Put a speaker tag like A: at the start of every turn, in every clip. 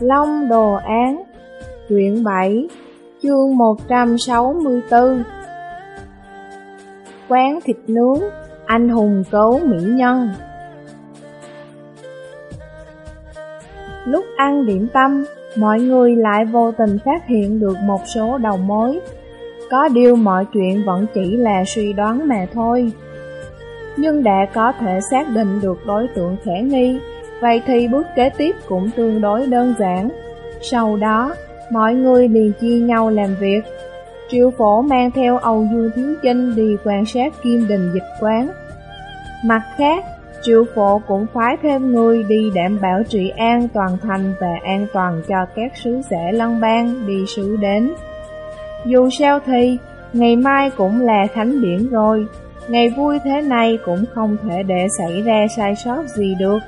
A: Long Đồ Án Quyển 7 Chương 164 Quán thịt nướng Anh hùng cấu mỹ nhân Lúc ăn điểm tâm, mọi người lại vô tình phát hiện được một số đầu mối. Có điều mọi chuyện vẫn chỉ là suy đoán mà thôi. Nhưng đã có thể xác định được đối tượng khả nghi, vậy thì bước kế tiếp cũng tương đối đơn giản. Sau đó, mọi người liền chia nhau làm việc. Triệu phổ mang theo Âu Dương Thiếu Chinh đi quan sát kim đình dịch quán. Mặt khác, Triệu phổ cũng phái thêm người đi đảm bảo trị an toàn thành và an toàn cho các sứ giả lân bang đi sứ đến. Dù sao thì, ngày mai cũng là thánh điển rồi, ngày vui thế này cũng không thể để xảy ra sai sót gì được.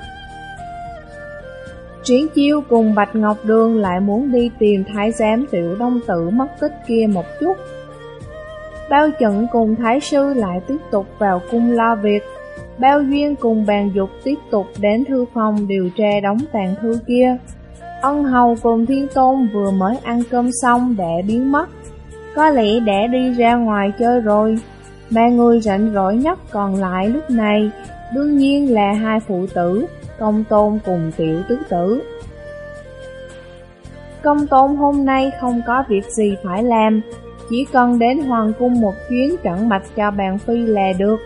A: Triển chiêu cùng Bạch Ngọc Đường lại muốn đi tìm thái giám tiểu đông tử mất tích kia một chút. Bao trận cùng thái sư lại tiếp tục vào cung lo việc. Bao duyên cùng bàn dục tiếp tục đến thư phòng điều tra đóng tàn thư kia. Ân hầu cùng thiên tôn vừa mới ăn cơm xong đã biến mất. Có lẽ đã đi ra ngoài chơi rồi. Ba người rảnh rỗi nhất còn lại lúc này, đương nhiên là hai phụ tử, công tôn cùng tiểu tứ tử. Công tôn hôm nay không có việc gì phải làm, chỉ cần đến hoàng cung một chuyến trận mạch cho bàn phi là được.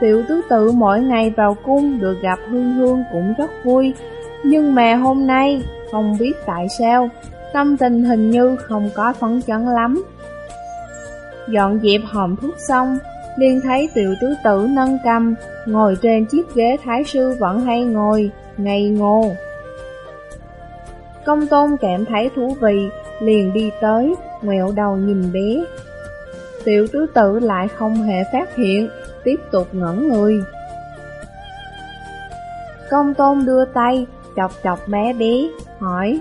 A: Tiểu tứ tử mỗi ngày vào cung được gặp Hương Hương cũng rất vui, nhưng mà hôm nay không biết tại sao, tâm tình hình như không có phấn chấn lắm. Dọn dẹp hòm thuốc xong, liền thấy tiểu tứ tử nâng cầm, ngồi trên chiếc ghế thái sư vẫn hay ngồi, ngây ngô. Công tôn cảm thấy thú vị, liền đi tới, ngoẹo đầu nhìn bé. Tiểu tứ tử lại không hề phát hiện, tiếp tục ngẩn người. Công tôn đưa tay, chọc chọc bé bé, hỏi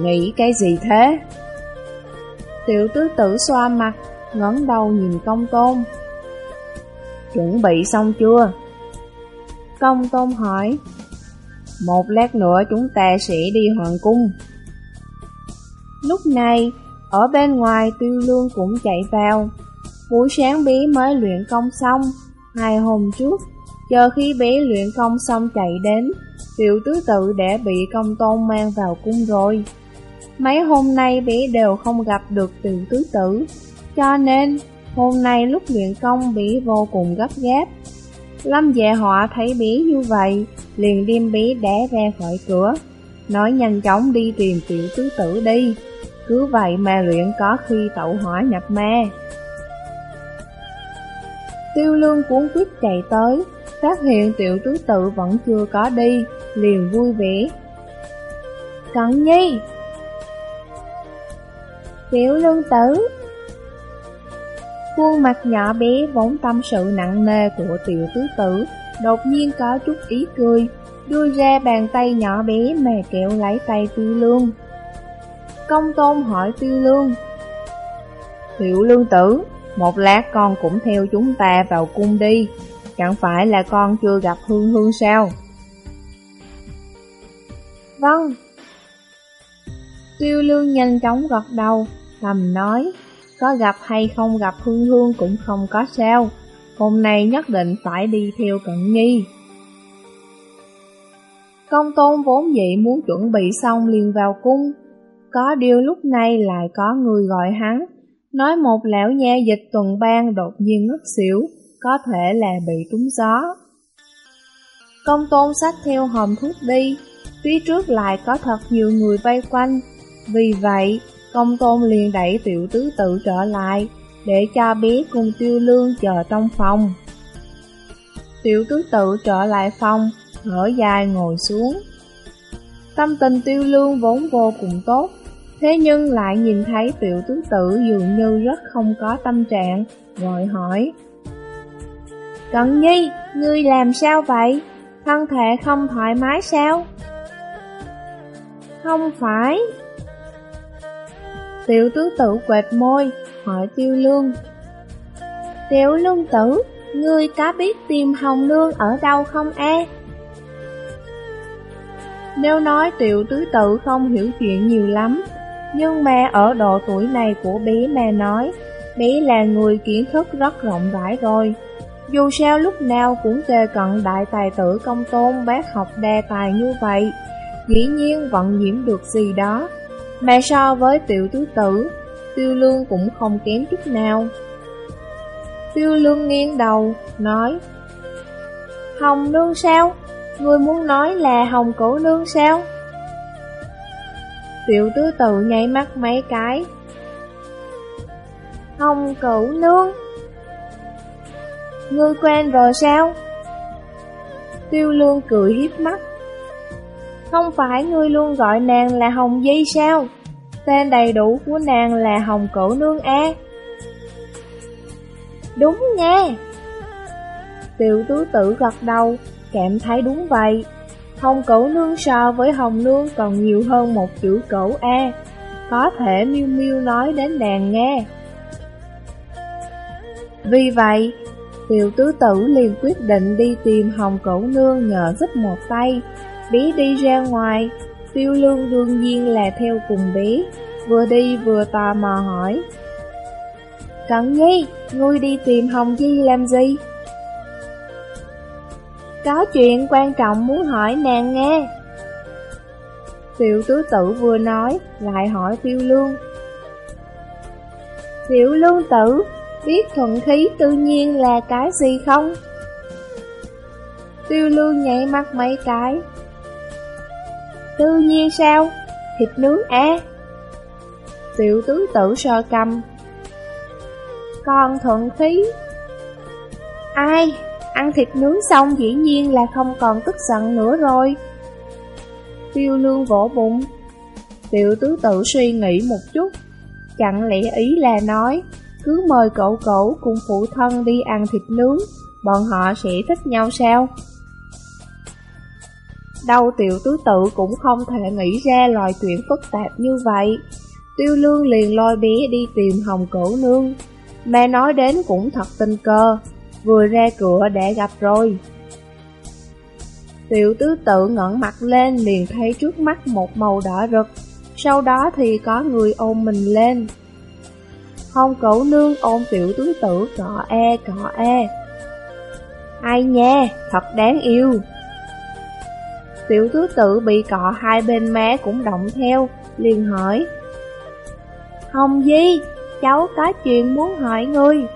A: Nghĩ cái gì thế? Tiểu tứ tử xoa mặt, ngấn đầu nhìn công tôn. Chuẩn bị xong chưa? Công tôn hỏi. Một lát nữa chúng ta sẽ đi hoàng cung. Lúc này, ở bên ngoài tiêu lương cũng chạy vào. Buổi sáng bé mới luyện công xong, hai hôm trước, chờ khi bé luyện công xong chạy đến, tiểu tứ tự đã bị công tôn mang vào cung rồi. Mấy hôm nay bé đều không gặp được tiểu tứ tử, cho nên hôm nay lúc luyện công bị vô cùng gấp gáp. Lâm dạ họa thấy bí như vậy, liền đem bí đẻ ra khỏi cửa, nói nhanh chóng đi tìm tiểu tứ tử đi. Cứ vậy mà luyện có khi tẩu hỏa nhập ma. Tiêu lương cuốn quyết chạy tới, phát hiện tiểu tứ tự vẫn chưa có đi, liền vui vẻ. Cẩn nhi! Tiểu lương tử! Khuôn mặt nhỏ bé vốn tâm sự nặng nề của tiểu tứ tử, đột nhiên có chút ý cười, đưa ra bàn tay nhỏ bé mà kéo lấy tay tiêu lương. Công tôn hỏi tiêu lương, Tiểu lương tử, một lát con cũng theo chúng ta vào cung đi, chẳng phải là con chưa gặp Hương Hương sao? Vâng. Tiêu lương nhanh chóng gật đầu, thầm nói, có gặp hay không gặp Hương Hương cũng không có sao, hôm nay nhất định phải đi theo cận nhi. Công tôn vốn dĩ muốn chuẩn bị xong liền vào cung, có điều lúc này lại có người gọi hắn, nói một lão nha dịch tuần ban đột nhiên ngất xỉu, có thể là bị trúng gió. Công tôn sách theo hòm thuốc đi, phía trước lại có thật nhiều người vây quanh, vì vậy công tôn liền đẩy tiểu tứ tự trở lại, để cho bé cùng tiêu lương chờ trong phòng. Tiểu tứ tự trở lại phòng, thở dài ngồi xuống. Tâm tình tiêu lương vốn vô cùng tốt, thế nhưng lại nhìn thấy tiểu tứ tự dường như rất không có tâm trạng, gọi hỏi. Cận nhi, ngươi làm sao vậy? Thân thể không thoải mái sao? Không phải. Tiểu tứ tử quệt môi, hỏi tiêu lương. Tiểu lương tử, ngươi có biết tìm hồng nương ở đâu không e? Nếu nói tiểu tứ tự không hiểu chuyện nhiều lắm, nhưng mà ở độ tuổi này của bé mà nói, bé là người kiến thức rất rộng rãi rồi. Dù sao lúc nào cũng kề cận đại tài tử công tôn bác học đa tài như vậy, dĩ nhiên vẫn nhiễm được gì đó. Mà so với tiểu tứ tử, tiêu lương cũng không kém chút nào. Tiêu lương nghiêng đầu, nói Hồng nương sao? Ngươi muốn nói là hồng cổ nương sao? Tiểu tứ tự nháy mắt mấy cái Hồng cửu nương Ngươi quen rồi sao? Tiêu lương cười hiếp mắt Không phải ngươi luôn gọi nàng là Hồng Di sao? Tên đầy đủ của nàng là Hồng Cửu Nương A. Đúng nha. Tiểu tứ tử gật đầu Cảm thấy đúng vậy. Hồng cửu nương so với hồng nương còn nhiều hơn một chữ cửu A. Có thể miêu miêu nói đến nàng nghe. Vì vậy, tiểu tứ tử liền quyết định đi tìm hồng cửu nương nhờ giúp một tay Bí đi ra ngoài, tiêu lương đương nhiên là theo cùng bé, Vừa đi vừa tò mò hỏi. Cẩn nhi, ngươi đi tìm hồng di làm gì? Có chuyện quan trọng muốn hỏi nàng nghe. Tiểu tứ tử vừa nói Lại hỏi tiêu lương Tiểu lương tử Biết thuận khí tự nhiên là cái gì không? Tiêu lương nhảy mắt mấy cái. Tư nhiên sao? Thịt nướng á. Tiểu tứ tử sơ cầm. Còn thuận khí Ai? Ăn thịt nướng xong dĩ nhiên là không còn tức giận nữa rồi. Tiêu lương vỗ bụng. Tiểu tứ tử suy nghĩ một chút. Chẳng lẽ ý là nói, Cứ mời cậu cậu cùng phụ thân đi ăn thịt nướng, Bọn họ sẽ thích nhau sao? Đầu tiểu tứ tự cũng không thể nghĩ ra loài chuyện phức tạp như vậy Tiêu lương liền lôi bé đi tìm hồng cửu nương Mẹ nói đến cũng thật tình cơ vừa ra cửa đã gặp rồi. Tiểu tứ tự ngẩng mặt lên liền thấy trước mắt một màu đỏ rực, sau đó thì có người ôm mình lên. Hồng cẩu nương ôm tiểu tứ tử cọ e cọ e. Ai nha, thật đáng yêu. Tiểu tứ tử bị cọ hai bên má cũng động theo, liền hỏi. Hồng Di, cháu có chuyện muốn hỏi ngươi.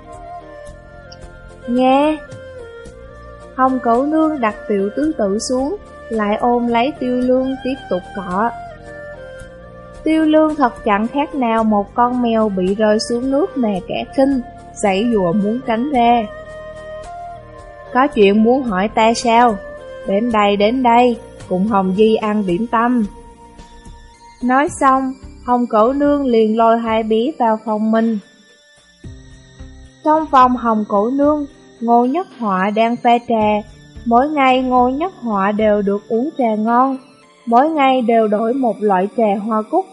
A: Nghe. Hồng cẩu nương đặt tiểu tứ tử xuống Lại ôm lấy tiêu lương tiếp tục cọ. Tiêu lương thật chẳng khác nào một con mèo bị rơi xuống nước nè kẻ khinh Giấy dùa muốn tránh ra. Có chuyện muốn hỏi ta sao? Đến đây đến đây. Cùng Hồng Di ăn điểm tâm. Nói xong Hồng cẩu nương liền lôi hai bí vào phòng mình. Trong phòng Hồng Cẩu nương Ngô Nhất Họa đang pha trà, mỗi ngày Ngô Nhất Họa đều được uống trà ngon, mỗi ngày đều đổi một loại trà hoa cúc.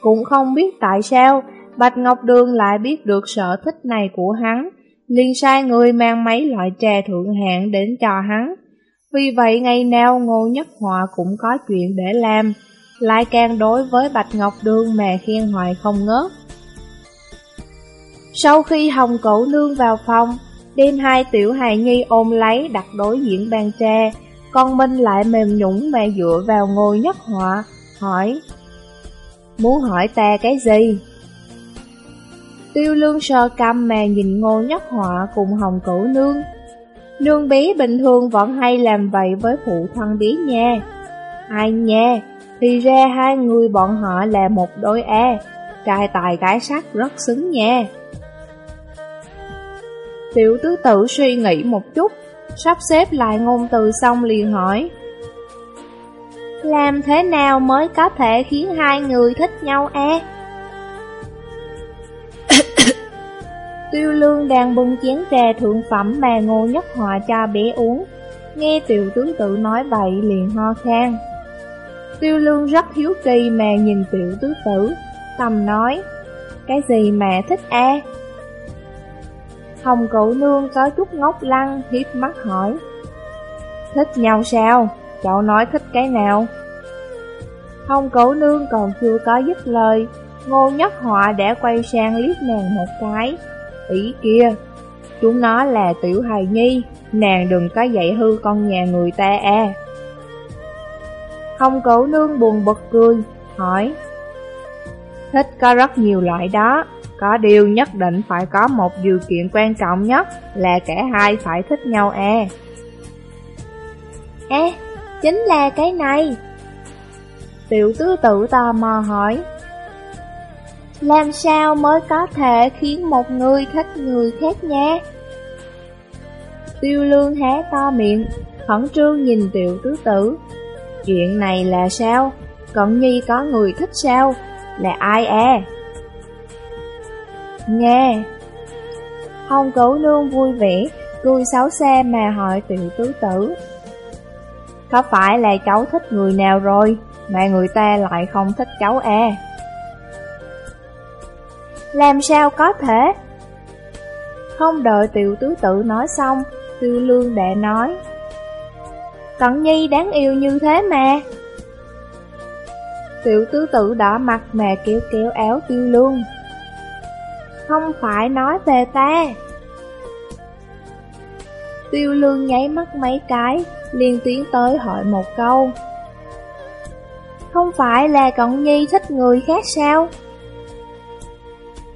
A: Cũng không biết tại sao, Bạch Ngọc Đường lại biết được sở thích này của hắn, liền sai người mang mấy loại trà thượng hạng đến cho hắn. Vì vậy ngày nào Ngô Nhất Họa cũng có chuyện để làm, lại càng đối với Bạch Ngọc đương mà khen hoài không ngớt. Sau khi Hồng Cẩu Nương vào phòng, Đêm hai tiểu hài nhi ôm lấy đặt đối diện bàn trà, con Minh lại mềm nhũng mà dựa vào ngôi nhất họa, hỏi Muốn hỏi ta cái gì? Tiêu lương sơ căm mà nhìn ngô nhất họa cùng hồng cửu nương Nương bé bình thường vẫn hay làm vậy với phụ thân bé nha Ai nha, thì ra hai người bọn họ là một đôi A Trai tài gái sắc rất xứng nha Tiểu tứ tử suy nghĩ một chút, sắp xếp lại ngôn từ xong liền hỏi. Làm thế nào mới có thể khiến hai người thích nhau e? Tiêu lương đang bưng chén trà thượng phẩm mà ngô nhất họa cho bé uống. Nghe tiểu tướng tự nói vậy liền ho khan. Tiêu lương rất hiếu kỳ mà nhìn tiểu tứ tử, tầm nói, cái gì mà thích a? Hồng cậu nương có chút ngốc lăng, hiếp mắt hỏi. Thích nhau sao? Cậu nói thích cái nào? Hồng cậu nương còn chưa có dứt lời, ngô nhất họa đã quay sang liếc nàng một cái. Ý kia, chúng nó là tiểu hài nhi, nàng đừng có dạy hư con nhà người ta à. Không cổ nương buồn bật cười, hỏi Thích có rất nhiều loại đó, có điều nhất định phải có một điều kiện quan trọng nhất là cả hai phải thích nhau à.
B: À, chính là cái này. Tiểu tứ tự tò mò hỏi. Làm sao mới có thể khiến một người thích người khác nhé?
A: Tiêu lương hé to miệng, khẩn trương nhìn tiểu tứ tử. Chuyện này là sao? Cận nhi có người thích sao? Là ai à? Nghe Hồng cửu nương vui vẻ Cười xấu xa mà hỏi tiểu tứ tử Có phải là cháu thích người nào rồi Mà người ta lại không thích cháu à
B: làm sao có thể?
A: Không đợi tiểu tứ tử nói xong, tư lương đệ nói, Cận nhi đáng yêu như thế mà. Tiểu tứ tử đỏ mặt mà kéo kéo áo tiêu lương.
B: Không phải nói về ta.
A: Tiêu lương nháy mắt mấy cái, liền tiến tới hỏi một câu,
B: Không phải là cận nhi thích người khác sao?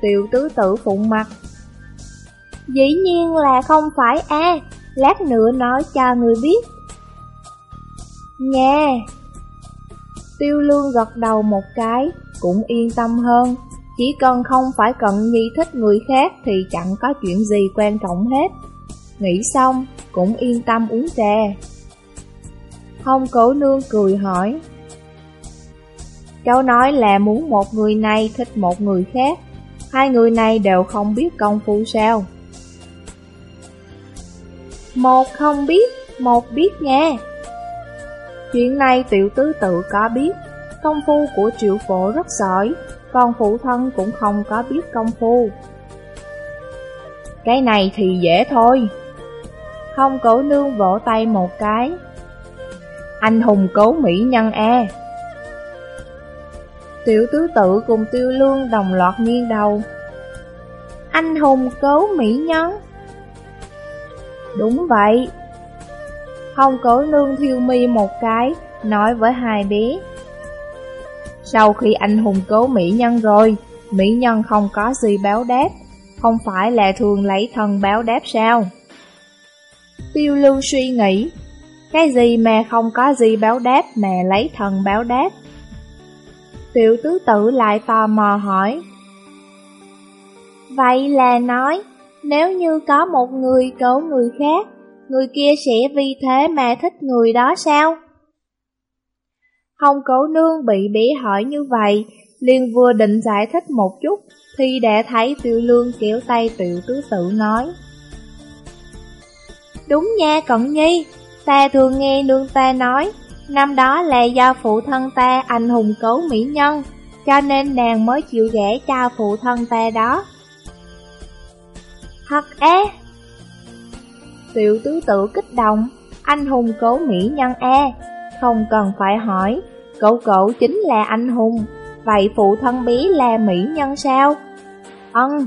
A: Tiểu tứ tử phụng mặt
B: Dĩ nhiên là không phải a Lát nữa nói cho người biết
A: Nha Tiêu lương gật đầu một cái, cũng yên tâm hơn. Chỉ cần không phải cận nhi thích người khác thì chẳng có chuyện gì quan trọng hết. Nghĩ xong, cũng yên tâm uống trà. Hồng cổ nương cười hỏi. Cháu nói là muốn một người này thích một người khác. Hai người này đều không biết công phu sao.
B: Một không biết, một biết nghe.
A: Chuyện này tiểu tứ tự có biết, công phu của triệu phổ rất giỏi, còn phụ thân cũng không có biết công phu. Cái này thì dễ thôi. Không cổ nương vỗ tay một cái. Anh hùng cố mỹ nhân e. Tiểu tứ tự cùng tiêu lương đồng loạt nghiêng đầu.
B: Anh hùng cứu mỹ nhân.
A: Đúng vậy, Hồng cổ nương thiêu mi một cái, nói với hai bé. Sau khi anh hùng cứu mỹ nhân rồi, mỹ nhân không có gì báo đáp, không phải là thường lấy thần báo đáp sao? Tiêu lưu suy nghĩ, cái gì mà không có gì báo đáp mà lấy thần báo đáp? Tiểu tứ tử lại tò mò hỏi.
B: Vậy là nói, nếu như có một người cứu người khác, người kia sẽ vì thế mà thích người đó sao?
A: Hồng cổ nương bị bỉ hỏi như vậy, liền vừa định giải thích một chút, thì đã thấy tiểu lương kéo tay tiểu tứ tự nói.
B: Đúng nha cận nhi, ta thường nghe nương ta nói, năm đó là do phụ thân ta anh hùng cấu mỹ nhân, cho nên nàng mới chịu gả cho phụ thân ta đó. Thật é!
A: Tiểu tứ tử kích động, anh hùng cấu mỹ nhân e, không cần phải hỏi, cậu cậu chính là anh hùng, vậy phụ thân bí là mỹ nhân sao? Ân.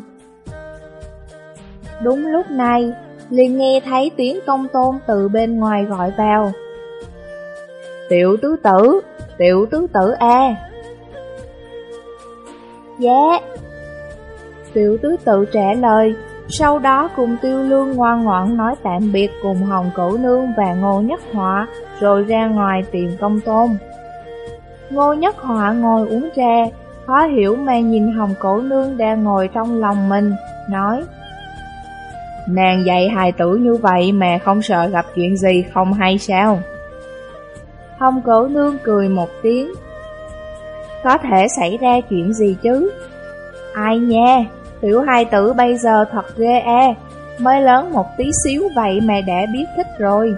A: Đúng lúc này, liền nghe thấy tiếng công tôn từ bên ngoài gọi vào. Tiểu tứ tử, tiểu tứ tử a,
B: Dạ.
A: Tiểu tứ tự trả lời, sau đó cùng tiêu lương ngoan ngoãn nói tạm biệt cùng Hồng Cửu Nương và Ngô Nhất Họa, rồi ra ngoài tìm công tôn. Ngô Nhất Họa ngồi uống trà, khó hiểu mà nhìn Hồng Cổ Nương đang ngồi trong lòng mình, nói Nàng dạy hài tử như vậy mà không sợ gặp chuyện gì không hay sao? Hồng cửu Nương cười một tiếng Có thể xảy ra chuyện gì chứ? Ai nha, Tiểu hai tử bây giờ thật ghê e, mới lớn một tí xíu vậy mà đã biết thích rồi.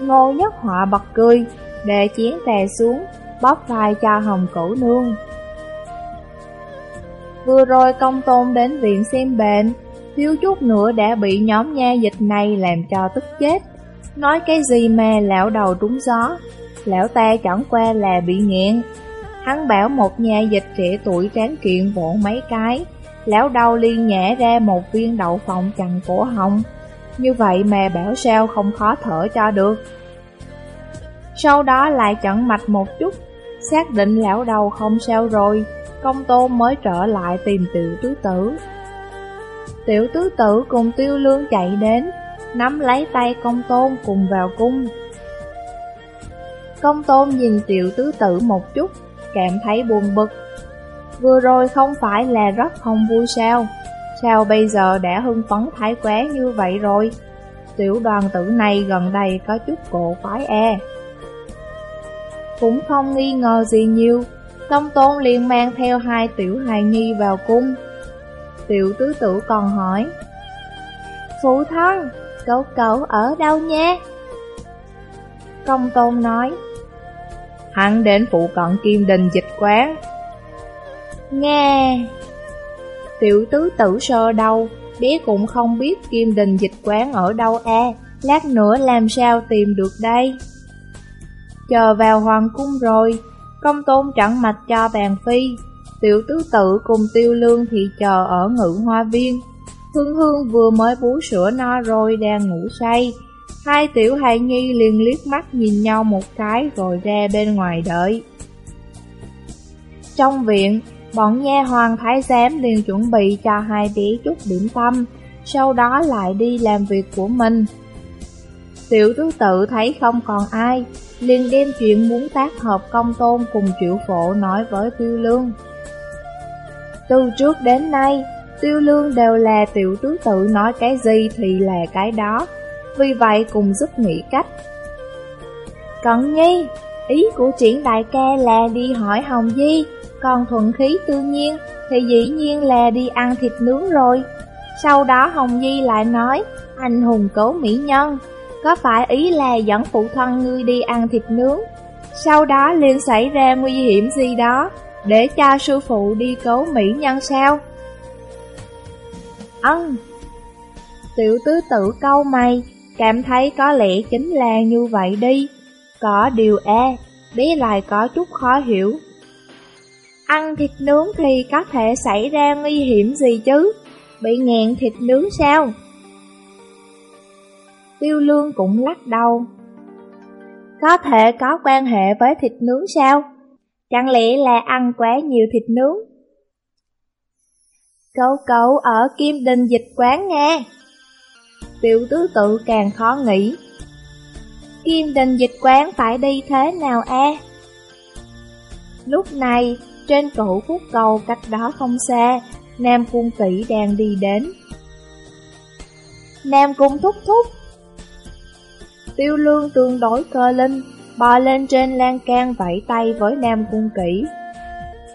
A: Ngô nhất họa bật cười, để chiến tè xuống, bóp vai cho hồng cửu nương. Vừa rồi công tôn đến viện xem bệnh, thiếu chút nữa đã bị nhóm nha dịch này làm cho tức chết. Nói cái gì mà lão đầu trúng gió Lão ta chẳng qua là bị nghiện. Hắn bảo một nhà dịch trẻ tuổi tráng kiện vỗ mấy cái Lão đầu liên nhẹ ra một viên đậu phộng chằn cổ họng. Như vậy mà bảo sao không khó thở cho được. Sau đó lại chẩn mạch một chút, Xác định lão đầu không sao rồi, Công tôn mới trở lại tìm tiểu tứ tử. Tiểu tứ tử cùng tiêu lương chạy đến Nắm lấy tay công tôn cùng vào cung. Công tôn nhìn tiểu tứ tử một chút Cảm thấy buồn bực. Vừa rồi không phải là rất không vui sao? Sao bây giờ đã hưng phấn thái quá như vậy rồi? Tiểu đoàn tử này gần đây có chút cổ quái e. Cũng không nghi ngờ gì nhiều Công tôn liền mang theo hai tiểu hài nhi vào cung. Tiểu tứ tử còn hỏi Phụ thân, cậu cậu ở đâu nha? Công tôn nói Hắn đến phụ cận kim đình dịch quán. Nghe. Tiểu tứ tử sơ đâu Bé cũng không biết kim đình dịch quán ở đâu e. Lát nữa làm sao tìm được đây? Chờ vào hoàng cung rồi Công tôn trận mạch cho bàn phi. Tiểu tứ tự cùng tiêu lương thì chờ ở ngự hoa viên Hương hương vừa mới bú sữa no rồi đang ngủ say. Hai tiểu hài nhi liền liếc mắt nhìn nhau một cái rồi ra bên ngoài đợi. Trong viện, bọn nha hoàng thái giám liền chuẩn bị cho hai bé chút điểm tâm Sau đó lại đi làm việc của mình. Tiểu thứ tự thấy không còn ai liền đem chuyện muốn tác hợp công tôn cùng triệu phổ nói với tiêu lương. Từ trước đến nay, tiêu lương đều là tiểu tứ tự nói cái gì thì là cái đó, vì vậy cùng giúp nghĩ cách. Cận nhi, ý của triển đại ca là đi hỏi Hồng Di, còn thuận khí tự nhiên thì dĩ nhiên là đi ăn thịt nướng rồi. Sau đó Hồng Di lại nói, anh hùng cố mỹ nhân, có phải ý là dẫn phụ thân ngươi đi ăn thịt nướng? Sau đó liền xảy ra nguy hiểm gì đó, để cho sư phụ đi cứu mỹ nhân sao? Ân Tiểu tứ tử câu mày, Cảm thấy có lẽ chính là như vậy đi. Có điều e Bé lại có chút khó hiểu. Ăn thịt nướng thì có thể xảy ra nguy hiểm gì chứ? Bị nghẹn thịt nướng sao? Tiêu lương cũng lắc đầu. Có thể có quan hệ với thịt nướng sao? Chẳng lẽ là ăn quá nhiều thịt nướng? Cậu cậu ở Kim Đình dịch quán nghe. Tiểu tứ tự càng khó nghĩ. Kim Đình dịch quán phải đi thế nào e? Lúc này, trên cổ phúc cầu cách đó không xa, Nam Cung Kỷ đang đi đến. Nam Cung thúc thúc. Tiêu lương tương đối cơ linh, bò lên trên lan can vẫy tay với Nam Cung Kỷ.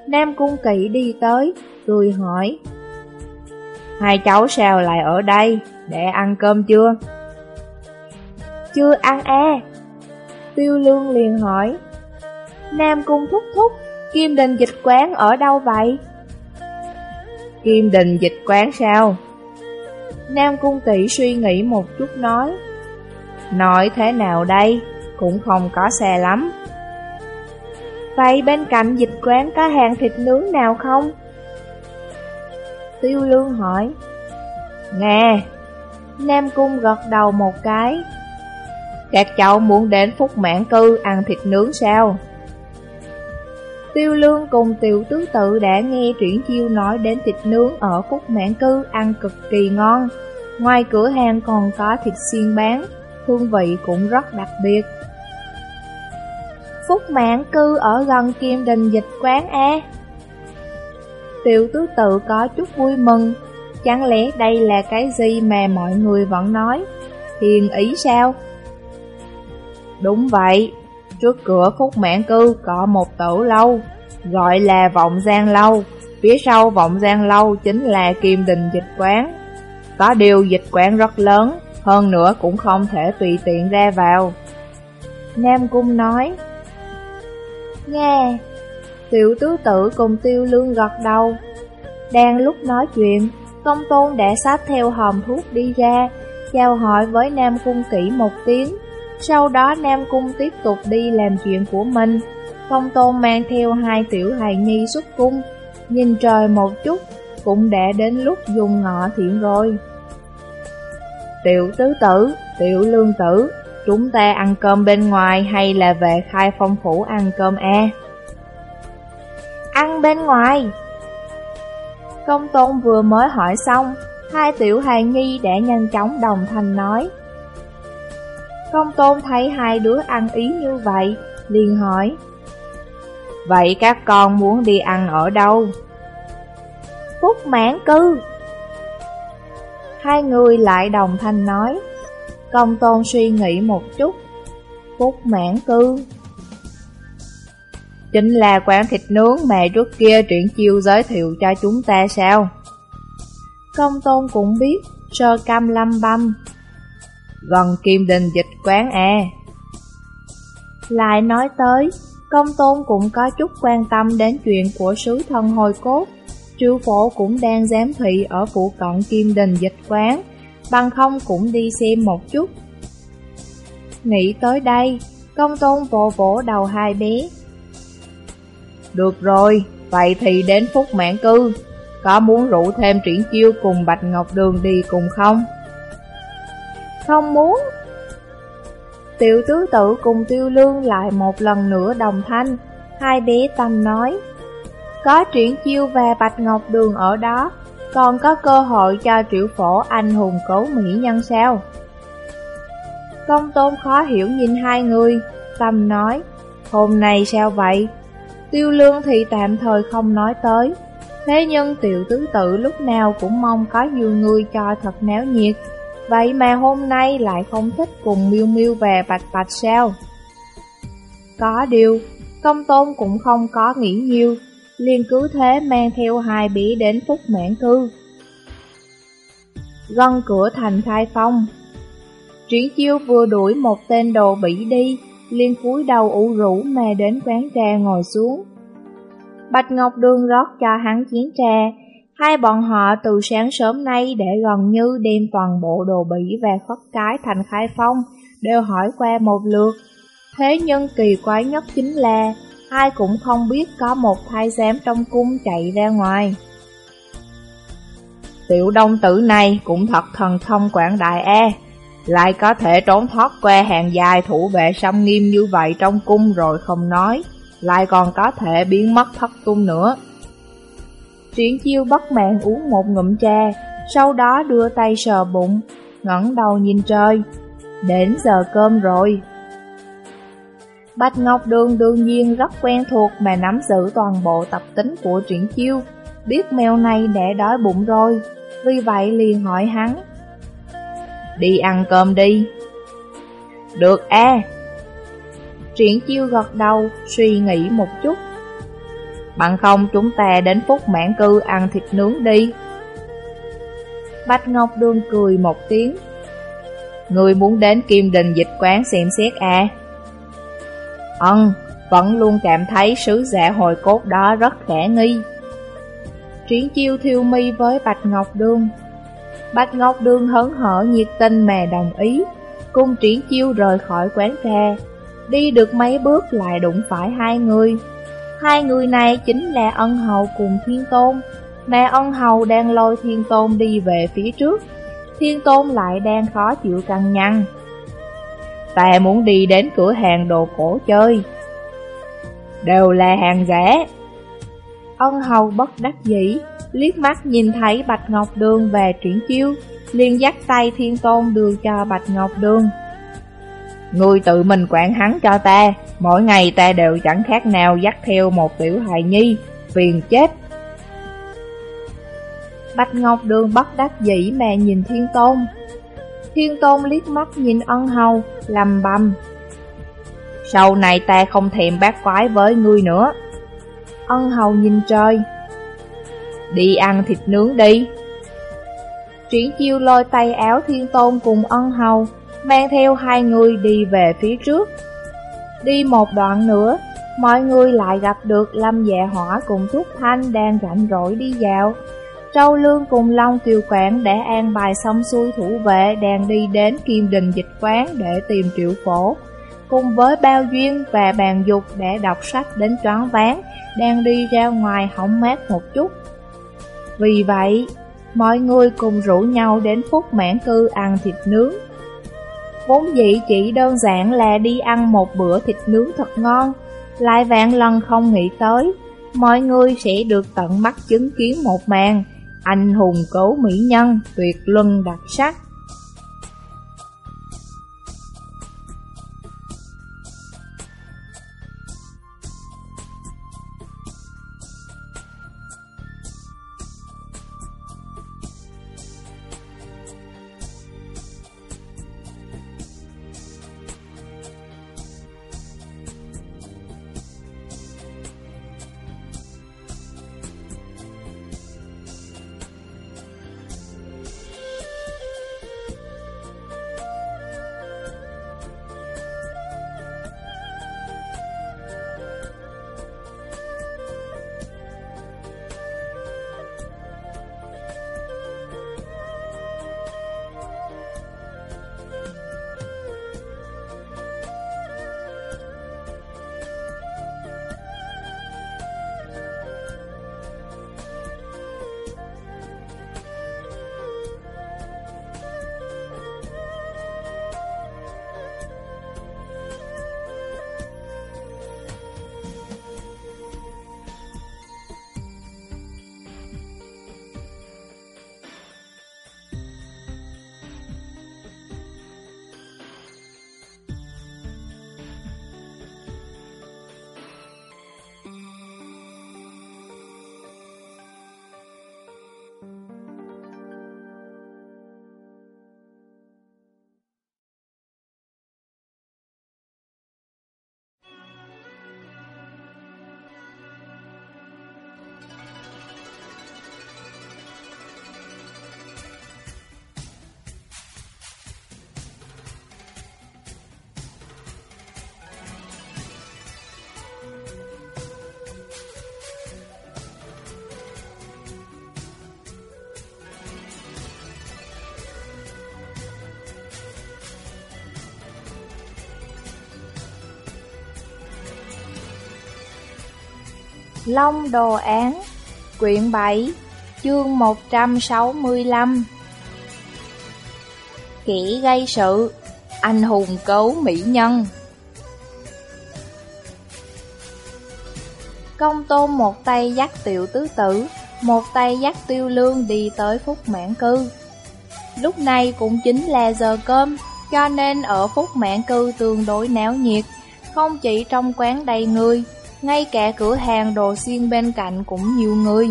A: Nam Cung Kỷ đi tới, cười hỏi. Hai cháu sao lại ở đây, để ăn cơm chưa? Chưa ăn e. Tiêu Lương liền hỏi. Nam Cung thúc thúc, Kim Đình dịch quán ở đâu vậy? Kim Đình dịch quán sao? Nam Cung tỷ suy nghĩ một chút nói. Nói thế nào đây? cũng không có xe lắm. Vậy bên cạnh dịch quán có hàng thịt nướng nào không? Tiêu lương hỏi. Nghe, Nam Cung gật đầu một cái. Các cháu muốn đến Phúc Mãn Cư ăn thịt nướng sao? Tiêu Lương cùng Tiểu Tứ Tự đã nghe Triển Chiêu nói đến thịt nướng ở Phúc Mãn Cư ăn cực kỳ ngon. Ngoài cửa hàng còn có thịt xiên bán, hương vị cũng rất đặc biệt. Phúc Mạng cư ở gần Kim Đình dịch quán A. Tiểu tứ tự có chút vui mừng, chẳng lẽ đây là cái gì mà mọi người vẫn nói, hiền ý sao? Đúng vậy, trước cửa Phúc mãn cư có một tử lâu, gọi là Vọng Giang Lâu, phía sau Vọng Giang Lâu chính là Kim Đình dịch quán. Có điều dịch quán rất lớn, hơn nữa cũng không thể tùy tiện ra vào. Nam Cung nói, Nghe Tiểu tứ tử cùng tiêu lương gật đầu Đang lúc nói chuyện Công tôn đã sát theo hòm thuốc đi ra Chào hỏi với Nam Cung kỹ một tiếng
B: Sau đó Nam Cung tiếp tục đi làm chuyện của mình. Công tôn mang theo hai tiểu hài nhi xuất cung, nhìn trời một chút, cũng đã đến lúc dùng ngọ thiện rồi. Tiểu tứ tử, tiểu lương tử, chúng ta ăn cơm bên ngoài hay là về khai phong phủ ăn cơm e? Ăn bên ngoài! Công tôn vừa mới hỏi xong, hai tiểu hài nhi đã nhanh chóng đồng thanh nói. Công tôn thấy hai đứa ăn ý như vậy, liền hỏi. Vậy các con muốn đi ăn ở đâu? Phúc mãn cư Hai người lại đồng thanh nói Công tôn suy nghĩ một chút Phúc mãn cư Chính là quán thịt nướng mà trước kia truyện chiêu giới thiệu cho chúng ta sao? Công tôn cũng biết, Sơ cam lâm băm. Gần kim đình dịch quán à? Lại nói tới, Công tôn cũng có chút quan tâm đến chuyện của sứ thân hồi cốt. Trư phổ cũng đang giám thị ở phụ cận kim đình dịch quán, Bằng không cũng đi xem một chút. Nghĩ tới đây, Công tôn vỗ vỗ đầu hai bé. Được rồi, vậy thì đến phút mạng cư. Có muốn rủ thêm triển chiêu cùng Bạch Ngọc Đường đi cùng không? Không muốn. Tiểu tứ tử cùng tiêu lương lại một lần nữa đồng thanh. Hai bé tâm nói Có triển chiêu và Bạch Ngọc Đường ở đó Còn có cơ hội cho triệu phổ anh hùng cấu mỹ nhân sao? Công tôn khó hiểu nhìn hai người Tâm nói Hôm nay sao vậy Tiêu lương thì tạm thời không nói tới Thế nhưng tiểu tứ tự lúc nào cũng mong có nhiều người cho thật náo nhiệt Vậy mà hôm nay lại không thích cùng miêu miêu về bạch bạch sao? Có điều, công tôn cũng không có nghĩ nhiều, liền cứ thế mang theo hai bỉ đến phúc mãn cư. Gần cửa thành khai phong Triển chiêu vừa đuổi một tên đồ bỉ đi, liền cúi đầu ủ rũ mà đến quán trà ngồi xuống. Bạch Ngọc Đường rót cho hắn chén trà, Hai bọn họ từ sáng sớm nay để gần như đem toàn bộ đồ bỉ và khất cái thành khai phong, đều hỏi qua một lượt. Thế nhưng kỳ quái nhất chính là, ai cũng không biết có một thái giám trong cung chạy ra ngoài. Tiểu đông tử này cũng thật thần thông quảng đại e, lại có thể trốn thoát qua hàng dài thủ vệ xâm nghiêm như vậy trong cung rồi không nói, lại còn có thể biến mất thất tung nữa. Triển chiêu bất mãn uống một ngụm trà, sau đó đưa tay sờ bụng, ngẩng đầu nhìn trời. Đến giờ cơm rồi. Bạch Ngọc Đường đương nhiên rất quen thuộc mà nắm giữ toàn bộ tập tính của triển chiêu, biết mèo này đã đói bụng rồi, vì vậy liền hỏi hắn. Đi ăn cơm đi. Được a. Triển chiêu gật đầu, suy nghĩ một chút, Bằng không chúng ta đến phút mãn cư ăn thịt nướng đi. Bạch Ngọc Đương cười một tiếng. Người muốn đến kim đình dịch quán xem xét à Ân, vẫn luôn cảm thấy sứ giả hồi cốt đó rất khả nghi. Triển chiêu thiêu mi với Bạch Ngọc Đương Bạch Ngọc Đường hớn hở nhiệt tình mà đồng ý, Cùng triển chiêu rời khỏi quán trà Đi được mấy bước lại đụng phải hai người. Hai người này chính là ân hầu cùng thiên tôn. Mà ân hầu đang lôi thiên tôn đi về phía trước. Thiên tôn lại đang khó chịu căng nhăn Ta muốn đi đến cửa hàng đồ cổ chơi. Đều là hàng rẻ. Ân hầu bất đắc dĩ. Liếc mắt nhìn thấy Bạch Ngọc Đường về triển chiêu liền dắt tay thiên tôn đưa cho Bạch Ngọc Đường. Ngươi tự mình quản hắn cho ta Mỗi ngày ta đều chẳng khác nào dắt theo một tiểu hài nhi Phiền chết. Bạch Ngọc Đường bất đắc dĩ mà nhìn Thiên Tôn. Thiên Tôn liếc mắt nhìn ân hầu Lầm bầm. Sau này ta không thèm bát quái với ngươi nữa. Ân hầu nhìn trời Đi ăn thịt nướng đi Triển chiêu lôi tay áo Thiên Tôn cùng ân hầu mang theo hai người đi về phía trước. Đi một đoạn nữa, mọi người lại gặp được Lâm Dạ Hỏa cùng thúc Thanh đang rảnh rỗi đi dạo. Trâu Lương cùng Long Kiều Quảng đã an bài xong xuôi thủ vệ đang đi đến Kim Đình Dịch Quán để tìm triệu phổ. Cùng với Bao Duyên và Bàn Dục đã đọc sách đến choáng ván, đang đi ra ngoài hỏng mát một chút. Vì vậy, mọi người cùng rủ nhau đến Phúc Mãn Cư ăn thịt nướng. Vốn dĩ chỉ đơn giản là đi ăn một bữa thịt nướng thật ngon, lại vạn lần không nghĩ tới, mọi người sẽ được tận mắt chứng kiến một màn anh hùng cấu mỹ nhân tuyệt luân đặc sắc. Long Đồ Án, Quyển 7 Chương 165 Kỷ gây sự, Anh hùng cấu mỹ nhân. Công tôn một tay dắt tiểu tứ tử, Một tay dắt tiêu lương đi tới phúc mãn cư. Lúc này cũng chính là giờ cơm, Cho nên ở phúc mãn cư tương đối náo nhiệt, Không chỉ trong quán đầy người ngay cả cửa hàng đồ xiên bên cạnh cũng nhiều người.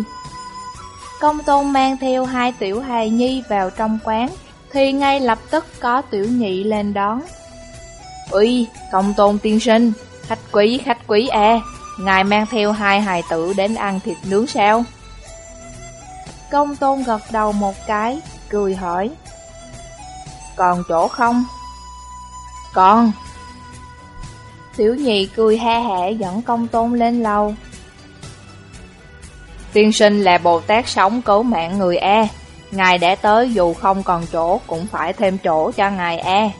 B: Công tôn mang theo hai tiểu hài nhi vào trong quán, thì ngay lập tức có tiểu nhị lên đón. Ui, công tôn tiên sinh, khách quý, khách quý à, ngài mang theo hai hài tử đến ăn thịt nướng sao? Công tôn gật đầu một cái, cười hỏi. Còn chỗ không? Còn, Tiểu nhị cười ha hả dẫn công tôn lên lầu. Tiên sinh là Bồ Tát sống cứu mạng người E. Ngài đã tới dù không còn chỗ cũng phải thêm chỗ cho ngài E.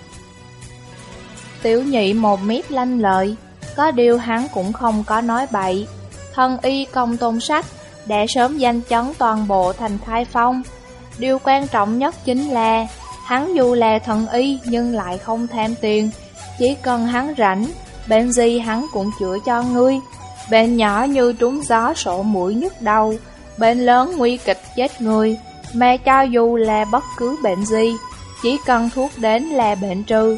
B: Tiểu nhị một miết lanh lợi, có điều hắn cũng không có nói bậy. Thân y công tôn sách đã sớm danh chấn toàn bộ thành khai phong. Điều quan trọng nhất chính là hắn dù là thần y nhưng lại không tham tiền, chỉ cần hắn rảnh Bệnh gì hắn cũng chữa cho ngươi. Bệnh nhỏ như trúng gió sổ mũi nhức đầu. Bệnh lớn nguy kịch chết người. Mà cho dù là bất cứ bệnh gì, Chỉ cần thuốc đến là bệnh trừ.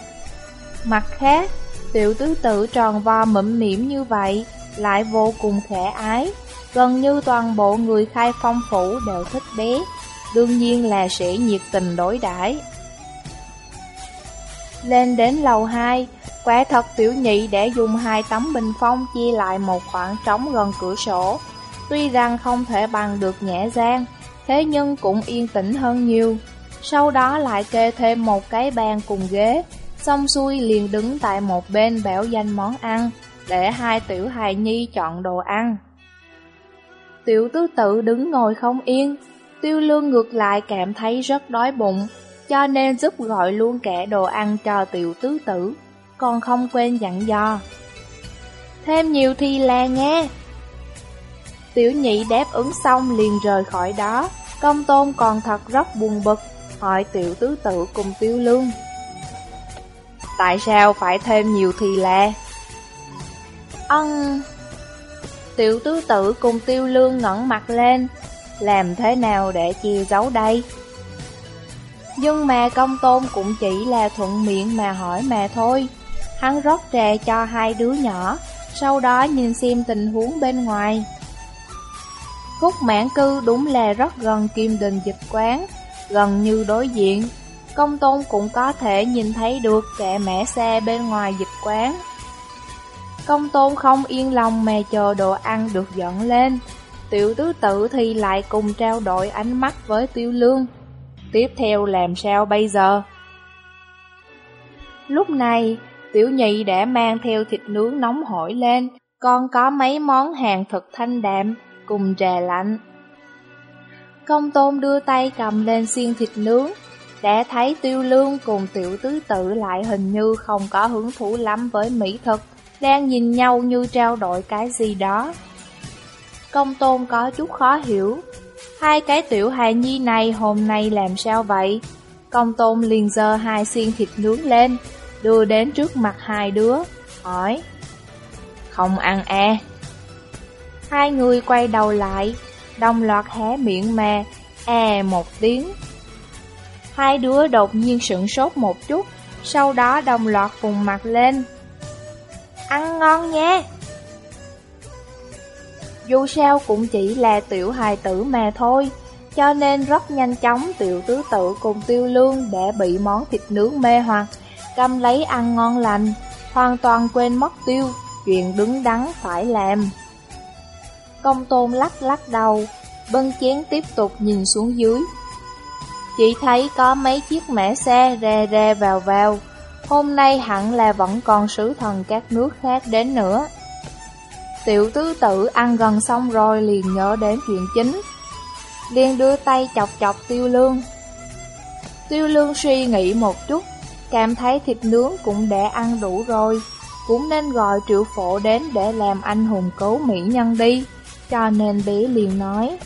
B: Mặt khác Tiểu tứ tử tròn vo mẫm mỉm như vậy, Lại vô cùng khẽ ái. Gần như toàn bộ người khai phong phủ đều thích bé. Đương nhiên là sẽ nhiệt tình đối đãi. Lên đến lầu 2 Quả thật tiểu nhị để dùng hai tấm bình phong chia lại một khoảng trống gần cửa sổ. Tuy rằng không thể bằng được nhẹ gian, thế nhưng cũng yên tĩnh hơn nhiều. Sau đó lại kê thêm một cái bàn cùng ghế, xong xuôi liền đứng tại một bên bẻo danh món ăn, để hai tiểu hài nhi chọn đồ ăn. Tiểu tứ tự đứng ngồi không yên, Tiêu lương ngược lại cảm thấy rất đói bụng, cho nên giúp gọi luôn kẻ đồ ăn cho tiểu tứ tử, còn không quên dặn dò. Thêm nhiều thì là nghe. Tiểu nhị đáp ứng xong liền rời khỏi đó, công tôn còn thật rất buồn bực, hỏi tiểu tứ tử cùng tiêu lương. Tại sao phải thêm nhiều thì là? Ân... Tiểu tứ tử cùng tiêu lương ngẩng mặt lên, làm thế nào để chia giấu đây? Nhưng mà công tôn cũng chỉ là thuận miệng mà hỏi mà thôi. Hắn rót trà cho hai đứa nhỏ, sau đó nhìn xem tình huống bên ngoài. Khúc mãn cư đúng là rất gần kim đình dịch quán, gần như đối diện. Công tôn cũng có thể nhìn thấy được kẻ mẻ xe bên ngoài dịch quán. Công tôn không yên lòng mà chờ đồ ăn được dẫn lên. Tiểu tứ tử thì lại cùng trao đổi ánh mắt với tiêu lương. Tiếp theo làm sao bây giờ? Lúc này, tiểu nhị đã mang theo thịt nướng nóng hổi lên, còn có mấy món hàng thực thanh đạm cùng trà lạnh. Công tôn đưa tay cầm lên xiên thịt nướng, đã thấy tiêu lương cùng tiểu tứ tự lại hình như không có hứng thú lắm với mỹ thực, đang nhìn nhau như trao đổi cái gì đó. Công tôn có chút khó hiểu, hai cái tiểu hài nhi này hôm nay làm sao vậy? Công tôn liền giơ hai xiên thịt nướng lên, đưa đến trước mặt hai đứa, hỏi Không ăn à? Hai người quay đầu lại, đồng loạt hé miệng mà, à một tiếng. Hai đứa đột nhiên sửng sốt một chút, sau đó đồng loạt vùng mặt lên. Ăn ngon nha! Dù sao cũng chỉ là tiểu hài tử mà thôi, cho nên rất nhanh chóng tiểu tứ tự cùng tiêu lương đã bị món thịt nướng mê hoặc, cầm lấy ăn ngon lành, hoàn toàn quên mất tiêu, chuyện đứng đắn phải làm. Công tôn lắc lắc đầu, bân chén tiếp tục nhìn xuống dưới. Chỉ thấy có mấy chiếc mẻ xe rè rè vào vào, hôm nay hẳn là vẫn còn sứ thần các nước khác đến nữa. Tiểu tứ tử ăn gần xong rồi liền nhớ đến chuyện chính, liền đưa tay chọc chọc tiêu lương. Tiêu lương suy nghĩ một chút, cảm thấy thịt nướng cũng đã ăn đủ rồi, cũng nên gọi triệu phổ đến để làm anh hùng cứu mỹ nhân đi, cho nên bé liền nói.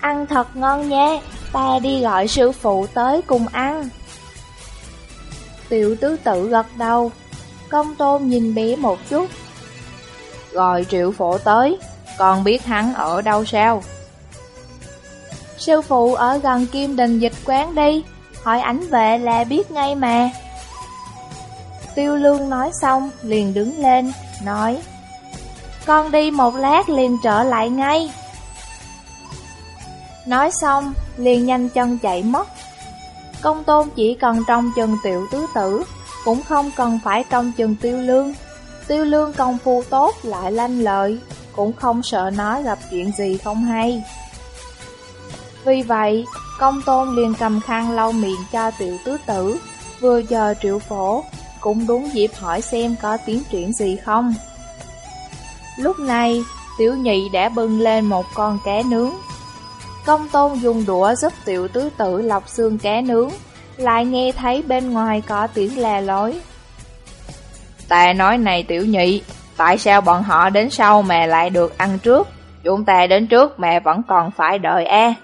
B: Ăn thật ngon nha, ta đi gọi sư phụ tới cùng ăn. Tiểu tứ tử gật đầu, công tôn nhìn bé một chút. Gọi triệu phổ tới, còn biết hắn ở đâu sao? Sư phụ ở gần kim đình dịch quán đi, hỏi ảnh về là biết ngay mà. Tiêu lương nói xong, liền đứng lên, nói Con đi một lát liền trở lại ngay. Nói xong, liền nhanh chân chạy mất. Công tôn chỉ cần trong chừng tiểu tứ tử, cũng không cần phải trong chừng tiêu lương. Tiêu lương công phu tốt lại lanh lợi, cũng không sợ nói gặp chuyện gì không hay. Vì vậy, công tôn liền cầm khăn lau miệng cho tiểu tứ tử, vừa chờ triệu phổ, cũng đúng dịp hỏi xem có tiến triển gì không. Lúc này, tiểu nhị đã bưng lên một con cá nướng. Công tôn dùng đũa giúp tiểu tứ tử lọc xương cá nướng, lại nghe thấy bên ngoài có tiếng lè lối. Ta nói này tiểu nhị, tại sao bọn họ đến sau mà lại được ăn trước? Chúng ta đến trước mà vẫn còn phải đợi e.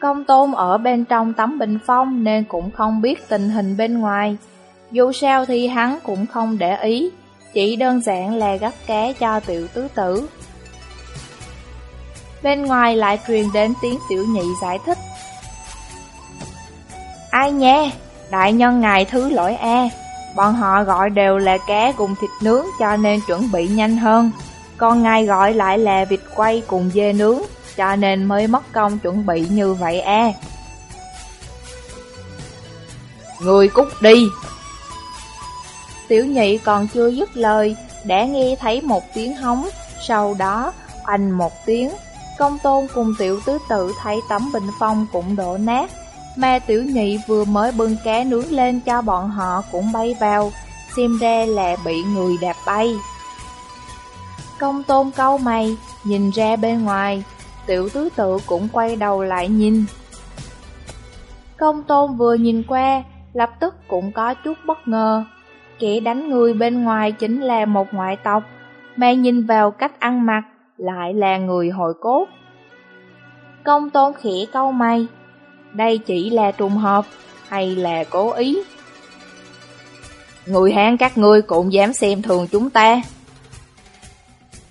B: Công tôn ở bên trong tấm bình phong nên cũng không biết tình hình bên ngoài. Dù sao thì hắn cũng không để ý, chỉ đơn giản là gấp cá cho tiểu tứ tử. Bên ngoài lại truyền đến tiếng tiểu nhị giải thích. Ai nha, đại nhân ngài thứ lỗi e, bọn họ gọi đều là cá cùng thịt nướng cho nên chuẩn bị nhanh hơn. Còn ngài gọi lại là vịt quay cùng dê nướng, cho nên mới mất công chuẩn bị như vậy e. Người cút đi, Tiểu nhị còn chưa dứt lời, đã nghe thấy một tiếng hóng, sau đó oanh một tiếng. Công tôn cùng tiểu tứ tự thấy tấm bình phong cũng đổ nát, mà tiểu nhị vừa mới bưng cá nướng lên cho bọn họ cũng bay vào, xem ra là bị người đạp bay. Công tôn câu mày, nhìn ra bên ngoài, tiểu tứ tự cũng quay đầu lại nhìn. Công tôn vừa nhìn qua, lập tức cũng có chút bất ngờ. Kẻ đánh người bên ngoài chính là một ngoại tộc, mà nhìn vào cách ăn mặc lại là người hồi cốt. Công tôn khỉ câu mày, đây chỉ là trùng hợp hay là cố ý? Người Hán các ngươi cũng dám xem thường chúng ta.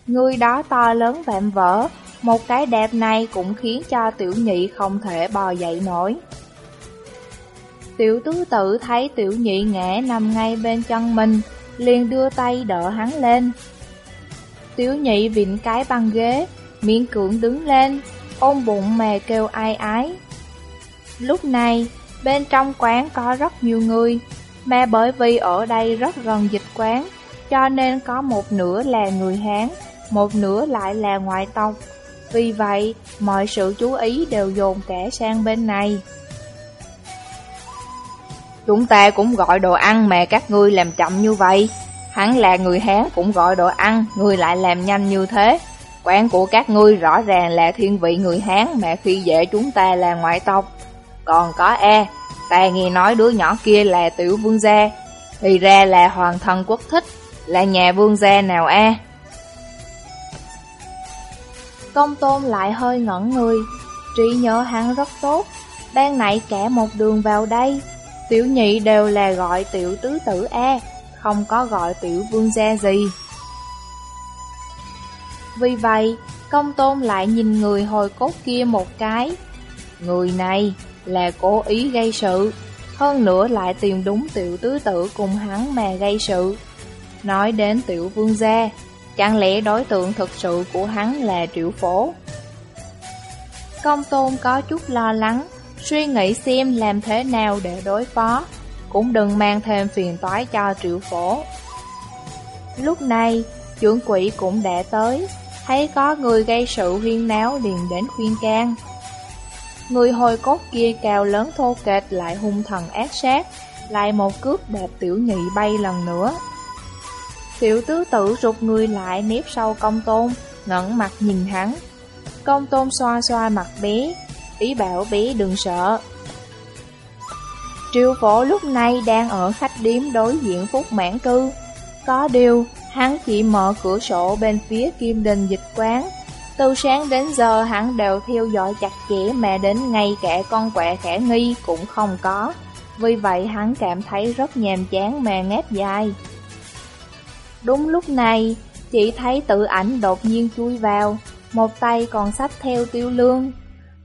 B: Người đó to lớn vạm vỡ, một cái đẹp này cũng khiến cho tiểu nhị không thể bò dậy nổi. Tiểu tứ tự thấy tiểu nhị ngã nằm ngay bên chân mình, liền đưa tay đỡ hắn lên. Tiểu nhị vịn cái băng ghế, miễn cưỡng đứng lên, ôm bụng mè kêu ai ái. Lúc này, bên trong quán có rất nhiều người, mà bởi vì ở đây rất gần dịch quán, cho nên có một nửa là người Hán, một nửa lại là ngoại tộc. Vì vậy, mọi sự chú ý đều dồn kẻ sang bên này. Chúng ta cũng gọi đồ ăn mà các ngươi làm chậm như vậy. Hắn là người Hán cũng gọi đồ ăn, ngươi lại làm nhanh như thế. Quán của các ngươi rõ ràng là thiên vị người Hán mà khi dễ chúng ta là ngoại tộc. Còn có e, ta nghe nói đứa nhỏ kia là tiểu vương gia, thì ra là hoàng thân quốc thích, là nhà vương gia nào e.
A: Công tôn lại hơi ngẩn người, trí nhớ hắn rất tốt, đang nãy cả một đường vào đây. Tiểu nhị đều là gọi tiểu tứ tử E, không có gọi tiểu vương gia gì. Vì vậy, công tôn lại nhìn người hồi cốt kia một cái. Người này là cố ý gây sự, hơn nữa lại tìm đúng tiểu tứ tử cùng hắn mà gây sự. Nói đến tiểu vương gia, chẳng lẽ đối tượng thực sự của hắn là triệu phổ? Công tôn có chút lo lắng, suy nghĩ xem làm thế nào để đối phó, cũng đừng mang thêm phiền toái cho triệu phổ. Lúc này, trưởng quỷ cũng đã tới, thấy có người gây sự huyên náo liền đến khuyên can. Người hồi cốt kia cao lớn thô kệch lại hung thần ác sát, lại một cước đạp tiểu nhị bay lần nữa. Tiểu tứ tử rụt người lại nếp sau công tôn, ngẩn mặt nhìn hắn. Công tôn xoa xoa mặt bé, ý bảo bé đừng sợ. Triệu phổ lúc này đang ở khách điếm đối diện phúc mãn cư. Có điều, hắn chỉ mở cửa sổ bên phía kim đình dịch quán. Từ sáng đến giờ hắn đều theo dõi chặt chẽ mà đến ngay cả con quẹ khả nghi cũng không có. Vì vậy hắn cảm thấy rất nhàm chán mà ngáp dài. Đúng lúc này, chỉ thấy tự ảnh đột nhiên chui vào, một tay còn sách theo tiêu lương.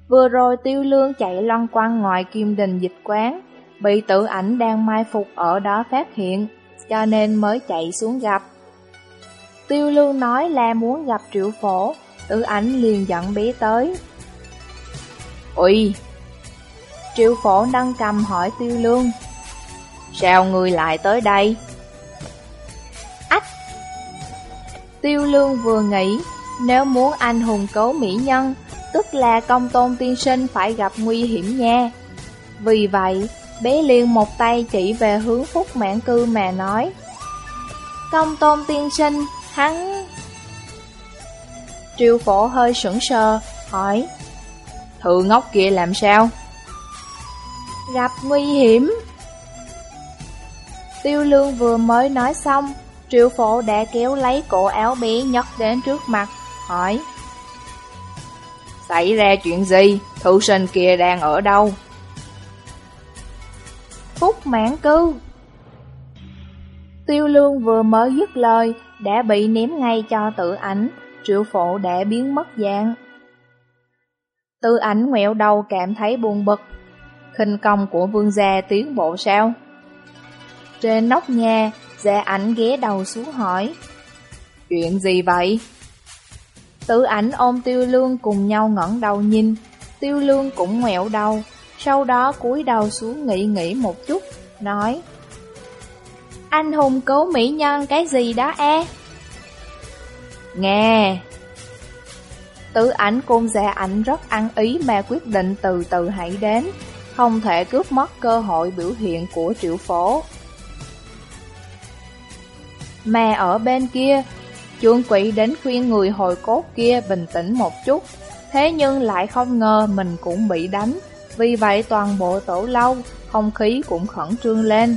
A: Vừa rồi tiêu lương chạy loan quanh ngoài kim đình dịch quán, bị tự ảnh đang mai phục ở đó phát hiện, cho nên mới chạy xuống gặp. Tiêu lương nói là muốn gặp triệu phổ, tự ảnh liền dẫn bé tới. Ui! Triệu phổ nâng cầm hỏi tiêu lương. Sao người lại tới đây? Ách! Tiêu lương vừa nghĩ, nếu muốn anh hùng cấu mỹ nhân, tức là công tôn tiên sinh phải gặp nguy hiểm nha. Vì vậy, bé liền một tay chỉ về hướng phúc mãn cư mà nói. Công tôn tiên sinh, hắn... Triều phổ hơi sững sờ, hỏi. Thự ngốc kia làm sao? Gặp nguy hiểm. Tiêu lương vừa mới nói xong, triệu phổ đã kéo lấy cổ áo bé nhấc đến trước mặt, hỏi. Xảy ra chuyện gì? Thư sinh kia đang ở đâu? Phúc mãn cư Tiêu lương vừa mới dứt lời Đã bị ném ngay cho tự ảnh Triệu phổ đã biến mất dạng. Tư ảnh ngoẹo đầu cảm thấy buồn bực. Khinh công của vương gia tiến bộ sao? Trên nóc nhà, gia ảnh ghé đầu xuống hỏi. Chuyện gì vậy? Tư ảnh ôm tiêu lương cùng nhau ngẩng đầu nhìn. Tiêu lương cũng ngoẹo đầu Sau đó cúi đầu xuống nghĩ nghĩ một chút Nói. Anh hùng cứu mỹ nhân cái gì đó e? Nghe. Tứ ảnh côn gia ảnh rất ăn ý mà quyết định từ từ hãy đến Không thể cướp mất cơ hội biểu hiện của triệu phổ. Mà ở bên kia Chuông quỷ đến khuyên người hồi cốt kia bình tĩnh một chút.
B: Thế nhưng lại không ngờ mình cũng bị đánh, vì vậy toàn bộ tổ lâu, không khí cũng khẩn trương lên.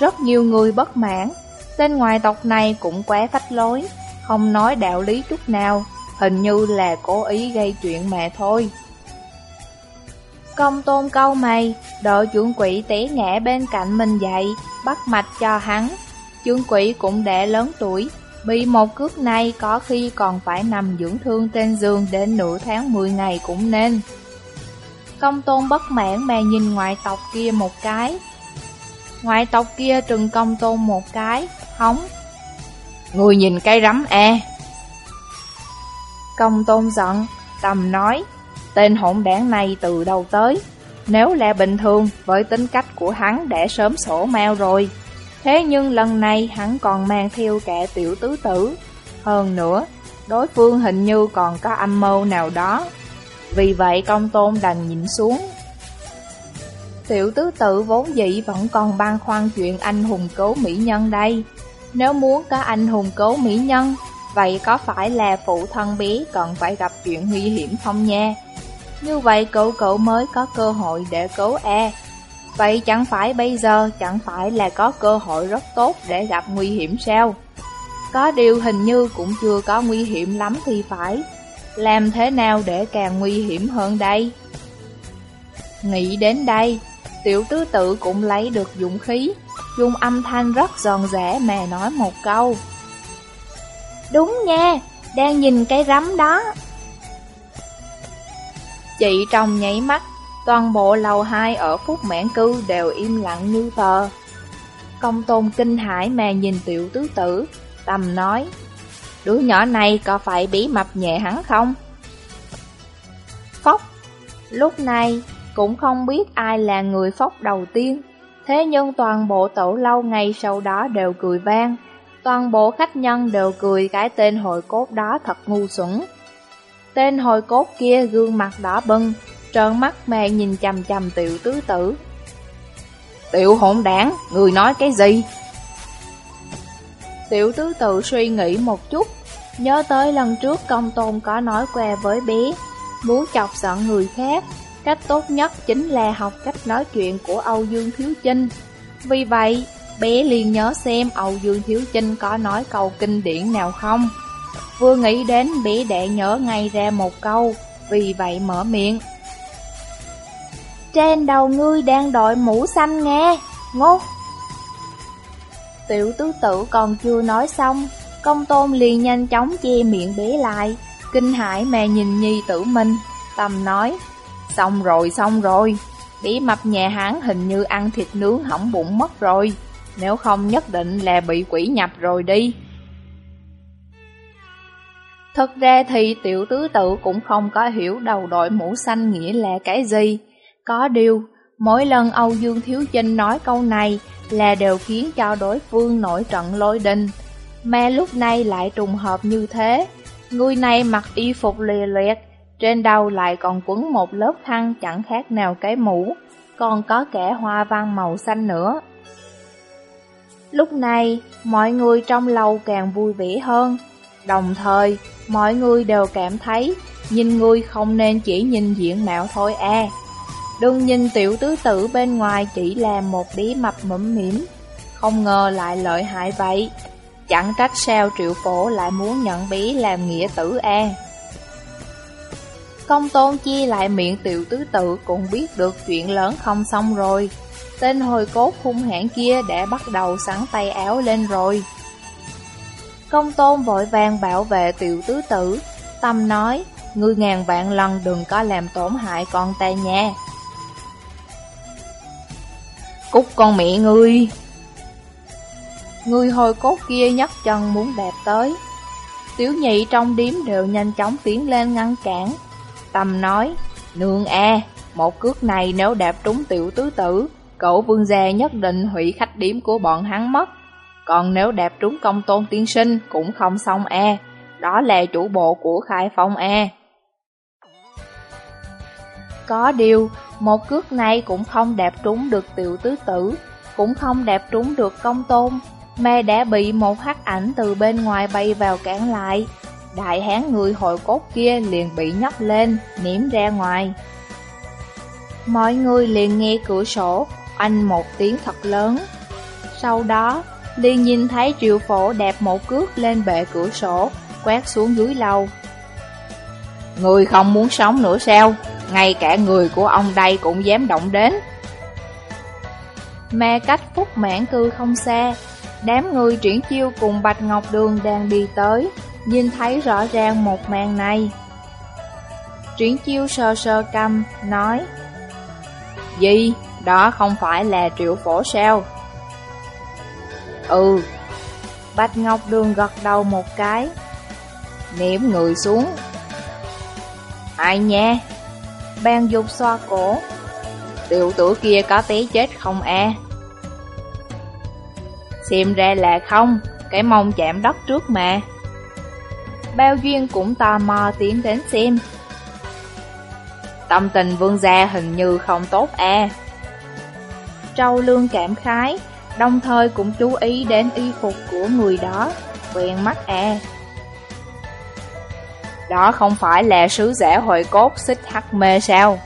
B: Rất nhiều người bất mãn, tên ngoài tộc này cũng quá phách lối, không nói đạo lý chút nào, hình như là cố ý gây chuyện mà thôi. Công tôn câu mày, đợi chuẩn quỷ té ngã bên cạnh mình dậy, bắt mạch cho hắn. Trưởng quỷ cũng đã lớn tuổi, bị một cước này có khi còn phải nằm dưỡng thương trên giường đến nửa tháng 10 ngày cũng nên. Công tôn bất mãn mà nhìn ngoại tộc kia một cái. Ngoại tộc kia trừng công tôn một cái, hóng. Người nhìn cây rắm e. Công tôn giận, tầm nói, tên hỗn đảng này từ đâu tới. Nếu là bình thường, với tính cách của hắn đã sớm sổ mau rồi. Thế nhưng lần này hắn còn mang theo cả tiểu tứ tử. Hơn nữa, đối phương hình như còn có âm mưu nào đó. Vì vậy công tôn đành nhìn xuống. Tiểu tứ tử vốn dĩ vẫn còn băn khoăn chuyện anh hùng cứu mỹ nhân đây. Nếu muốn có anh hùng cứu mỹ nhân, vậy có phải là phụ thân bí cần phải gặp chuyện nguy hiểm không nha? Như vậy cậu cậu mới có cơ hội để cứu E. Vậy chẳng phải bây giờ chẳng phải là có cơ hội rất tốt để gặp nguy hiểm sao? Có điều hình như cũng chưa có nguy hiểm lắm thì phải. Làm thế nào để càng nguy hiểm hơn đây? Nghĩ đến đây, tiểu tứ tự cũng lấy được dũng khí, dùng âm thanh rất giòn rẽ mè nói một câu. Đúng nha, đang nhìn cái rắm đó. Chị trong nháy mắt, toàn bộ lầu hai ở Phúc Mãn Cư đều im lặng như tờ. Công tôn kinh hải mà nhìn tiểu tứ tử, tầm nói, đứa nhỏ này có phải bí mập nhẹ hắn không? Phốc, lúc này cũng không biết ai là người phốc đầu tiên, thế nhưng toàn bộ tổ lâu ngày sau đó đều cười vang, toàn bộ khách nhân đều cười cái tên hội cốt đó thật ngu xuẩn. Tên hồi cốt kia gương mặt đỏ bừng, trợn mắt mẹ nhìn chầm chầm tiểu tứ tử. Tiểu hỗn đảng, người nói cái gì? Tiểu tứ tự suy nghĩ một chút, nhớ tới lần trước công tôn có nói qua với bé, muốn chọc giận người khác, cách tốt nhất chính là học cách nói chuyện của Âu Dương Thiếu Chinh. Vì vậy, bé liền nhớ xem Âu Dương Thiếu Chinh có nói câu kinh điển nào không. Vừa nghĩ đến bé đệ nhớ ngay ra một câu, vì vậy mở miệng. Trên đầu ngươi đang đội mũ xanh nghe, ngốc. Tiểu tứ tử còn chưa nói xong, công tôn liền nhanh chóng che miệng bé lại, kinh hãi mà nhìn nhi tử mình, tầm nói. Xong rồi, xong rồi, bí mập nhà hắn hình như ăn thịt nướng hỏng bụng mất rồi, nếu không nhất định là bị quỷ nhập rồi đi. Thật ra thì tiểu tứ tự cũng không có hiểu đầu đội mũ xanh nghĩa là cái gì. Có điều, mỗi lần Âu Dương Thiếu Chinh nói câu này là đều khiến cho đối phương nổi trận lôi đình. Mà lúc này lại trùng hợp như thế. Người này mặc y phục lìa liệt, trên đầu lại còn quấn một lớp khăn chẳng khác nào cái mũ, còn có kẻ hoa văn màu xanh nữa. Lúc này, mọi người trong lầu càng vui vẻ hơn. Đồng thời, mọi người đều cảm thấy nhìn người không nên chỉ nhìn diện mạo thôi à. Đừng nhìn tiểu tứ tử bên ngoài chỉ là một bí mập mẫm mỉm, không ngờ lại lợi hại vậy. Chẳng trách sao triệu phổ lại muốn nhận bí làm nghĩa tử a. Công tôn chia lại miệng tiểu tứ tự cũng biết được chuyện lớn không xong rồi. Tên hồi cốt hung hãn kia đã bắt đầu sẵn tay áo lên rồi. Công tôn vội vàng bảo vệ tiểu tứ tử, tâm nói, ngươi ngàn vạn lần đừng có làm tổn hại con ta nha. Cút con mẹ ngươi! Người hồi cốt kia nhấc chân muốn đạp tới. Tiểu nhị trong điếm đều nhanh chóng tiến lên ngăn cản. Tâm nói, nương e một cước này nếu đạp trúng tiểu tứ tử, cậu vương gia nhất định hủy khách điểm của bọn hắn mất. Còn nếu đạp trúng công tôn tiên sinh cũng không xong e, đó là chủ bộ của khai phong e. Có điều, một cước này cũng không đạp trúng được tiểu tứ tử, cũng không đạp trúng được công tôn, mà đã bị một hắc ảnh từ bên ngoài bay vào cản lại đại hán người hồi cốt kia liền bị nhấc lên, ném ra ngoài. Mọi người liền nghe cửa sổ, anh một tiếng thật lớn. Sau đó, liền nhìn thấy triệu phổ đạp một cước lên bệ cửa sổ, quét xuống dưới lầu. Người không muốn sống nữa sao? Ngay cả người của ông đây cũng dám động đến. Mà cách phúc mãn cư không xa, đám người triển chiêu cùng Bạch Ngọc Đường đang đi tới, nhìn thấy rõ ràng một màn này. Triển chiêu sơ sơ cầm, nói Gì? Đó không phải là triệu phổ sao? Ừ Bạch Ngọc Đường gật đầu một cái niệm người xuống Ai nha Ban dục xoa cổ Tiểu tử kia có té chết không e Xem ra là không Cái mông chạm đất trước mà Bao duyên cũng tò mò tiến đến xem Tâm tình vương gia hình như không tốt e Trâu lương cảm khái Đồng thời cũng chú ý đến y phục của người đó Quen mắt e đó không phải là sứ giả hồi cốt xích hắc mê sao?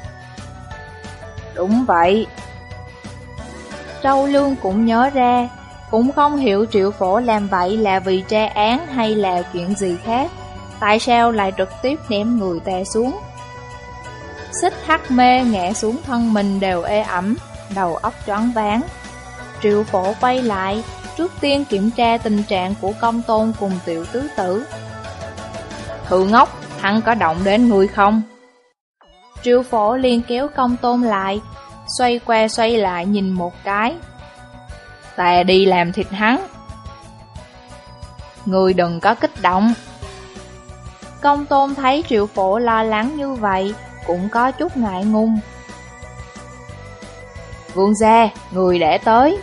B: Đúng vậy. trâu Lương cũng nhớ ra, cũng không hiểu triệu phổ làm vậy là vì tra án hay là chuyện gì khác. Tại sao lại trực tiếp ném người ta xuống? Xích hắc mê ngã xuống thân mình đều ê ẩm, đầu óc choáng váng. Triệu phổ quay lại, trước tiên kiểm tra tình trạng của công tôn cùng tiểu tứ tử. Thự ngốc, hắn có động đến người không? Triệu phổ liền kéo công tôn lại, xoay qua xoay lại nhìn một cái. Ta đi làm thịt hắn. Người đừng có kích động. Công tôn thấy triệu phổ lo lắng như vậy, cũng có chút ngại ngùng. Vương gia, người để tới.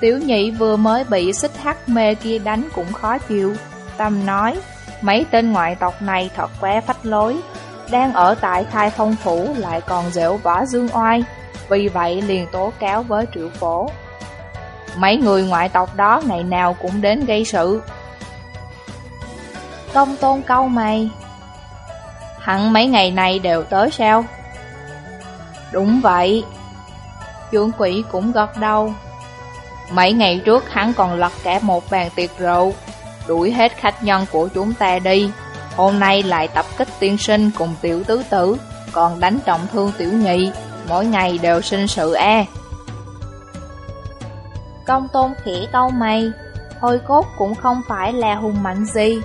B: Tiểu nhị vừa mới bị xích hắc mê kia đánh cũng khó chịu. Tâm nói, mấy tên ngoại tộc này thật quá phách lối, đang ở tại khai phong phủ lại còn dẻo võ dương oai, vì vậy liền tố cáo với triệu phổ. Mấy người ngoại tộc đó ngày nào cũng đến gây sự. Công tôn câu mày Hẳn mấy ngày này đều tới sao? Đúng vậy chuẩn quỷ cũng gật đầu Mấy ngày trước hắn còn lật cả một bàn tiệc rượu đuổi hết khách nhân của chúng ta đi. Hôm nay lại tập kích tiên sinh cùng tiểu tứ tử, còn đánh trọng thương tiểu nhị, mỗi ngày đều sinh sự e. Công tôn khỉ câu mày, hồi cốt cũng không phải là hùng mạnh gì.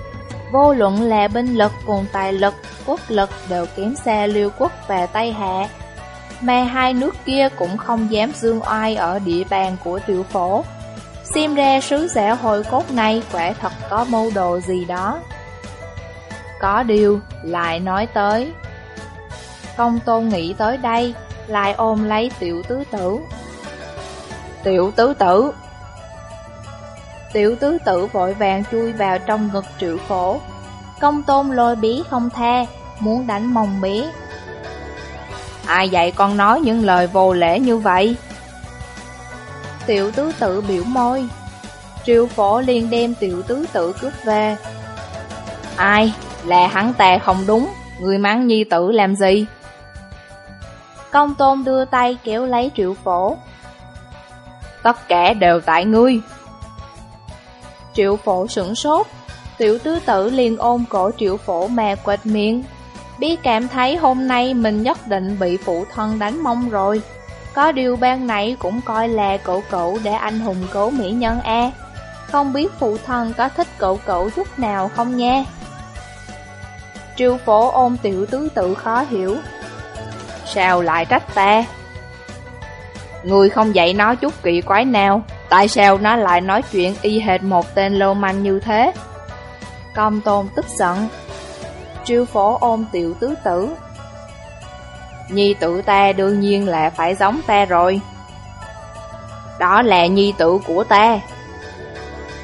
B: Vô luận là binh lực cùng tài lực, quốc lực đều kém xa liêu quốc và Tây Hạ. Mà hai nước kia cũng không dám dương oai ở địa bàn của Tiểu phổ, Xem ra sứ giả hồi cốt này quả thật có mưu đồ gì đó Có điều lại nói tới Công tôn nghĩ tới đây lại ôm lấy tiểu tứ tử. Tiểu tứ tử. Tiểu tứ tử vội vàng chui vào trong ngực triệu phổ Công tôn lôi bí không tha Muốn đánh mông bí. Ai dạy con nói những lời vô lễ như vậy? Tiểu tứ tử biểu môi. Triệu phổ liền đem tiểu tứ tử cướp về. Ai? Là hắn ta không đúng. Người mắng nhi tử làm gì? Công tôn đưa tay kéo lấy triệu phổ. Tất cả đều tại ngươi. Triệu phổ sửng sốt. Tiểu tứ tử liền ôm cổ triệu phổ mà quệt miệng. Biết cảm thấy hôm nay mình nhất định bị phụ thân đánh mông rồi. Có điều ban nãy cũng coi là cậu cậu để anh hùng cố mỹ nhân e Không biết phụ thân có thích cậu cậu chút nào không nha? Triều phổ ôm tiểu tứ tự khó hiểu Sao lại trách ta? Người không dạy nó chút kỳ quái nào Tại sao nó lại nói chuyện y hệt một tên lô manh như thế? Công tôn tức giận triêu phổ ôm tiểu tứ tử. Nhi tử ta đương nhiên là phải giống ta rồi. Đó là nhi tử của ta.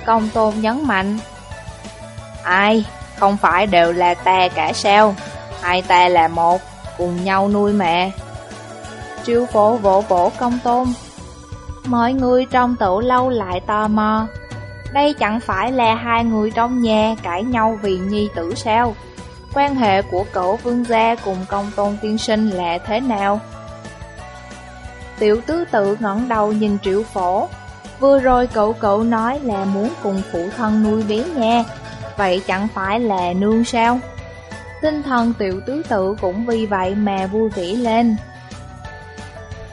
B: Công tôn nhấn mạnh. Ai, không phải đều là ta cả sao? Hai ta là một, cùng nhau nuôi mẹ triệu phổ vỗ vỗ công tôn Mọi người trong tủ lâu lại tò mò Đây chẳng phải là hai người trong nhà cãi nhau vì nhi tử sao? Quan hệ của cậu vương gia cùng công tôn tiên sinh là thế nào? Tiểu tứ tự ngẩng đầu nhìn triệu phổ Vừa rồi cậu cậu nói là muốn cùng phụ thân nuôi bé nha Vậy chẳng phải là nương sao? Tinh thần tiểu tứ tự cũng vì vậy mà vui vẻ lên.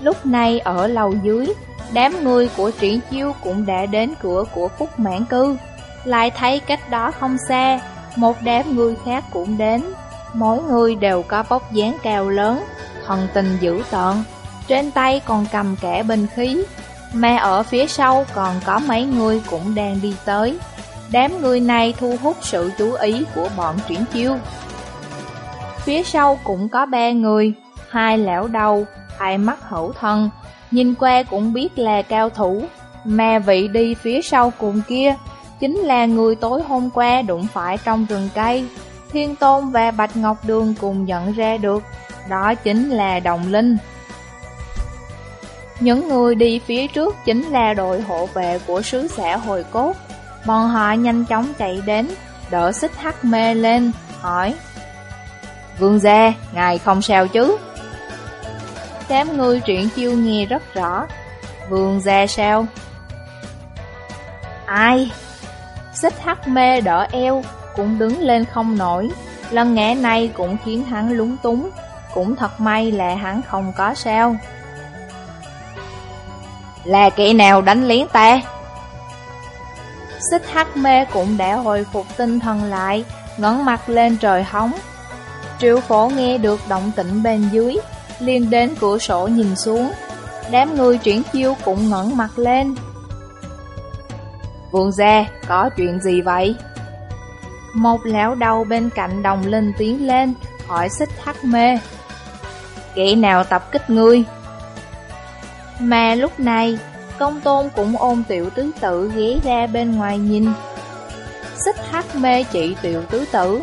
B: Lúc này ở lầu dưới, Đám người của triển chiêu cũng đã đến cửa của Phúc Mãn Cư. Lại thấy cách đó không xa, Một đám người khác cũng đến. Mỗi người đều có bóc dáng cao lớn, Thần tình dữ tợn. Trên tay còn cầm kẻ binh khí, Mà ở phía sau còn có mấy người cũng đang đi tới. Đám người này thu hút sự chú ý của bọn triển chiêu. Phía sau cũng có ba người Hai lão đầu, hai mắt hậu thân Nhìn qua cũng biết là cao thủ. Mà vị đi phía sau cùng kia Chính là người tối hôm qua đụng phải trong rừng cây. Thiên Tôn và Bạch Ngọc Đường cùng nhận ra được Đó chính là Đồng Linh. Những người đi phía trước chính là đội hộ vệ của sứ xã hồi cốt. Bọn họ nhanh chóng chạy đến Đỡ xích hắc mê lên Hỏi Vương gia, ngài không sao chứ? Đám người truyện chiêu nghe rất rõ. Vương gia sao? Ai? Xích hắc mê đỡ eo Cũng đứng lên không nổi. Lần ngã này cũng khiến hắn lúng túng. Cũng thật may là hắn không có sao. Là kẻ nào đánh lén ta? Xích hắc mê cũng đã hồi phục tinh thần lại ngẩng mặt lên trời hóng. Triệu phổ nghe được động tĩnh bên dưới liền đến cửa sổ nhìn xuống. Đám người chuyển chiêu cũng ngẩng mặt lên. Vương gia, có chuyện gì vậy? Một lão đầu bên cạnh đồng linh tiến lên, hỏi xích thắc mê. Kẻ nào tập kích ngươi? Mà lúc này, công tôn cũng ôm tiểu tứ tử ghé ra bên ngoài nhìn. Xích thắc mê chị tiểu tứ tử.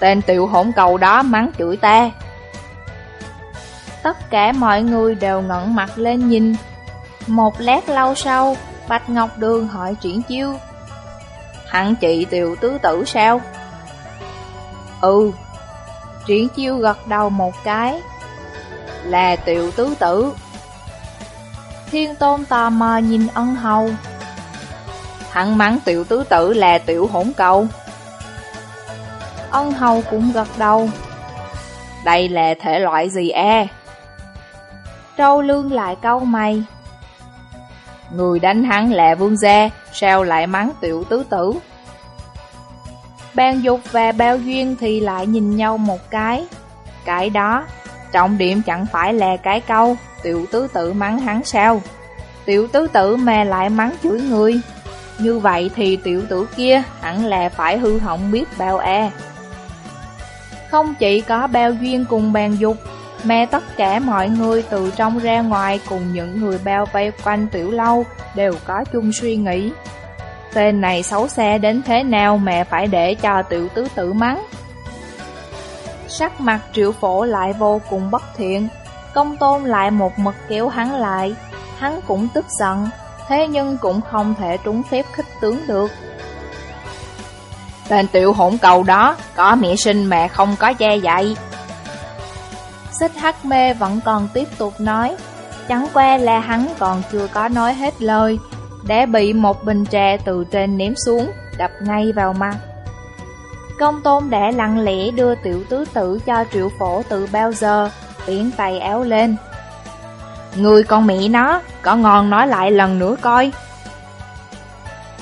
B: Tên tiểu hỗn cầu đó mắng chửi ta, Tất cả mọi người đều ngẩn mặt lên nhìn. Một lát lâu sau, Bạch Ngọc Đường hỏi Triển Chiêu. Hẳn chị tiểu tứ tử sao? Ừ. Triển Chiêu gật đầu một cái. Là tiểu tứ tử. Thiên Tôn tò mò nhìn ân hầu. Hắn mắng tiểu tứ tử là tiểu hỗn cầu. Ân hầu cũng gật đầu. Đây là thể loại gì e? Trâu lương lại câu mày. Người đánh hắn là vương gia, sao lại mắng tiểu tứ tử? Ban dục và bao duyên thì lại nhìn nhau một cái. Cái đó, trọng điểm chẳng phải là cái câu, tiểu tứ tử mắng hắn sao? Tiểu tứ tử mà lại mắng chửi người. Như vậy thì tiểu tử kia hẳn là phải hư hỏng biết bao e. Không chỉ có bao duyên cùng bàn dục mà tất cả mọi người từ trong ra ngoài cùng những người bao vây quanh tiểu lâu đều có chung suy nghĩ. Tên này xấu xa đến thế nào mẹ phải để cho tiểu tứ tử mắng. Sắc mặt triệu phổ lại vô cùng bất thiện, công tôn lại một mực kéo hắn lại, hắn cũng tức giận, thế nhưng cũng không thể trúng phép khích tướng được. Tên tiểu hỗn cầu đó, có mẹ sinh mẹ không có che dạy, Xích hắc mê vẫn còn tiếp tục nói Chẳng qua là hắn còn chưa có nói hết lời Đã bị một bình trà từ trên ném xuống Đập ngay vào mặt. Công tôn đã lặng lẽ đưa tiểu tứ tử cho triệu phổ từ bao giờ Biển tay áo lên. Người con mẹ nó, có ngon nói lại lần nữa coi.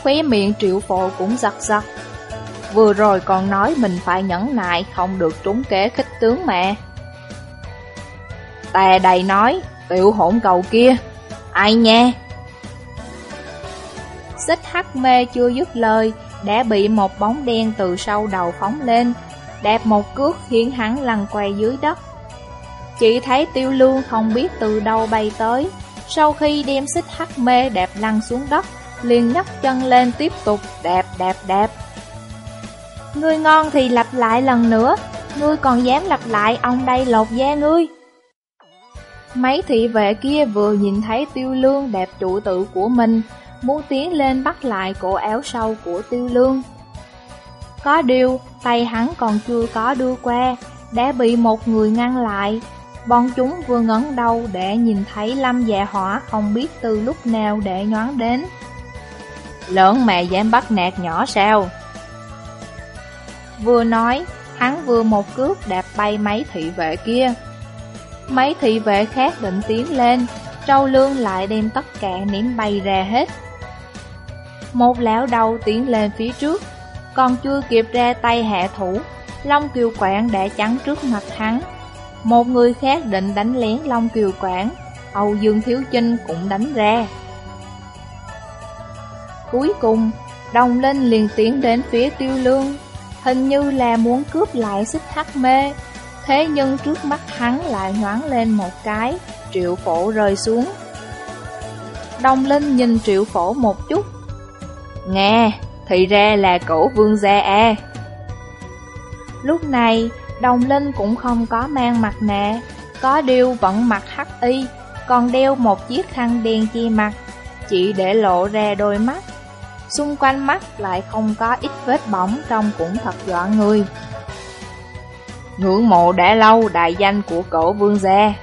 B: Khóe miệng triệu phổ cũng giật giật. Vừa rồi còn nói mình phải nhẫn nại không được trúng kế khích tướng mẹ Tè đầy nói, tiểu hỗn cầu kia, ai nha? Xích hắc mê chưa dứt lời, đã bị một bóng đen từ sau đầu phóng lên, đạp một cước khiến hắn lăn quay dưới đất. Chỉ thấy tiêu lương không biết từ đâu bay tới, sau khi đem xích hắc mê đạp lăn xuống đất, liền nhấc chân lên tiếp tục đạp đạp đạp. Ngươi ngon thì lặp lại lần nữa, ngươi còn dám lặp lại ông đây lột da ngươi. Mấy thị vệ kia vừa nhìn thấy tiêu lương đẹp trụ tự của mình, muốn tiến lên bắt lại cổ áo sâu của tiêu lương. Có điều, tay hắn còn chưa có đưa qua, đã bị một người ngăn lại. Bọn chúng vừa ngấn đầu để nhìn thấy lâm dạ hỏa không biết từ lúc nào để nhoáng đến. Lớn mẹ dám bắt nạt nhỏ sao? Vừa nói, hắn vừa một cước đạp bay mấy thị vệ kia. Mấy thị vệ khác định tiến lên, trâu lương lại đem tất cả ném bay ra hết. Một lão đầu tiến lên phía trước, còn chưa kịp ra tay hạ thủ, Long Kiều Quảng đã chắn trước mặt hắn. Một người khác định đánh lén Long Kiều Quảng, Âu Dương Thiếu Chinh cũng đánh ra. Cuối cùng, Đồng Linh liền tiến đến phía Tiêu Lương, hình như là muốn cướp lại xích hắc mê. Thế nhưng trước mắt hắn lại nhoáng lên một cái, triệu phổ rơi xuống. Đồng Linh nhìn triệu phổ một chút. Nghe, thì ra là cổ vương gia à. Lúc này, Đồng Linh cũng không có mang mặt nạ, có điều vẫn mặc hắc y, còn đeo một chiếc khăn đen che mặt, chỉ để lộ ra đôi mắt. Xung quanh mắt lại không có ít vết bỏng trông cũng thật dọa người. Ngưỡng mộ đã lâu đại danh của cổ vương gia.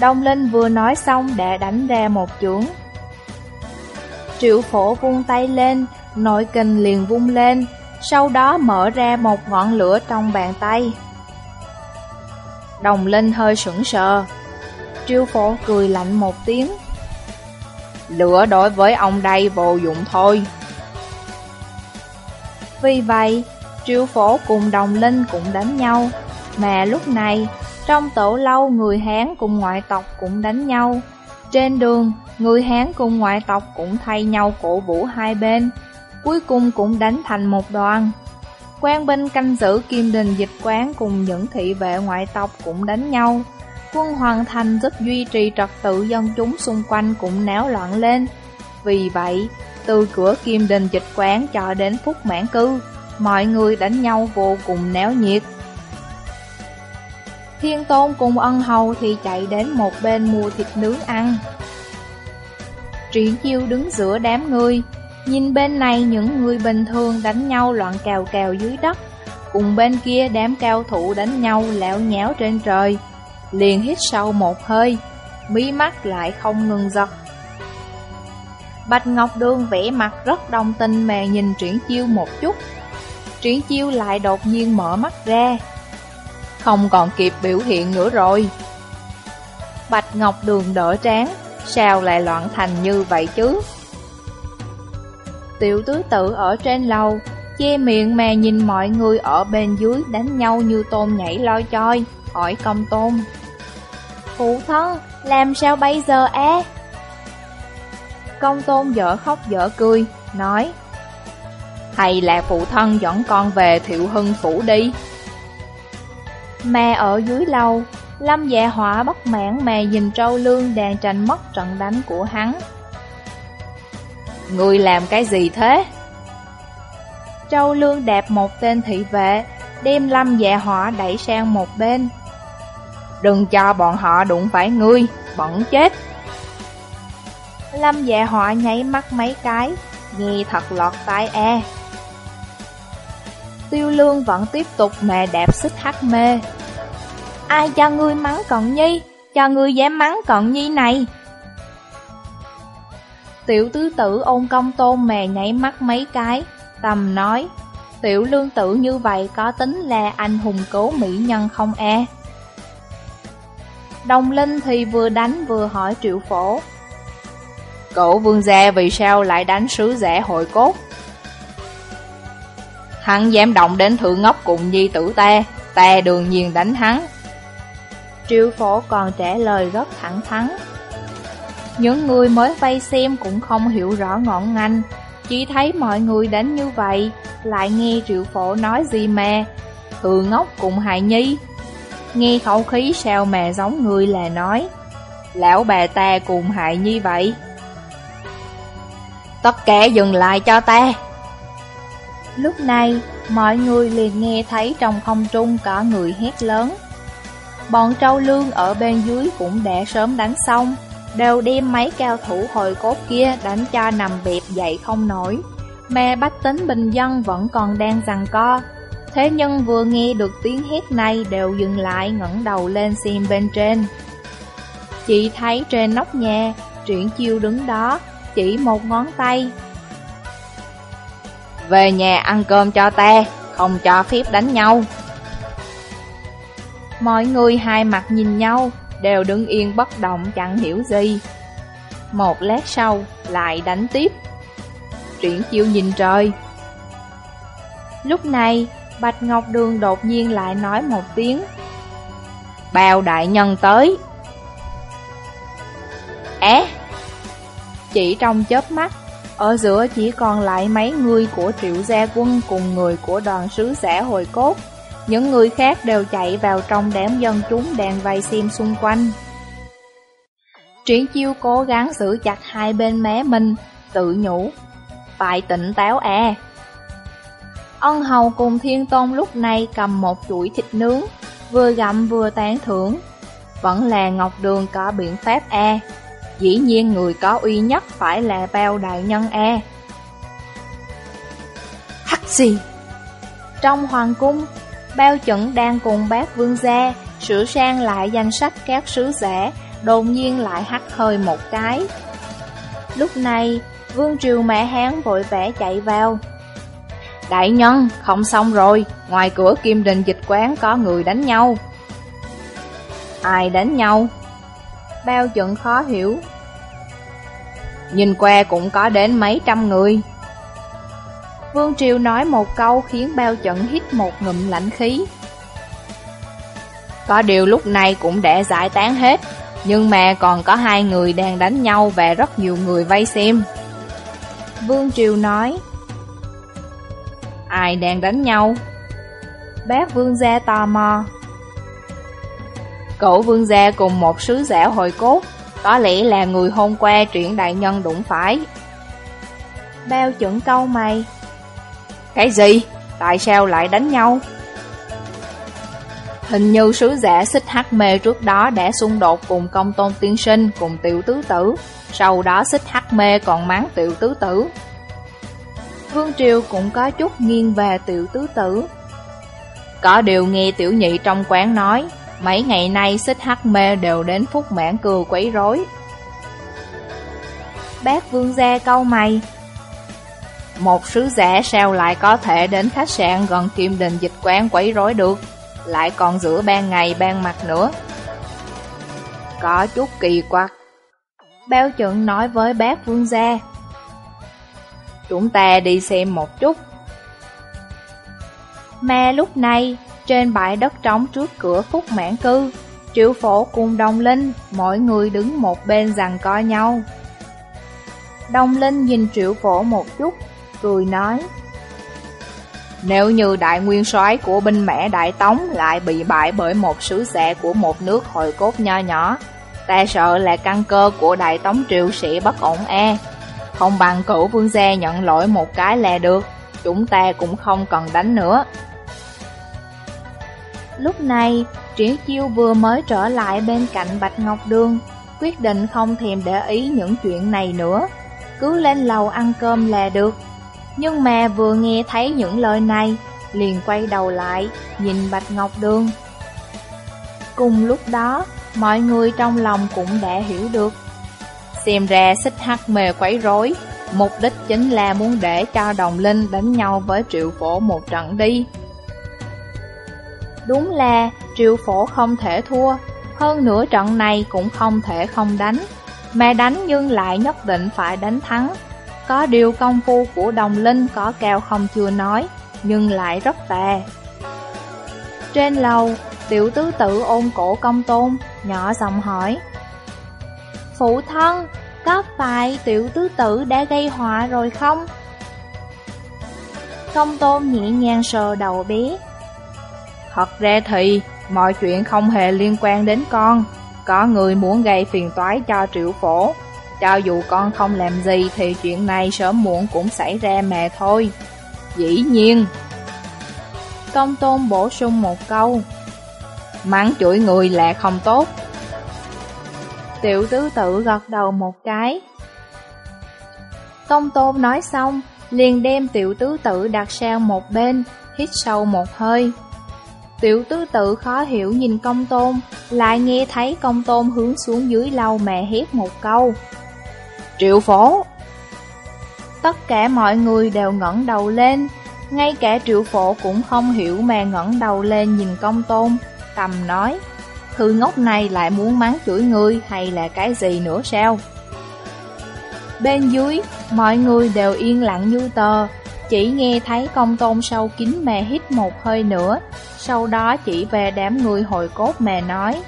B: Đông Linh vừa nói xong đã đánh ra một chưởng. Triệu phổ vung tay lên, nội kình liền vung lên, sau đó mở ra một ngọn lửa trong bàn tay. Đồng Linh hơi sững sờ. Triệu phổ cười lạnh một tiếng. Lửa đối với ông đây vô dụng thôi. Vì vậy, Triệu phổ cùng Đồng Linh cũng đánh nhau, mà lúc này, trong tổ lâu người Hán cùng ngoại tộc cũng đánh nhau. Trên đường, người Hán cùng ngoại tộc cũng thay nhau cổ vũ hai bên, cuối cùng cũng đánh thành một đoàn. Quan binh canh giữ kim đình dịch quán cùng những thị vệ ngoại tộc cũng đánh nhau. Quân Hoàng Thành giúp duy trì trật tự dân chúng xung quanh cũng náo loạn lên. Vì vậy, từ cửa kim đình dịch quán cho đến phúc mãn cư, mọi người đánh nhau vô cùng náo nhiệt. Thiên Tôn cùng ân hầu thì chạy đến một bên mua thịt nướng ăn. Triển chiêu đứng giữa đám người, nhìn bên này những người bình thường đánh nhau loạn cào cào dưới đất, cùng bên kia đám cao thủ đánh nhau lẹo nháo trên trời. Liền hít sâu một hơi, mí mắt lại không ngừng giật. Bạch Ngọc Đường vẽ mặt rất đồng tình mà nhìn Triển Chiêu một chút. Triển Chiêu lại đột nhiên mở mắt ra, không còn kịp biểu hiện nữa rồi. Bạch Ngọc Đường đỡ trán, sao lại loạn thành như vậy chứ? Tiểu tứ tử ở trên lầu, che miệng mà nhìn mọi người ở bên dưới đánh nhau như tôm nhảy loi choi, hỏi công tôn. Phụ thân, làm sao bây giờ á? Công tôn dở khóc dở cười, nói Hay là phụ thân dẫn con về thiệu hưng phủ đi Mà ở dưới lầu, Lâm dạ hỏa bất mãn mà nhìn trâu lương đang tranh mất trận đánh của hắn Người làm cái gì thế? Trâu lương đạp một tên thị vệ Đem lâm dạ hỏa đẩy sang một bên Đừng cho bọn họ đụng phải ngươi, bẩn chết Lâm dạ họa nháy mắt mấy cái, nghe thật lọt tai e. Tiêu lương vẫn tiếp tục mè đẹp xích hắc mê. Ai cho ngươi mắng cận nhi, cho ngươi dám mắng cận nhi này. Tiểu tứ tử ôn công tôn mè nháy mắt mấy cái, tầm nói, tiểu lương tử như vậy có tính là anh hùng cố mỹ nhân không e. Đồng Linh thì vừa đánh vừa hỏi triệu phổ, Cổ vương gia vì sao lại đánh sứ giả hội cốt? Hắn dám động đến thượng ngốc cùng nhi tử ta, ta đương nhiên đánh hắn. Triệu phổ còn trả lời rất thẳng thắn. Những người mới vay xem cũng không hiểu rõ ngọn ngành, chỉ thấy mọi người đánh như vậy, lại nghe triệu phổ nói gì mà, thượng ngốc cùng hại nhi. Nghe khẩu khí sao mà giống người là nói, lão bà ta cùng hại như vậy. Tất cả dừng lại cho ta Lúc này Mọi người liền nghe thấy trong không trung có người hét lớn Bọn trâu lương ở bên dưới cũng đã sớm đánh xong đều đem mấy cao thủ hồi cốt kia đánh cho nằm bẹp dậy không nổi. Mà bách tính bình dân vẫn còn đang giằng co. Thế nhưng vừa nghe được tiếng hét này đều dừng lại ngẩng đầu lên xem bên trên. Chị thấy trên nóc nhà, Triển Chiêu đứng đó, chỉ một ngón tay. Về nhà ăn cơm cho ta, không cho phép đánh nhau. Mọi người hai mặt nhìn nhau, đều đứng yên bất động chẳng hiểu gì. Một lát sau, lại đánh tiếp. Triển chiêu nhìn trời. Lúc này, Bạch Ngọc Đường đột nhiên lại nói một tiếng. Bào đại nhân tới. Á! Chỉ trong chớp mắt, ở giữa chỉ còn lại mấy người của triệu gia quân cùng người của đoàn sứ xã hồi cốt. Những người khác đều chạy vào trong đám dân chúng đang vây xem xung quanh. Triển chiêu cố gắng giữ chặt hai bên mé mình, tự nhủ. Phải tỉnh táo à. Ân hầu cùng thiên tôn lúc này cầm một chuỗi thịt nướng, vừa gặm vừa tán thưởng. Vẫn là Ngọc Đường có biện pháp A. Dĩ nhiên người có uy nhất phải là bao đại nhân A. Hắc gì? Trong hoàng cung, bao chuẩn đang cùng bác vương gia sửa sang lại danh sách các sứ giả, đột nhiên lại hắt hơi một cái. Lúc này, vương triều mẹ hán vội vẽ chạy vào. Đại nhân, không xong rồi, ngoài cửa kim đình dịch quán có người đánh nhau. Ai đánh nhau? Bao trận khó hiểu. Nhìn qua cũng có đến mấy trăm người. Vương Triều nói một câu khiến bao trận hít một ngụm lạnh khí. Có điều lúc này cũng đã giải tán hết, nhưng mà còn có hai người đang đánh nhau và rất nhiều người vây xem. Vương Triều nói, Ai đang đánh nhau? Bác Vương Gia tò mò. Cậu Vương Gia cùng một sứ giả hồi cốt, có lẽ là người hôm qua chuyện đại nhân đụng phải. Bao chuẩn câu mày. Cái gì? Tại sao lại đánh nhau? Hình như sứ giả xích hắc mê trước đó đã xung đột cùng công tôn tiên sinh cùng tiểu tứ tử, sau đó xích hắc mê còn mắng tiểu tứ tử. Vương Triều cũng có chút nghiêng về tiểu tứ tử. Có điều nghe tiểu nhị trong quán nói, mấy ngày nay xích hắc mê đều đến phúc mãn cừu quấy rối. Bác vương gia câu mày. Một sứ giả sao lại có thể đến khách sạn gần kim đình dịch quán quấy rối được, lại còn giữa ban ngày ban mặt nữa. Có chút kỳ quặc. Bao chuẩn nói với bác vương gia. Chúng ta đi xem một chút. Mà lúc này, trên bãi đất trống trước cửa Phúc Mãn Cư, Triệu Phổ cùng Đồng Linh, mọi người đứng một bên rằng coi nhau. Đồng Linh nhìn Triệu Phổ một chút, cười nói Nếu như đại nguyên soái của binh mã Đại Tống lại bị bại bởi một sứ giả của một nước hồi cốt nho nhỏ, ta sợ là căn cơ của Đại Tống Triệu sẽ bất ổn e. Không bằng cửu vương gia nhận lỗi một cái là được, chúng ta cũng không cần đánh nữa. Lúc này, Triển Chiêu vừa mới trở lại bên cạnh Bạch Ngọc Đường, quyết định không thèm để ý những chuyện này nữa, cứ lên lầu ăn cơm là được. Nhưng mà vừa nghe thấy những lời này, liền quay đầu lại, nhìn Bạch Ngọc Đường. Cùng lúc đó, mọi người trong lòng cũng đã hiểu được Xem ra xích hắc mề quấy rối. Mục đích chính là muốn để cho đồng linh đánh nhau với triệu phổ một trận đi. Đúng là triệu phổ không thể thua. Hơn nữa trận này cũng không thể không đánh. Mà đánh nhưng lại nhất định phải đánh thắng. Có điều công phu của đồng linh có cao không chưa nói Nhưng lại rất tệ Trên lầu, tiểu tứ tự ôn cổ công tôn Nhỏ giọng hỏi Phụ thân, có phải tiểu tứ tử đã gây họa rồi không? Công tôn nhẹ nhàng sờ đầu bé. Thật ra thì, mọi chuyện không hề liên quan đến con. Có người muốn gây phiền toái cho triệu phổ. Cho dù con không làm gì thì chuyện này sớm muộn cũng xảy ra mà thôi. Dĩ nhiên. Công tôn bổ sung một câu. Mắng chửi người là không tốt, Tiểu tứ tự gật đầu một cái. Công tôn nói xong, liền đem tiểu tứ tự đặt sang một bên, hít sâu một hơi. Tiểu tứ tự khó hiểu nhìn công tôn, lại nghe thấy công tôn hướng xuống dưới lâu mẹ hét một câu. Triệu phổ! Tất cả mọi người đều ngẩng đầu lên, ngay cả triệu phổ cũng không hiểu mà ngẩng đầu lên nhìn công tôn, tầm nói. Thư ngốc này lại muốn mắng chửi người hay là cái gì nữa sao? Bên dưới, mọi người đều yên lặng như tờ, chỉ nghe thấy công tôn sâu kín mè hít một hơi nữa, sau đó chỉ về đám người hồi cốt mè nói.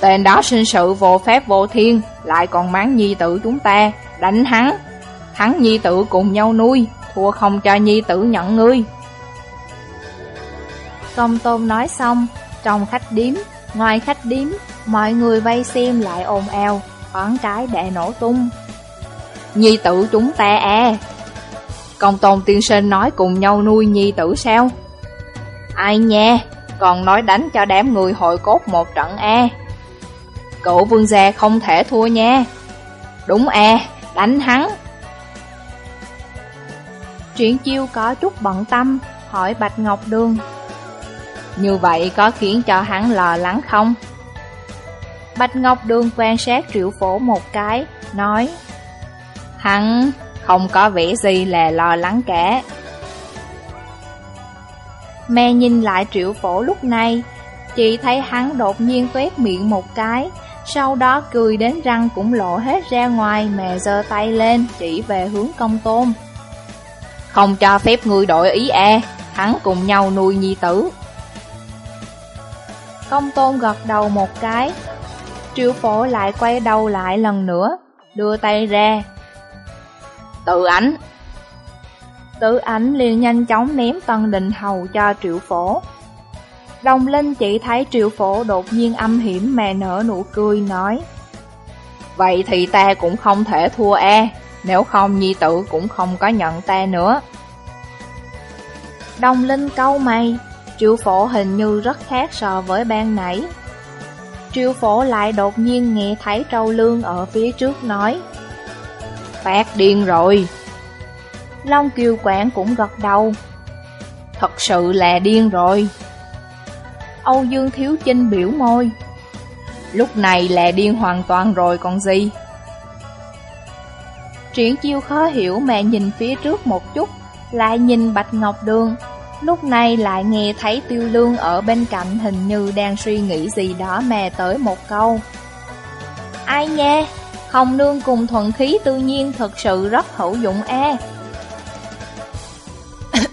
B: Tên đó sinh sự vô phép vô thiên, lại còn mắng nhi tử chúng ta, đánh hắn. Hắn nhi tử cùng nhau nuôi, thua không cho nhi tử nhận ngươi. Công tôn nói xong, trong khách điếm, ngoài khách điếm, mọi người vây xem lại ồn ào, khoảng cái đệ nổ tung. Nhi tử chúng ta e. à, Công tôn tiên sinh nói cùng nhau nuôi nhi tử sao? Ai nha, còn nói đánh cho đám người hội cốt một trận e. Cậu vương gia không thể thua nha. Đúng e, đánh hắn. Triển chiêu có chút bận tâm, hỏi Bạch Ngọc Đường. Như vậy có khiến cho hắn lo lắng không? Bạch Ngọc Đường quan sát triệu phổ một cái, nói Hắn không có vẻ gì là lo lắng cả. Mẹ nhìn lại triệu phổ lúc này, chỉ thấy hắn đột nhiên tuét miệng một cái, sau đó cười đến răng cũng lộ hết ra ngoài mẹ giơ tay lên chỉ về hướng công tôn. Không cho phép người đổi ý e, hắn cùng nhau nuôi nhi tử. Công tôn gật đầu một cái, triệu phổ lại quay đầu lại lần nữa, đưa tay ra, Tự ảnh. Tự ảnh liền nhanh chóng ném tân định hầu cho triệu phổ. Đồng Linh chỉ thấy triệu phổ đột nhiên âm hiểm mà nở nụ cười nói Vậy thì ta cũng không thể thua e Nếu không nhi tử cũng không có nhận ta nữa. Đồng Linh câu mày Triệu phổ hình như rất khác so với ban nãy Triệu phổ lại đột nhiên nghe thấy trâu lương ở phía trước nói Phát điên rồi. Long Kiều Quảng cũng gật đầu. Thật sự là điên rồi. Âu Dương Thiếu Chinh biểu môi. Lúc này là điên hoàn toàn rồi còn gì. Triển chiêu khó hiểu mẹ nhìn phía trước một chút, lại nhìn Bạch Ngọc Đường. Lúc này lại nghe thấy tiêu lương ở bên cạnh hình như đang suy nghĩ gì đó mè tới một câu. Ai nha, Hồng nương cùng thuận khí tự nhiên thật sự rất hữu dụng e.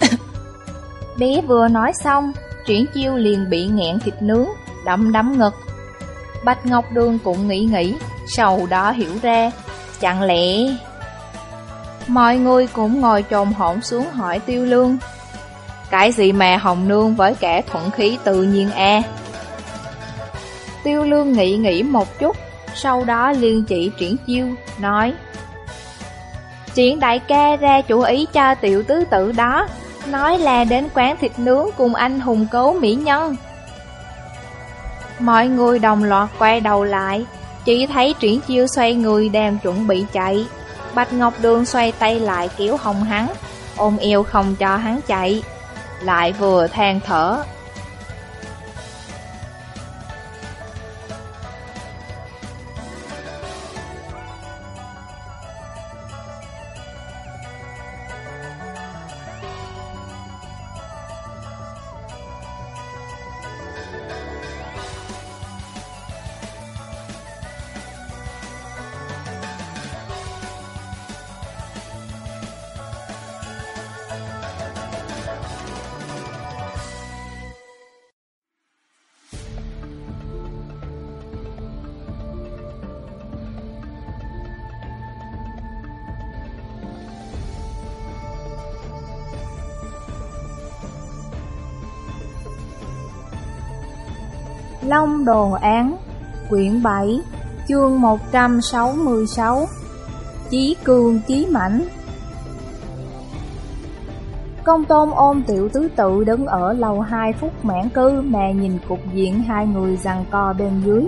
B: Bé vừa nói xong, chuyển chiêu liền bị nghẹn thịt nướng, đậm đấm ngực. Bạch Ngọc Đường cũng nghĩ nghĩ, sau đó hiểu ra, chẳng lẽ... Mọi người cũng ngồi trồm hổn xuống hỏi tiêu lương. Cái gì mà hồng nương với kẻ thuận khí tự nhiên e? Tiêu lương nghĩ nghĩ một chút, sau đó liên chỉ triển chiêu, nói Triển đại ca ra chủ ý cho tiểu tứ tử đó, nói là đến quán thịt nướng cùng anh hùng cấu mỹ nhân. Mọi người đồng loạt quay đầu lại, chỉ thấy triển chiêu xoay người đang chuẩn bị chạy. Bạch Ngọc Đường xoay tay lại kéo hồng hắn, ôm eo không cho hắn chạy. Lại vừa than thở, Long Đồ Án Quyển 7 Chương 166 Chí cường chí mảnh Công tôn ôm tiểu tứ tự đứng ở lầu 2 phút mãn cư mà nhìn cục diện hai người rằng co bên dưới.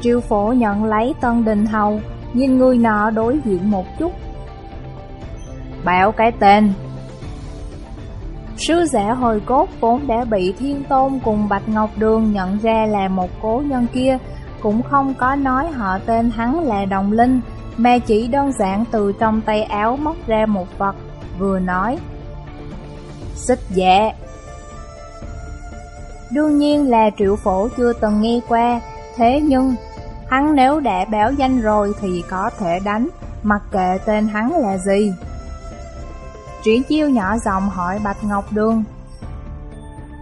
B: Triều phổ nhận lấy tân đình hầu, nhìn người nọ đối diện một chút. Bảo cái tên. Sứ giả hồi cốt vốn đã bị Thiên Tôn cùng Bạch Ngọc Đường nhận ra là một cố nhân kia, cũng không có nói họ tên hắn là Đồng Linh, mà chỉ đơn giản từ trong tay áo móc ra một vật, vừa nói. Xích dạ. Đương nhiên là triệu phổ chưa từng nghe qua, thế nhưng hắn nếu đã báo danh rồi thì có thể đánh, mặc kệ tên hắn là gì. Triển chiêu nhỏ giọng hỏi Bạch Ngọc Đường.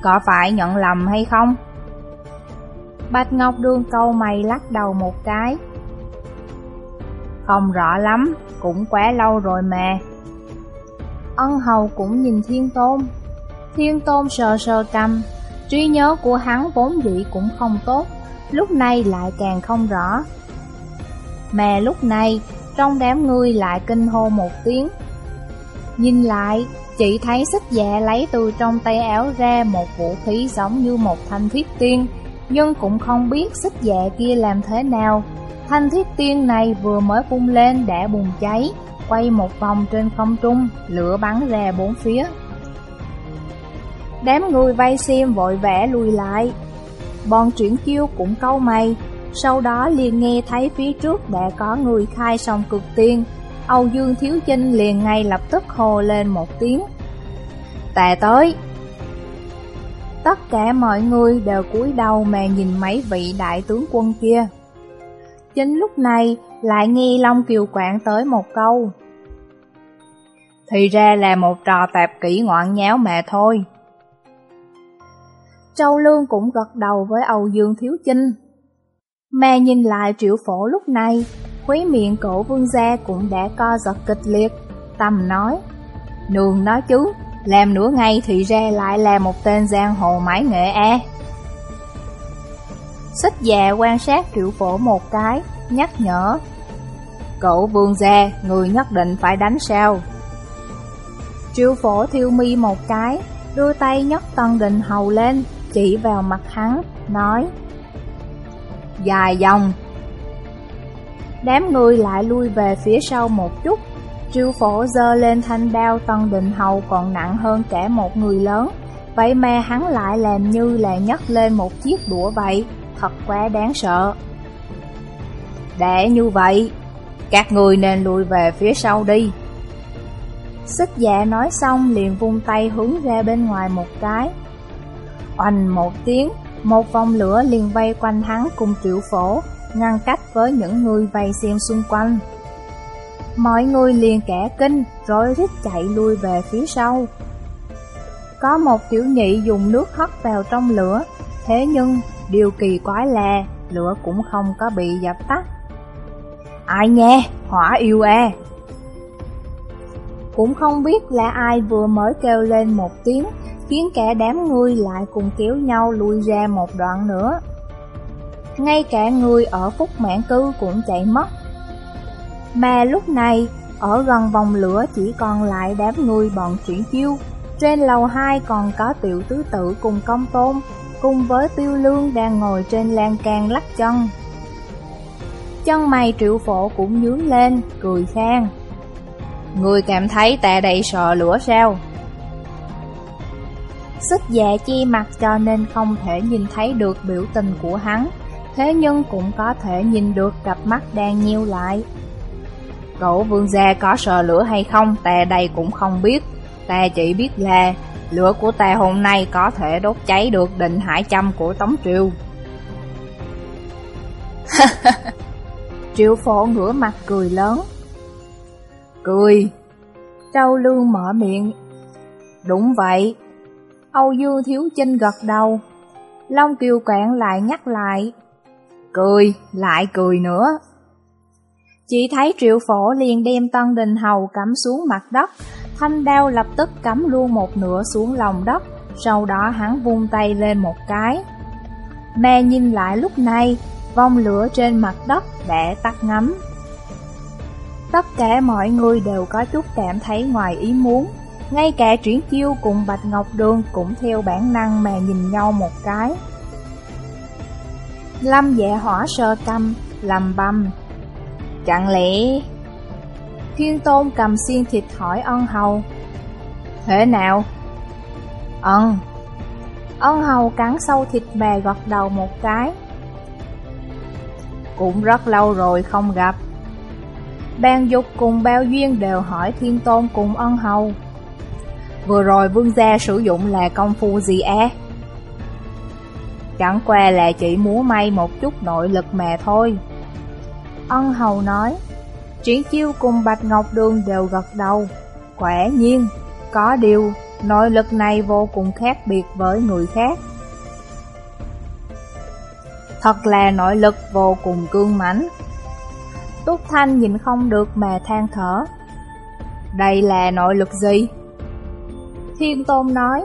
B: Có phải nhận lầm hay không? Bạch Ngọc Đường câu mày lắc đầu một cái. Không rõ lắm, cũng quá lâu rồi mà Ân hầu cũng nhìn thiên tôn. Thiên tôn sờ sờ cầm Trí nhớ của hắn vốn dĩ cũng không tốt Lúc này lại càng không rõ. Mà lúc này Trong đám người lại kinh hô một tiếng. Nhìn lại Chị thấy xích dạ lấy từ trong tay áo ra Một vũ khí giống như một thanh thiết tiên Nhưng cũng không biết xích dạ kia làm thế nào Thanh thiết tiên này vừa mới phun lên đã bùng cháy quay một vòng trên không trung, lửa bắn ra bốn phía. Đám người vây xem vội vẻ lùi lại. Bọn chuyển chiêu cũng câu mày, sau đó liền nghe thấy phía trước đã có người khai xong cực tiên. Âu Dương Thiếu Chinh liền ngay lập tức hô lên một tiếng. Tà tới! Tất cả mọi người đều cúi đầu mà nhìn mấy vị đại tướng quân kia. Chính lúc này, lại nghe Long Kiều Quảng tới một câu. Thì ra là một trò tạp kỹ ngoạn nháo mà thôi. Châu Lương cũng gật đầu với Âu Dương Thiếu Chinh. Mà nhìn lại triệu phổ lúc này, khóe miệng cổ vương gia cũng đã co giật kịch liệt. Tâm nói, nương nói chứ, làm nửa ngày thì ra lại là một tên giang hồ mãi nghệ e. Xích già quan sát triệu phổ một cái, nhắc nhở. Cậu vương gia, người nhất định phải đánh sao? Triệu phổ thiêu mi một cái, đưa tay nhấc tân đình hầu lên, chỉ vào mặt hắn, nói Dài dòng Đám người lại lui về phía sau một chút. Triệu phổ dơ lên thanh đao tân định hầu còn nặng hơn cả một người lớn. Vậy mà hắn lại làm như là nhấc lên một chiếc đũa vậy. Thật quá đáng sợ. Để như vậy Các người nên lùi về phía sau đi. Xích dạ nói xong liền vung tay hướng ra bên ngoài một cái. Oanh một tiếng, một vòng lửa liền vây quanh hắn cùng triệu phổ, ngăn cách với những người vây xem xung quanh. Mọi người liền kẻ kinh, rồi rít chạy lui về phía sau. Có một tiểu nhị dùng nước hất vào trong lửa, thế nhưng điều kỳ quái là lửa cũng không có bị dập tắt. Ai nghe, hỏa yêu à! Cũng không biết là ai vừa mới kêu lên một tiếng, khiến cả đám người lại cùng kéo nhau lui ra một đoạn nữa. Ngay cả người ở phúc mãn cư cũng chạy mất. Mà lúc này, ở gần vòng lửa chỉ còn lại đám người bọn chuyển chiêu. Trên lầu 2 còn có tiểu tứ tự cùng công tôn, cùng với tiêu lương đang ngồi trên lan can lắc chân. Chân mày triệu phổ cũng nhướng lên, cười khang. Người cảm thấy ta đây sợ lửa sao? Xích dạ chi mặt cho nên không thể nhìn thấy được biểu tình của hắn, thế nhưng cũng có thể nhìn được cặp mắt đang nheo lại. Cậu vương gia có sợ lửa hay không ta đây cũng không biết, ta chỉ biết là lửa của ta hôm nay có thể đốt cháy được định hải châm của Tống Triều. Triệu phổ ngửa mặt cười lớn. Cười. Trâu lương mở miệng. Đúng vậy, Âu Dương Thiếu Chinh gật đầu. Long Kiều Quảng lại nhắc lại. Cười, lại cười nữa. Chỉ thấy triệu phổ liền đem Tân Đình Hầu cắm xuống mặt đất, thanh đao lập tức cắm luôn một nửa xuống lòng đất, sau đó hắn vung tay lên một cái. me nhìn lại lúc này, vong lửa trên mặt đất đã tắt ngắm. Tất cả mọi người đều có chút cảm thấy ngoài ý muốn, ngay cả Triển Chiêu cùng Bạch Ngọc Đường cũng theo bản năng mà nhìn nhau một cái. Lâm dạ hỏa sơ căm, lầm bầm Chẳng lẽ... Thiên tôn cầm xiên thịt hỏi ân hầu. Thế nào? Ân. Ân hầu cắn sâu thịt bè gật đầu một cái. Cũng rất lâu rồi không gặp. Ban dục cùng bao duyên đều hỏi thiên tôn cùng ân hầu. Vừa rồi vương gia sử dụng là công phu gì á? Chẳng qua là chỉ múa may một chút nội lực mà thôi. Ân hầu nói, Triển chiêu cùng Bạch Ngọc Đường đều gật đầu. Quả nhiên, có điều, nội lực này vô cùng khác biệt với người khác. Thật là nội lực vô cùng cương mãnh. Túc Thanh nhìn không được mà than thở. Đây là nội lực gì? Thiên Tôn nói,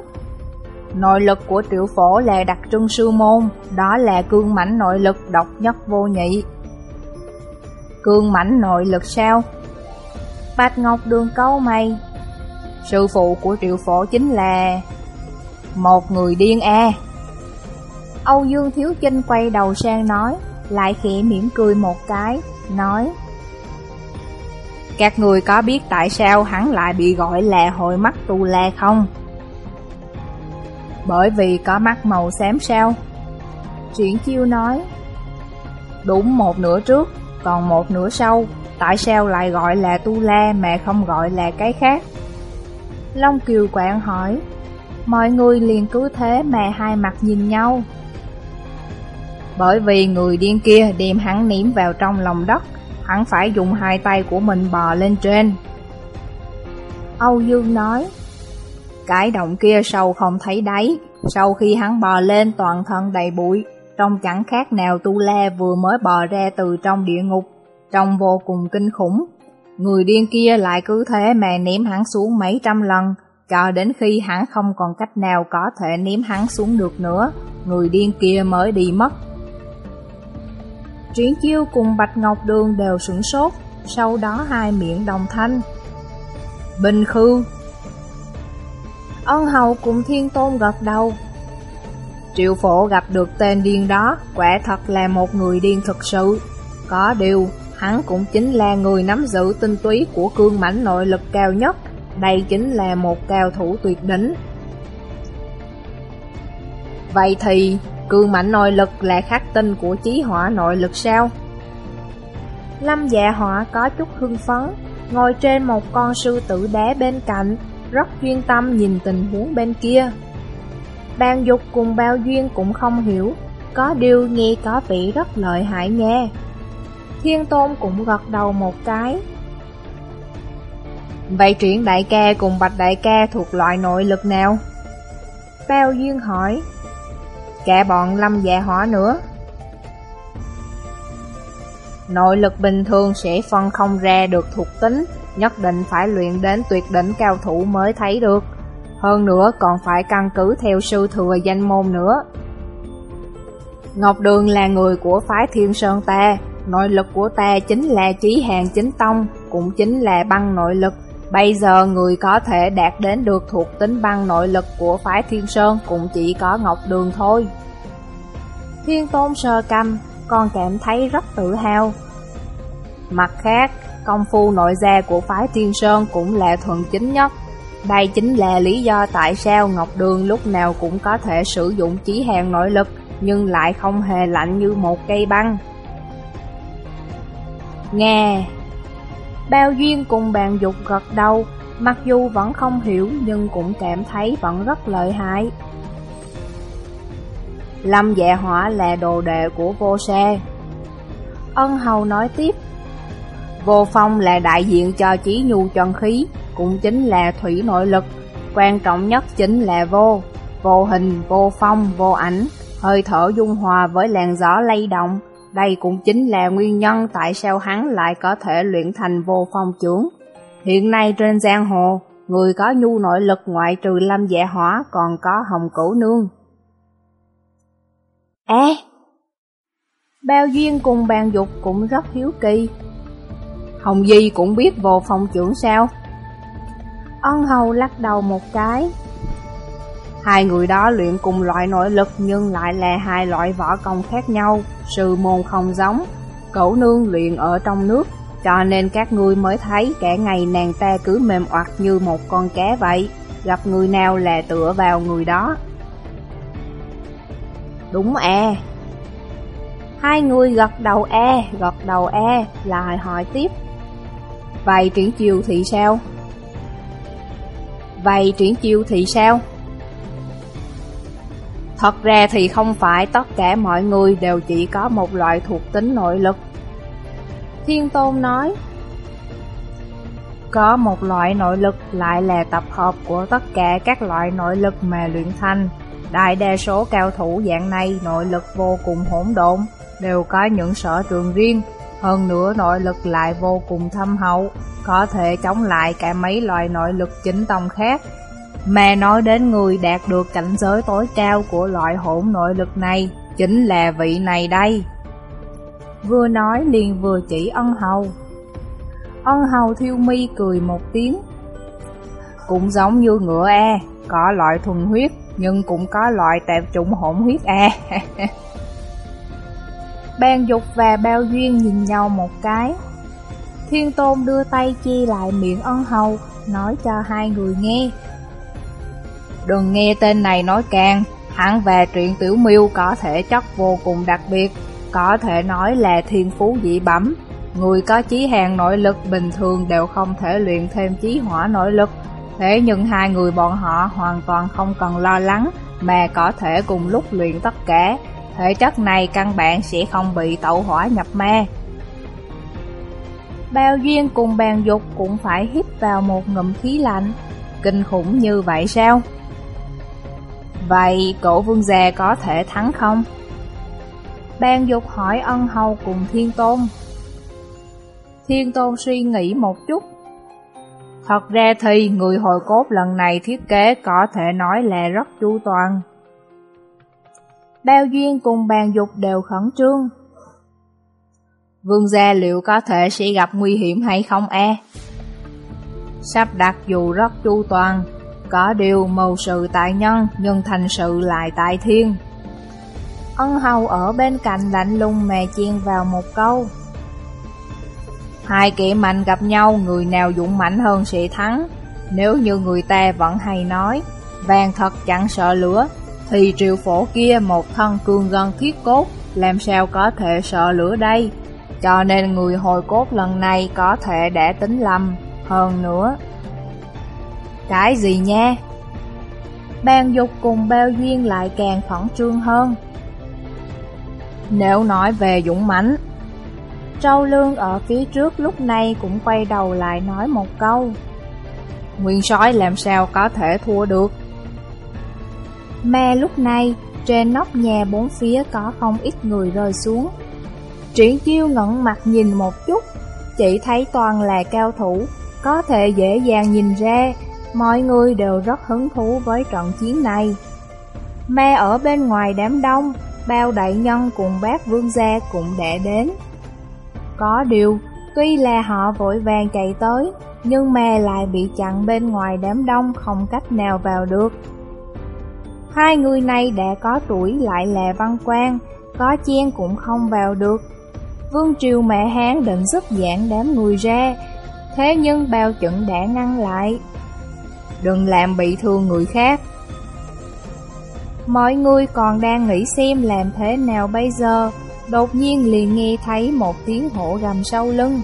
B: Nội lực của triệu phổ là đặc trưng sư môn, đó là cương mãnh nội lực độc nhất vô nhị. Cương mãnh nội lực sao? Bạch Ngọc Đường câu mày. Sư phụ của triệu phổ chính là... Một người điên a Âu Dương Thiếu Chinh quay đầu sang nói, lại khẽ mỉm cười một cái, nói Các người có biết tại sao hắn lại bị gọi là hội mắt tù la không? Bởi vì có mắt màu xám sao? Triển chiêu nói Đúng một nửa trước, còn một nửa sau Tại sao lại gọi là tu la mà không gọi là cái khác? Long Kiều quạng hỏi Mọi người liền cứ thế mà hai mặt nhìn nhau Bởi vì người điên kia đem hắn ném vào trong lòng đất Hắn phải dùng hai tay của mình bò lên trên Âu Dương nói cái động kia sâu không thấy đáy, sau khi hắn bò lên toàn thân đầy bụi, trông chẳng khác nào Tu La vừa mới bò ra từ trong địa ngục, trông vô cùng kinh khủng. Người điên kia lại cứ thế mà ném hắn xuống mấy trăm lần, cho đến khi hắn không còn cách nào có thể ném hắn xuống được nữa, người điên kia mới đi mất. Triển chiêu cùng Bạch Ngọc Đường đều sửng sốt, sau đó hai miệng đồng thanh. Bình khư, Ân hầu cùng thiên tôn gật đầu. Triệu phổ gặp được tên điên đó, Quả thật là một người điên thực sự. Có điều, Hắn cũng chính là người nắm giữ tinh túy Của cương mãnh nội lực cao nhất, Đây chính là một cao thủ tuyệt đỉnh. Vậy thì, Cương mãnh nội lực là khắc tinh của chí hỏa nội lực sao? Lâm dạ hỏa có chút hưng phấn, Ngồi trên một con sư tử đá bên cạnh rất chuyên tâm nhìn tình huống bên kia. Bàn dục cùng bao duyên cũng không hiểu, có điều nghe có vị rất lợi hại nghe. Thiên tôn cũng gật đầu một cái. Vậy truyện đại ca cùng bạch đại ca thuộc loại nội lực nào? Bao duyên hỏi. Cả bọn lâm dạ hỏa nữa. Nội lực bình thường sẽ phân không ra được thuộc tính, nhất định phải luyện đến tuyệt đỉnh cao thủ mới thấy được. Hơn nữa còn phải căn cứ theo sư thừa danh môn nữa. Ngọc Đường là người của phái Thiên Sơn ta, nội lực của ta chính là trí hàng chính tông, cũng chính là băng nội lực. Bây giờ người có thể đạt đến được thuộc tính băng nội lực của phái Thiên Sơn cũng chỉ có Ngọc Đường thôi. Thiên Tôn sơ căm, còn cảm thấy rất tự hào. Mặt khác, công phu nội gia của phái Thiên Sơn cũng là thuần chính nhất. Đây chính là lý do tại sao Ngọc Đường lúc nào cũng có thể sử dụng chí hàng nội lực, nhưng lại không hề lạnh như một cây băng. Nghe Bao Duyên cùng bàn dục gật đầu, mặc dù vẫn không hiểu nhưng cũng cảm thấy vẫn rất lợi hại. Lâm dạ hỏa là đồ đệ của vô xe. Ân hầu nói tiếp, Vô phong là đại diện cho trí nhu chân khí, cũng chính là thủy nội lực. Quan trọng nhất chính là vô, vô hình, vô phong, vô ảnh, hơi thở dung hòa với làn gió lay động. Đây cũng chính là nguyên nhân tại sao hắn lại có thể luyện thành vô phong trưởng. Hiện nay trên giang hồ, người có nhu nội lực ngoại trừ lâm dạ hỏa còn có hồng cổ nương. À! Bao duyên cùng bàn dục cũng rất hiếu kỳ, Hồng Di cũng biết vô phòng trưởng sao? Ân hầu lắc đầu một cái.
A: Hai người đó luyện cùng loại nội lực nhưng lại là hai loại võ công khác nhau, sư môn không giống. Cẩu nương luyện ở trong nước, cho nên các ngươi mới thấy cả ngày nàng ta cứ mềm oặt như một con cá vậy, gặp người nào là tựa vào người đó. Đúng e. Hai người gật đầu e, gật đầu e, lại hỏi tiếp. Vậy triển chiêu thì sao? Vậy triển chiêu thì sao? Thật ra thì không phải tất cả mọi người đều chỉ có một loại thuộc tính nội lực. Thiên Tôn nói, có một loại nội lực lại là tập hợp của tất cả các loại nội lực mà luyện thành. Đại đa số cao thủ dạng này nội lực vô cùng hỗn độn, đều có những sở trường riêng, hơn nữa nội lực lại vô cùng thâm hậu, có thể chống lại cả mấy loại nội lực chính tông khác. Mà nói đến người đạt được cảnh giới tối cao của loại hỗn nội lực này, chính là vị này đây. Vừa nói liền vừa chỉ ân hầu. Ân hầu thiêu mi cười một tiếng. Cũng giống như ngựa e, có loại thuần huyết, nhưng cũng có loại tạp chủng hỗn huyết e. Bàn Dục và Bao Duyên nhìn nhau một cái. Thiên Tôn đưa tay chi lại miệng ân hầu, nói cho hai người nghe. Đừng nghe tên này nói càng, hắn về truyện tiểu miêu có thể chất vô cùng đặc biệt, có thể nói là thiên phú dị bẩm. Người có chí hàng nội lực bình thường đều không thể luyện thêm chí hỏa nội lực, thế nhưng hai người bọn họ hoàn toàn không cần lo lắng mà có thể cùng lúc luyện tất cả. Thể chất này căn bản sẽ không bị tẩu hỏa nhập ma. Bao duyên cùng bàn dục cũng phải hít vào một ngụm khí lạnh. Kinh khủng như vậy sao? Vậy cổ vương già có thể thắng không? Ban dục hỏi ân hầu cùng thiên tôn. Thiên tôn suy nghĩ một chút. Thật ra thì người hồi cốt lần này thiết kế có thể nói là rất chu toàn. Bao duyên cùng bàn dục đều khẩn trương. Vương gia liệu có thể sẽ gặp nguy hiểm hay không e? Sắp đặt dù rất chu toàn, có điều mầu sự tại nhân nhưng thành sự lại tại thiên. Ân hầu ở bên cạnh lạnh lùng mè chiên vào một câu. Hai kẻ mạnh gặp nhau, người nào dũng mãnh hơn sẽ thắng. Nếu như người ta vẫn hay nói, vàng thật chẳng sợ lửa, thì triệu phổ kia một thân cương gân thiết cốt, làm sao có thể sợ lửa đây? Cho nên người hồi cốt lần này có thể đã tính lầm, hơn nữa. Cái gì nha? Ban dục cùng bao duyên lại càng khẩn trương hơn. Nếu nói về dũng mãnh, Trâu Lương ở phía trước lúc này cũng quay đầu lại nói một câu. Nguyên sói làm sao có thể thua được? Mà lúc này, trên nóc nhà bốn phía có không ít người rơi xuống. Triển chiêu ngẩn mặt nhìn một chút, chỉ thấy toàn là cao thủ, có thể dễ dàng nhìn ra, mọi người đều rất hứng thú với trận chiến này. Mà ở bên ngoài đám đông, bao đại nhân cùng bác vương gia cũng đã đến. Có điều, tuy là họ vội vàng chạy tới, nhưng mà lại bị chặn bên ngoài đám đông không cách nào vào được. Hai người này đã có tuổi lại là văn quan, có chen cũng không vào được. Vương Triều mẹ Hán định giúp giảng đám người ra, thế nhưng bao trận đã ngăn lại. Đừng làm bị thương người khác. Mọi người còn đang nghĩ xem làm thế nào bây giờ, đột nhiên liền nghe thấy một tiếng hổ gầm sau lưng.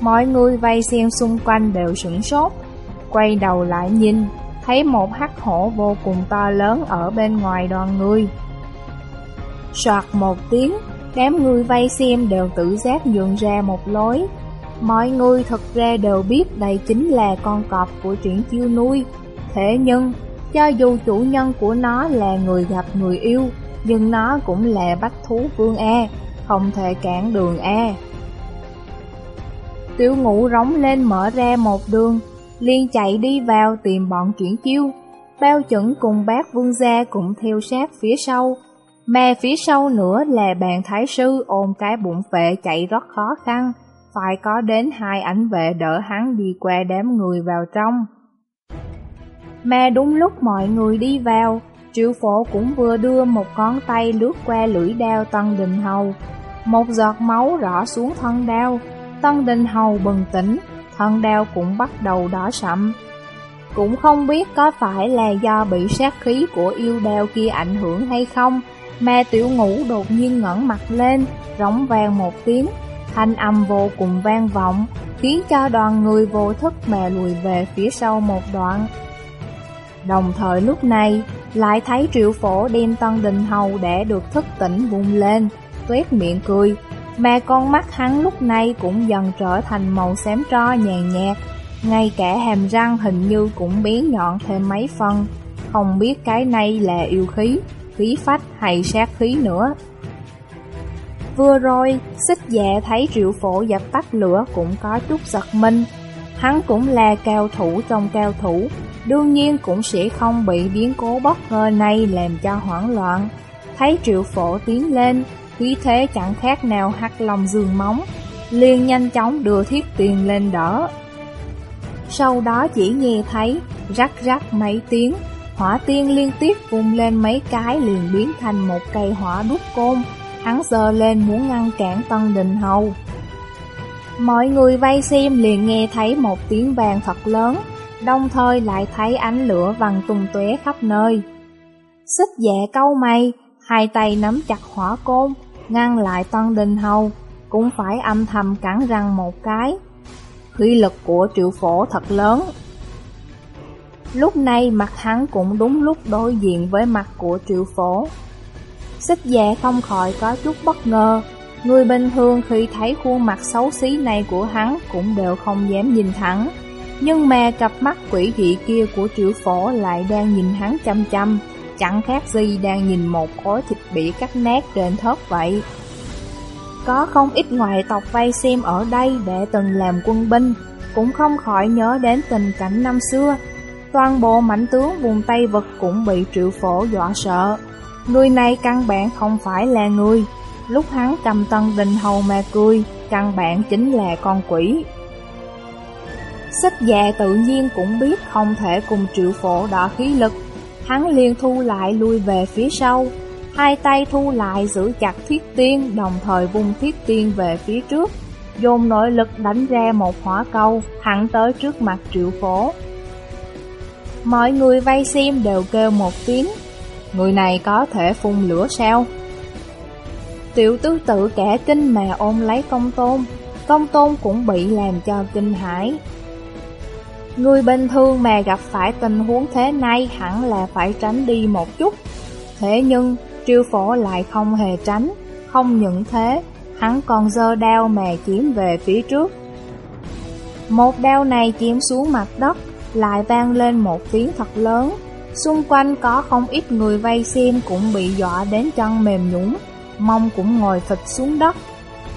A: Mọi người vây xem xung quanh đều sửng sốt, quay đầu lại nhìn, thấy một hắc hổ vô cùng to lớn ở bên ngoài đoàn người. Soạt một tiếng, đám người vây xem đều tự giác nhường ra một lối. Mọi người thật ra đều biết đây chính là con cọp của triển chiêu nuôi. Thế nhưng, cho dù chủ nhân của nó là người gặp người yêu, nhưng nó cũng là bách thú vương E, không thể cản đường E. Tiểu ngũ rống lên mở ra một đường, liền chạy đi vào tìm bọn chuyển chiêu. Bao chuẩn cùng bác vương gia cũng theo sát phía sau, mà phía sau nữa là bàn thái sư ôm cái bụng vệ chạy rất khó khăn, phải có đến hai ảnh vệ đỡ hắn đi qua đám người vào trong. Mà đúng lúc mọi người đi vào, triệu phổ cũng vừa đưa một con tay lướt qua lưỡi đao Tân Đình Hầu. Một giọt máu rõ xuống thân đao, Tân Đình Hầu bừng tỉnh, thân đao cũng bắt đầu đỏ sậm. Cũng không biết có phải là do bị sát khí của yêu đao kia ảnh hưởng hay không, mà tiểu ngũ đột nhiên ngẩng mặt lên, rống vang một tiếng, thanh âm vô cùng vang vọng, khiến cho đoàn người vô thức mà lùi về phía sau một đoạn. Đồng thời lúc này, lại thấy triệu phổ đem tân đình hầu để được thức tỉnh vùng lên, tuét miệng cười, mà con mắt hắn lúc này cũng dần trở thành màu xám tro nhàn nhạt, ngay cả hàm răng hình như cũng biến nhọn thêm mấy phần, không biết cái này là yêu khí, khí phách hay sát khí nữa. Vừa rồi, xích dạ thấy triệu phổ dập tắt lửa cũng có chút giật mình. Hắn cũng là cao thủ trong cao thủ, đương nhiên cũng sẽ không bị biến cố bất ngờ này làm cho hoảng loạn. Thấy triệu phổ tiến lên, khí thế chẳng khác nào hắt lòng giường móng, liền nhanh chóng đưa thiết tiền lên đỡ. Sau đó chỉ nghe thấy rắc rắc mấy tiếng, hỏa tiên liên tiếp vung lên mấy cái liền biến thành một cây hỏa đúc côn, hắn giơ lên muốn ngăn cản Tân Đình Hầu. Mọi người vây xem liền nghe thấy một tiếng vàng thật lớn, đồng thời lại thấy ánh lửa vằn tung tóe khắp nơi. Xích dạ câu mày, hai tay nắm chặt hỏa côn, ngăn lại Tân Đình Hầu, cũng phải âm thầm cắn răng một cái. Khí lực của triệu phổ thật lớn. Lúc này mặt hắn cũng đúng lúc đối diện với mặt của triệu phổ. Xích dạ không khỏi có chút bất ngờ, người bình thường khi thấy khuôn mặt xấu xí này của hắn cũng đều không dám nhìn thẳng. Nhưng mà cặp mắt quỷ dị kia của triệu phổ lại đang nhìn hắn chăm chăm, chẳng khác gì đang nhìn một khối thịt bị cắt nát trên thớt vậy. Có không ít ngoại tộc vây xem ở đây để từng làm quân binh, cũng không khỏi nhớ đến tình cảnh năm xưa. Toàn bộ mảnh tướng vùng Tây Vực cũng bị triệu phổ dọa sợ. Người này căn bản không phải là người. Lúc hắn cầm tân đình hầu mà cười, căn bản chính là con quỷ. Xích già tự nhiên cũng biết không thể cùng triệu phổ đỏ khí lực. Hắn liền thu lại lui về phía sau, hai tay thu lại giữ chặt thiết tiên, đồng thời vung thiết tiên về phía trước, dồn nội lực đánh ra một hỏa câu, thẳng tới trước mặt triệu phổ. Mọi người vây xem đều kêu một tiếng, người này có thể phun lửa sao? Tiểu tứ tự kẻ kinh mà ôm lấy công tôn, công tôn cũng bị làm cho kinh hãi. Người bình thường mà gặp phải tình huống thế này hẳn là phải tránh đi một chút. Thế nhưng, Triêu phổ lại không hề tránh, không những thế, hắn còn dơ đao mà chiếm về phía trước. Một đao này chiếm xuống mặt đất, lại vang lên một tiếng thật lớn. Xung quanh có không ít người vây xem cũng bị dọa đến chân mềm nhũng, mông cũng ngồi phịch xuống đất.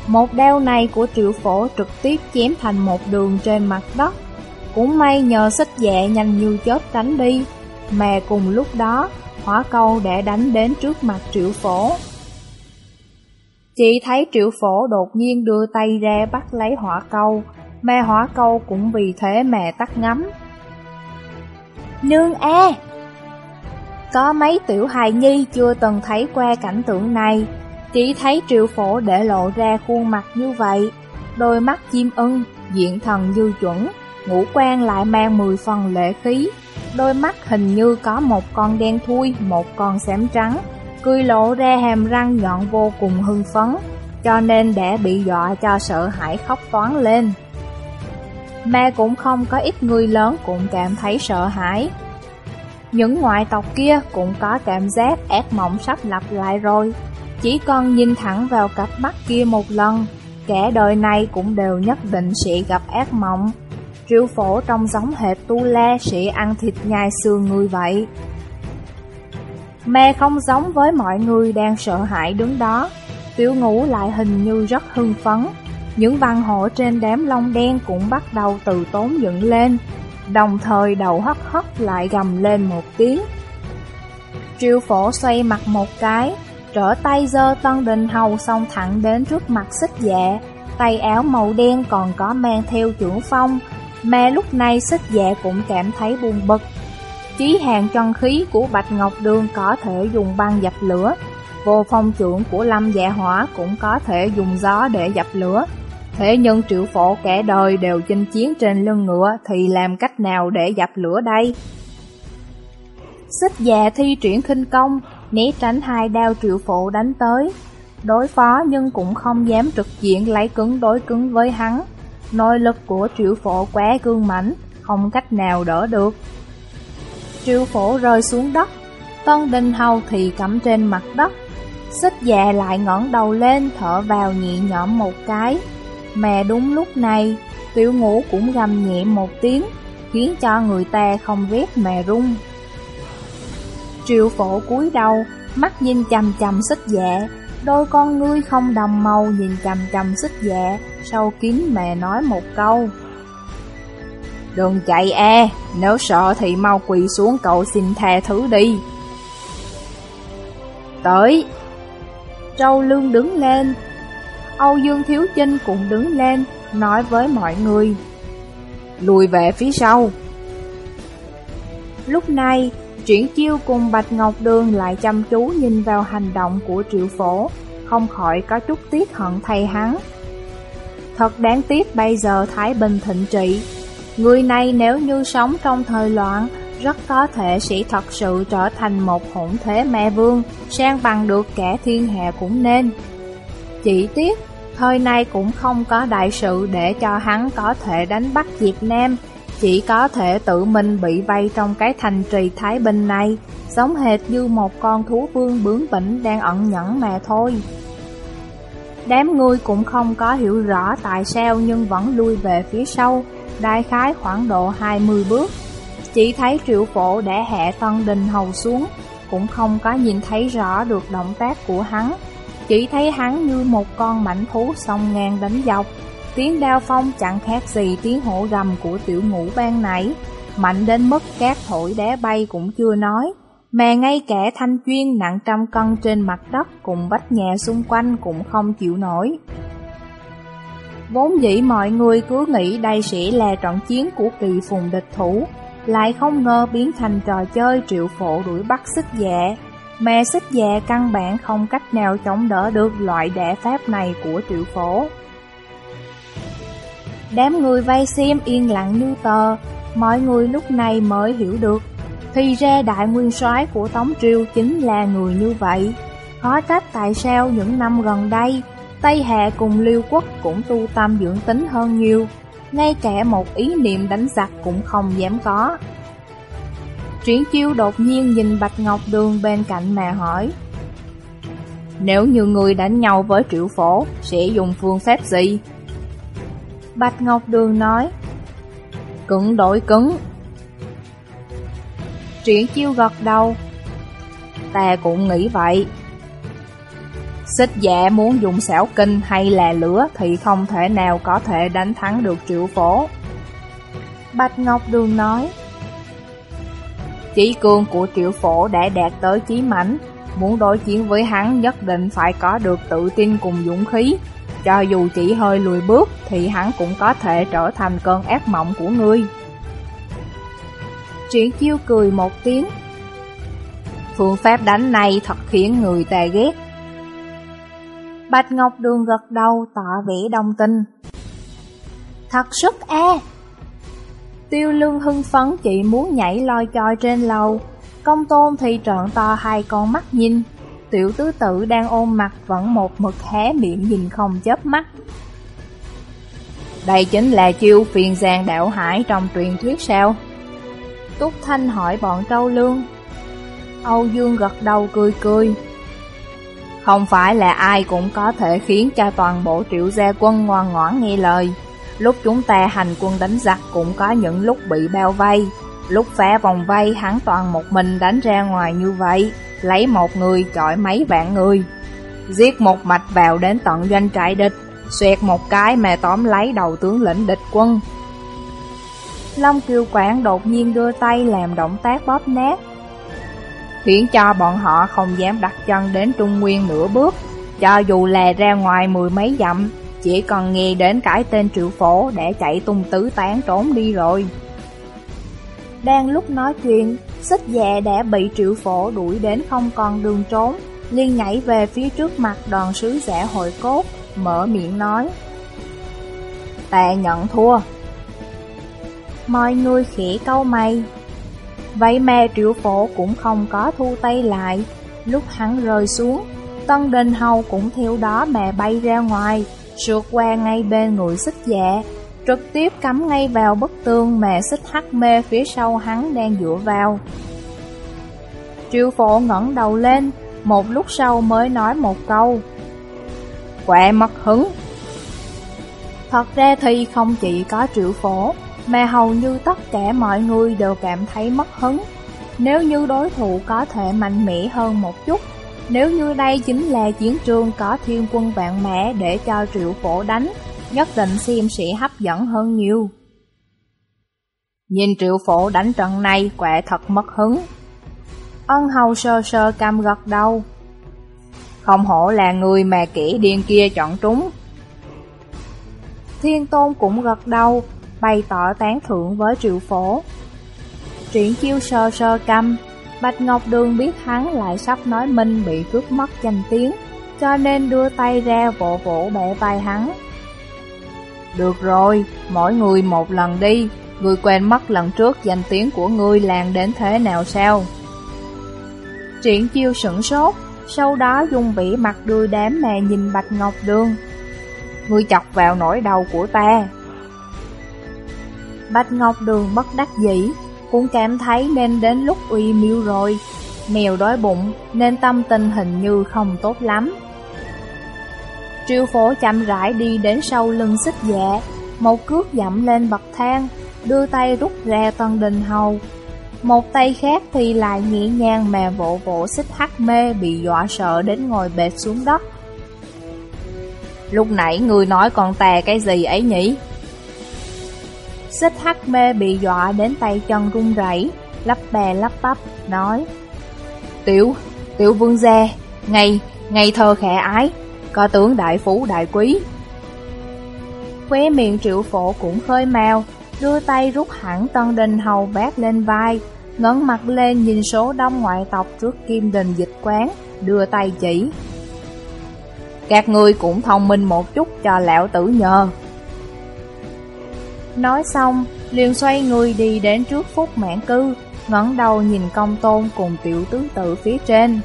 A: Một đao này của triệu phổ trực tiếp chém thành một đường trên mặt đất. Cũng may nhờ xích dạ nhanh như chớp tránh đi, mà cùng lúc đó hỏa câu để đánh đến trước mặt triệu phổ. Chị thấy triệu phổ đột nhiên đưa tay ra bắt lấy hỏa câu, mà hỏa câu cũng vì thế mà tắt ngắm. Nương e! Có mấy tiểu hài nhi chưa từng thấy qua cảnh tượng này, chỉ thấy triệu phổ để lộ ra khuôn mặt như vậy, đôi mắt chim ưng, diện thần dư chuẩn, ngũ quan lại mang mười phần lệ khí, đôi mắt hình như có một con đen thui, một con xám trắng, cười lộ ra hàm răng nhọn vô cùng hưng phấn, cho nên đã bị dọa cho sợ hãi khóc toán lên. Mà cũng không có ít người lớn cũng cảm thấy sợ hãi. Những ngoại tộc kia cũng có cảm giác ác mộng sắp lặp lại rồi, chỉ cần nhìn thẳng vào cặp mắt kia một lần, kẻ đời này cũng đều nhất định sẽ gặp ác mộng. Triệu phổ trông giống hệt tu la sẽ ăn thịt nhai xương người vậy. Mẹ không giống với mọi người đang sợ hãi đứng đó, tiểu ngũ lại hình như rất hưng phấn. Những văn hộ trên đám lông đen cũng bắt đầu từ tốn dựng lên, đồng thời đầu hất hất lại gầm lên một tiếng. Triệu phổ xoay mặt một cái, trở tay dơ tân đình hầu xong thẳng đến trước mặt xích dạ, tay áo màu đen còn có mang theo trưởng phong, mà lúc này xích dạ cũng cảm thấy buồn bực.
B: Chí hàng chân khí của Bạch Ngọc Đường có thể dùng băng dập lửa, vô phong trưởng của Lâm Dạ Hỏa cũng có thể dùng gió để dập lửa. Thế nhưng triệu phổ kẻ đời đều chinh chiến trên lưng ngựa thì làm cách nào để dập lửa đây? Xích già thi triển khinh công, né tránh hai đao triệu phổ đánh tới. Đối phó nhưng cũng không dám trực diện lấy cứng đối cứng với hắn. Nội lực của triệu phổ quá cương mãnh, không cách nào đỡ được. Triệu phổ rơi xuống đất, Tân Đinh Hầu thì cắm trên mặt đất. Xích dạ lại ngẩng đầu lên thở vào nhẹ nhõm một cái. mẹ đúng lúc này, tiểu ngũ cũng gầm nhẹ một tiếng, khiến cho người ta không rét mẹ rung. Triệu phổ cúi đầu, mắt nhìn chầm chầm xích dạ, đôi con ngươi không đồng màu nhìn chầm chầm xích dạ, sâu kín mè nói một câu. Đừng chạy e, nếu sợ thì mau quỳ xuống cậu xin tha thứ đi. Tới! Trâu Lương đứng lên, Âu Dương Thiếu Chinh cũng đứng lên, nói với mọi người. Lùi về phía sau. Lúc này, Triển Chiêu cùng Bạch Ngọc Đường lại chăm chú nhìn vào hành động của Triệu Phổ, không khỏi có chút tiếc hận thay hắn. Thật đáng tiếc bây giờ Thái Bình thịnh trị, người này nếu như sống trong thời loạn, rất có thể sẽ thật sự trở thành một hỗn thế mẹ vương, sang bằng được kẻ thiên hạ cũng nên. Chỉ tiếc, thời này cũng không có đại sự để cho hắn có thể đánh bắt Việt Nam, chỉ có thể tự mình bị vây trong cái thành trì Thái Bình này, giống hệt như một con thú vương bướng bỉnh đang ẩn nhẫn mà thôi. Đám người cũng không có hiểu rõ tại sao nhưng vẫn lui về phía sau, đại khái khoảng độ 20 bước. Chỉ thấy triệu phổ đã hạ tân đình hầu xuống, cũng không có nhìn thấy rõ được động tác của hắn. Chỉ thấy hắn như một con mảnh thú sông ngang đánh dọc, tiếng đao phong chẳng khác gì tiếng hổ gầm của tiểu ngũ ban nãy, mạnh đến mức cát thổi đá bay cũng chưa nói, mà ngay cả thanh chuyên nặng trăm cân trên mặt đất cùng vách nhà xung quanh cũng không chịu nổi. Vốn dĩ mọi người cứ nghĩ đây sẽ là trận chiến của kỳ phùng địch thủ, lại không ngờ biến thành trò chơi triệu phổ đuổi bắt xích dạ. Mà xích dạ căn bản không cách nào chống đỡ được loại đẻ pháp này của triệu phổ. Đám người vây xem yên lặng như tờ, mọi người lúc này mới hiểu được. Thì ra đại nguyên soái của Tống Triều chính là người như vậy. Khó trách tại sao những năm gần đây, Tây Hạ cùng Liêu Quốc cũng tu tâm dưỡng tính hơn nhiều, ngay cả một ý niệm đánh giặc cũng không dám có. Triển chiêu đột nhiên nhìn Bạch Ngọc Đường bên cạnh mà hỏi Nếu như người đánh nhau với triệu phổ, sẽ dùng phương pháp gì? Bạch Ngọc Đường nói Cứng đổi cứng Triển chiêu gật đầu. Ta cũng nghĩ vậy. Xích dạ muốn dùng xảo kinh hay là lửa Thì không thể nào có thể đánh thắng được triệu phổ. Bạch Ngọc Đường nói Chí cương của triệu phổ đã đạt tới chí mảnh. Muốn đối chiến với hắn nhất định phải có được tự tin cùng dũng khí. Cho dù chỉ hơi lùi bước thì hắn cũng có thể trở thành cơn ác mộng của ngươi. Triển chiêu cười một tiếng. Phương pháp đánh này thật khiến người ta ghét. Bạch Ngọc Đường gật đầu tỏ vẻ đồng tình. Thật sức e. Tiêu lương hưng phấn chỉ muốn nhảy loi choi trên lầu. Công tôn thì trợn to hai con mắt nhìn. Tiểu tứ tử đang ôm mặt vẫn một mực hé miệng nhìn không chớp mắt. Đây chính là chiêu phiền giang đạo hải trong truyền thuyết sao? Túc Thanh hỏi bọn trâu lương. Âu Dương gật đầu cười cười. Không phải là ai cũng có thể khiến cho toàn bộ triệu gia quân ngoan ngoãn nghe lời. Lúc chúng ta hành quân đánh giặc cũng có những lúc bị bao vây. Lúc phá vòng vây hắn toàn một mình đánh ra ngoài như vậy lấy một người chọi mấy vạn người. Giết một mạch vào đến tận doanh trại địch, xoẹt một cái mà tóm lấy đầu tướng lĩnh địch quân. Long Kiều Quảng đột nhiên đưa tay làm động tác bóp nát, khiến cho bọn họ không dám đặt chân đến Trung Nguyên nửa bước, cho dù là ra ngoài mười mấy dặm, chỉ còn nghe đến cái tên triệu phổ để chạy tung tứ tán trốn đi rồi. Đang lúc nói chuyện, Xích dạ đã bị triệu phổ đuổi đến không còn đường trốn, liền nhảy về phía trước mặt đoàn sứ giả hội cốt, mở miệng nói. Ta nhận thua. Mọi người khẽ câu mày. Vậy mà triệu phổ cũng không có thu tay lại. Lúc hắn rơi xuống, Tân Đình Hầu cũng theo đó mà bay ra ngoài, sượt qua ngay bên người xích dạ, trực tiếp cắm ngay vào bức tường mà xích hắc mê phía sau hắn đang dựa vào. Triệu phổ ngẩng đầu lên, một lúc sau mới nói một câu. Quẹ mất hứng. Thật ra thì không chỉ có triệu phổ, mà hầu như tất cả mọi người đều cảm thấy mất hứng. Nếu như đối thủ có thể mạnh mẽ hơn một chút, nếu như đây chính là chiến trường có thiên quân vạn mã để cho triệu phổ đánh, nhất định xem sẽ hấp dẫn hơn nhiều. Nhìn triệu phổ đánh trận này quả thật mất hứng. Ân hầu sơ sơ cam gật đầu. Không hổ là người mà kẻ điên kia chọn trúng. Thiên tôn cũng gật đầu, bày tỏ tán thưởng với triệu phổ. Triển chiêu sơ sơ cam, Bạch Ngọc Đường biết hắn lại sắp nói mình bị cướp mất danh tiếng, cho nên đưa tay ra vỗ vỗ bẻ vai hắn. Được rồi, mỗi người một lần đi, người quen mất lần trước danh tiếng của ngươi làng đến thế nào sao? Triển chiêu sửng sốt, sau đó dùng vĩ mặt đuôi đám mà nhìn Bạch Ngọc Đường. Ngươi chọc vào nỗi đầu của ta. Bạch Ngọc Đường bất đắc dĩ, cũng cảm thấy nên đến lúc uy miêu rồi. Mèo đói bụng nên tâm tình hình như không tốt lắm. Triêu phổ chậm rãi đi đến sau lưng xích dạ, một cước dậm lên bậc thang, đưa tay rút ra tân đình hầu. Một tay khác thì lại nhẹ nhàng mà vỗ vỗ xích hắc mê bị dọa sợ đến ngồi bệt xuống đất. Lúc nãy người nói còn tè cái gì ấy nhỉ? Xích hắc mê bị dọa đến tay chân run rẩy, lắp bè lắp bắp, nói Tiểu, tiểu vương gia, ngày, ngày thơ khẽ ái, có tướng đại phú đại quý. Khóe miệng triệu phổ cũng khơi mèo, đưa tay rút hẳn tân đình hầu bát lên vai, ngấn mặt lên nhìn số đông ngoại tộc trước kim đình dịch quán, đưa tay chỉ. Các ngươi cũng thông minh một chút cho lão tử nhờ. Nói xong, liền xoay người đi đến trước phúc mãn cư, ngẩng đầu nhìn công tôn cùng tiểu tướng tự phía trên.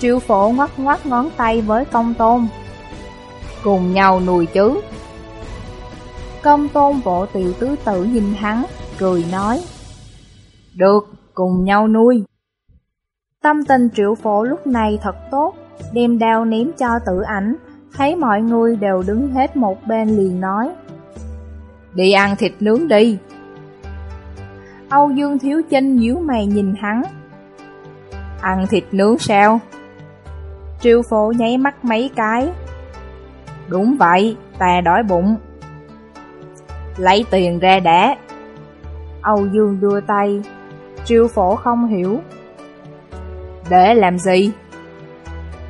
B: Triệu phổ ngoắt ngoắt ngón tay với công tôn. Cùng nhau nùi chứ. Công tôn vỗ tiểu tứ tử nhìn hắn, cười nói. Được, cùng nhau nuôi. Tâm tình triệu phổ lúc này thật tốt, đem đao ném cho tử ảnh, thấy mọi người đều đứng hết một bên liền nói. Đi ăn thịt nướng đi. Âu Dương Thiếu Chinh nhíu mày nhìn hắn. Ăn thịt nướng sao? Triêu phổ nháy mắt mấy cái. Đúng vậy, ta đói bụng. Lấy tiền ra đã. Âu Dương đưa tay. Triêu phổ không hiểu. Để làm gì?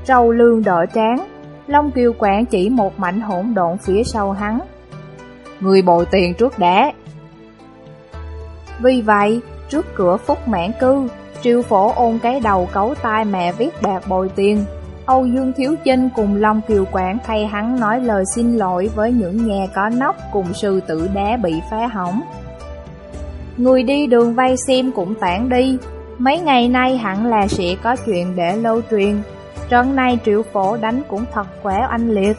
B: Trâu lương đỡ tráng, Long Kiều Quảng chỉ một mảnh hỗn độn phía sau hắn. Người bồi tiền trước đã. Vì vậy, trước cửa phúc mãn cư, triều phổ ôn cái đầu cấu tai mẹ viết bạc bồi tiền. Âu Dương Thiếu Chinh cùng Long Kiều Quảng thay hắn nói lời xin lỗi với những nhà có nóc cùng sư tử đá bị phá hỏng. Người đi đường vay xem cũng tản đi, mấy ngày nay hẳn là sẽ có chuyện để lâu truyền. Trận này triệu phổ đánh cũng thật khỏe anh liệt.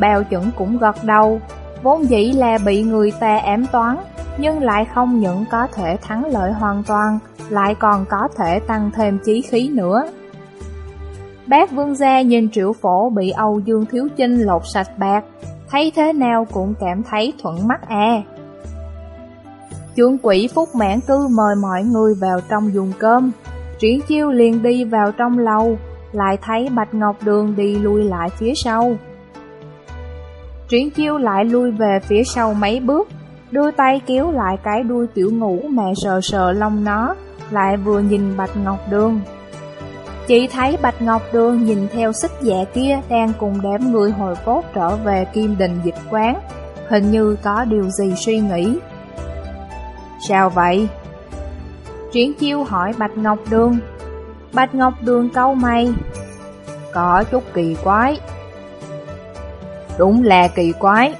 B: Bèo chuẩn cũng gật đầu, vốn dĩ là bị người ta ám toán, nhưng lại không những có thể thắng lợi hoàn toàn, lại còn có thể tăng thêm chí khí nữa. Bác vương gia nhìn triệu phổ bị Âu Dương Thiếu Chinh lột sạch bạc, thấy thế nào cũng cảm thấy thuận mắt à. Chương quỷ Phúc Mãn Cư mời mọi người vào trong dùng cơm, triển chiêu liền đi vào trong lầu, lại thấy Bạch Ngọc Đường đi lui lại phía sau. Triển chiêu lại lui về phía sau mấy bước, đưa tay kéo lại cái đuôi tiểu ngủ mẹ sờ sờ lông nó, lại vừa nhìn Bạch Ngọc Đường. Chỉ thấy Bạch Ngọc Đường nhìn theo xích dạ kia đang cùng đám người hồi cốt trở về kim đình dịch quán, hình như có điều gì suy nghĩ. Sao vậy? Triển chiêu hỏi Bạch Ngọc Đường Bạch Ngọc Đường câu mày Có chút kỳ quái Đúng là kỳ quái.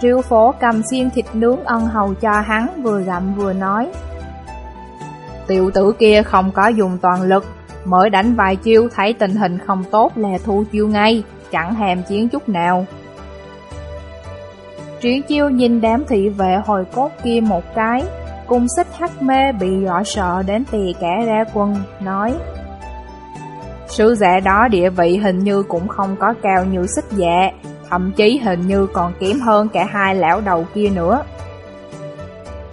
B: Triệu phổ cầm xiên thịt nướng ân hầu cho hắn vừa gặm vừa nói. Tiểu tử kia không có dùng toàn lực Mới đánh vài chiêu thấy tình hình không tốt là thu chiêu ngay Chẳng hèm chiến chút nào. Triển chiêu nhìn đám thị vệ hồi cốt kia một cái Cung xích hắc mê bị dọa sợ đến tì kẻ ra quân, nói. Sứ giả đó địa vị hình như cũng không có cao như xích dạ Thậm chí hình như còn kém hơn cả hai lão đầu kia nữa.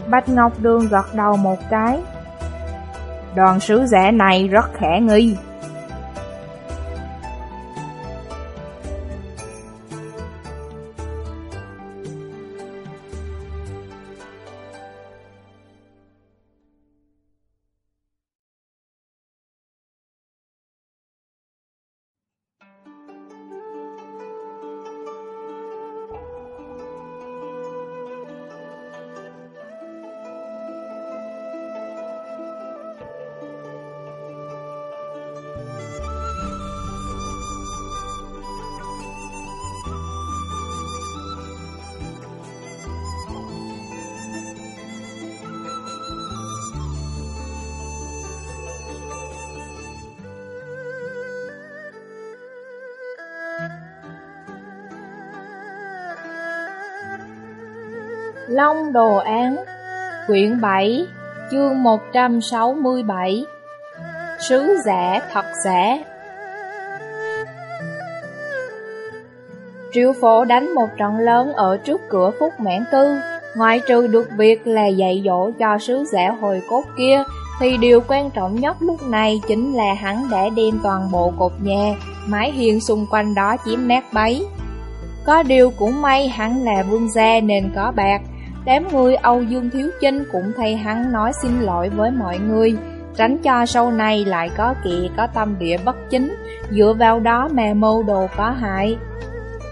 B: Bạch Ngọc Đường gật đầu một cái. Đoàn sứ giả này rất khả nghi. Long Đồ Án, Quyển 7 Chương 167 Sứ giả thật giả. Triệu phổ đánh một trận lớn ở trước cửa Phúc Mãn Tư. Ngoại trừ được việc là dạy dỗ cho sứ giả hồi cốt kia, Thì điều quan trọng nhất lúc này chính là hắn đã đem toàn bộ cột nhà, Mái hiên xung quanh đó chiếm nát bấy. Có điều cũng may hắn là vương gia nên có bạc Đám người Âu Dương Thiếu Chinh cũng thay hắn nói xin lỗi với mọi người, tránh cho sau này lại có kỵ có tâm địa bất chính, dựa vào đó mà mưu đồ có hại.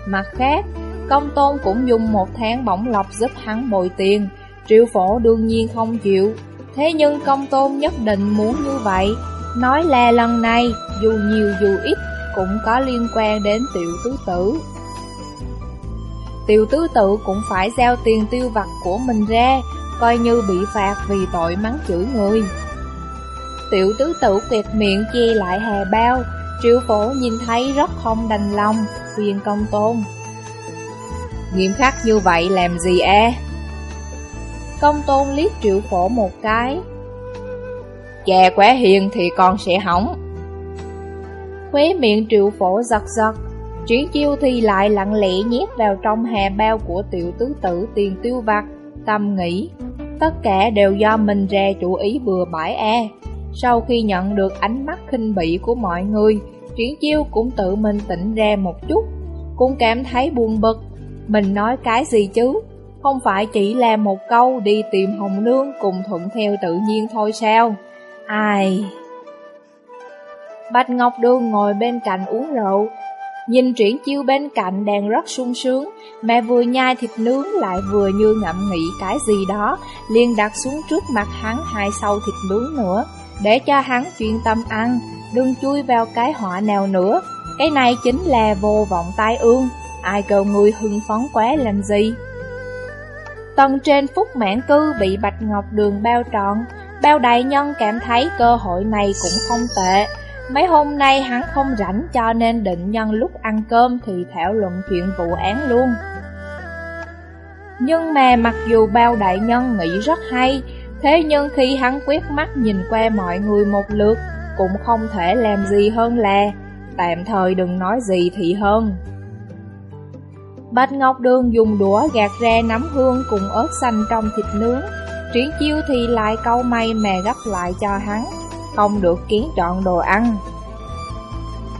B: Mặt khác, công tôn cũng dùng một tháng bổng lộc giúp hắn bồi tiền, triệu phổ đương nhiên không chịu. Thế nhưng công tôn nhất định muốn như vậy, nói là lần này, dù nhiều dù ít, cũng có liên quan đến tiểu tứ tử. Tiểu tứ tự cũng phải giao tiền tiêu vặt của mình ra, coi như bị phạt vì tội mắng chửi người. Tiểu tứ tự quẹt miệng che lại hà bao, triệu phổ nhìn thấy rất không đành lòng, khuyên công tôn. Nghiêm khắc như vậy làm gì e? Công tôn liếc triệu phổ một cái. Chè quá hiền thì con sẽ hỏng. Khuế miệng triệu phổ giật giật, Triển chiêu thì lại lặng lẽ nhét vào trong hà bao của tiểu tứ tử tiền tiêu vặt, tâm nghĩ. Tất cả đều do mình ra chủ ý bừa bãi e. Sau khi nhận được ánh mắt khinh bỉ của mọi người, Triển chiêu cũng tự mình tỉnh ra một chút, cũng cảm thấy buồn bực. Mình nói cái gì chứ? Không phải chỉ là một câu đi tìm Hồng Nương cùng thuận theo tự nhiên thôi sao? Ai... Bạch Ngọc Đường ngồi bên cạnh uống rượu, Nhìn triển chiêu bên cạnh đang rất sung sướng, mẹ vừa nhai thịt nướng lại vừa như ngậm nghĩ cái gì đó, liền đặt xuống trước mặt hắn hai sâu thịt nướng nữa, để cho hắn chuyên tâm ăn, đừng chui vào cái họa nào nữa. Cái này chính là vô vọng tai ương, ai cầu người hưng phấn quá làm gì. Tầng trên phúc mãn cư bị Bạch Ngọc Đường bao trọn, bao đại nhân cảm thấy cơ hội này cũng không tệ, Mấy hôm nay hắn không rảnh cho nên định nhân lúc ăn cơm thì thảo luận chuyện vụ án luôn. Nhưng mà mặc dù bao đại nhân nghĩ rất hay, thế nhưng khi hắn quét mắt nhìn qua mọi người một lượt, cũng không thể làm gì hơn là tạm thời đừng nói gì thì hơn. Bạch Ngọc Đường dùng đũa gạt ra nắm hương cùng ớt xanh trong thịt nướng, triển chiêu thì lại câu may mà gấp lại cho hắn không được kiến chọn đồ ăn.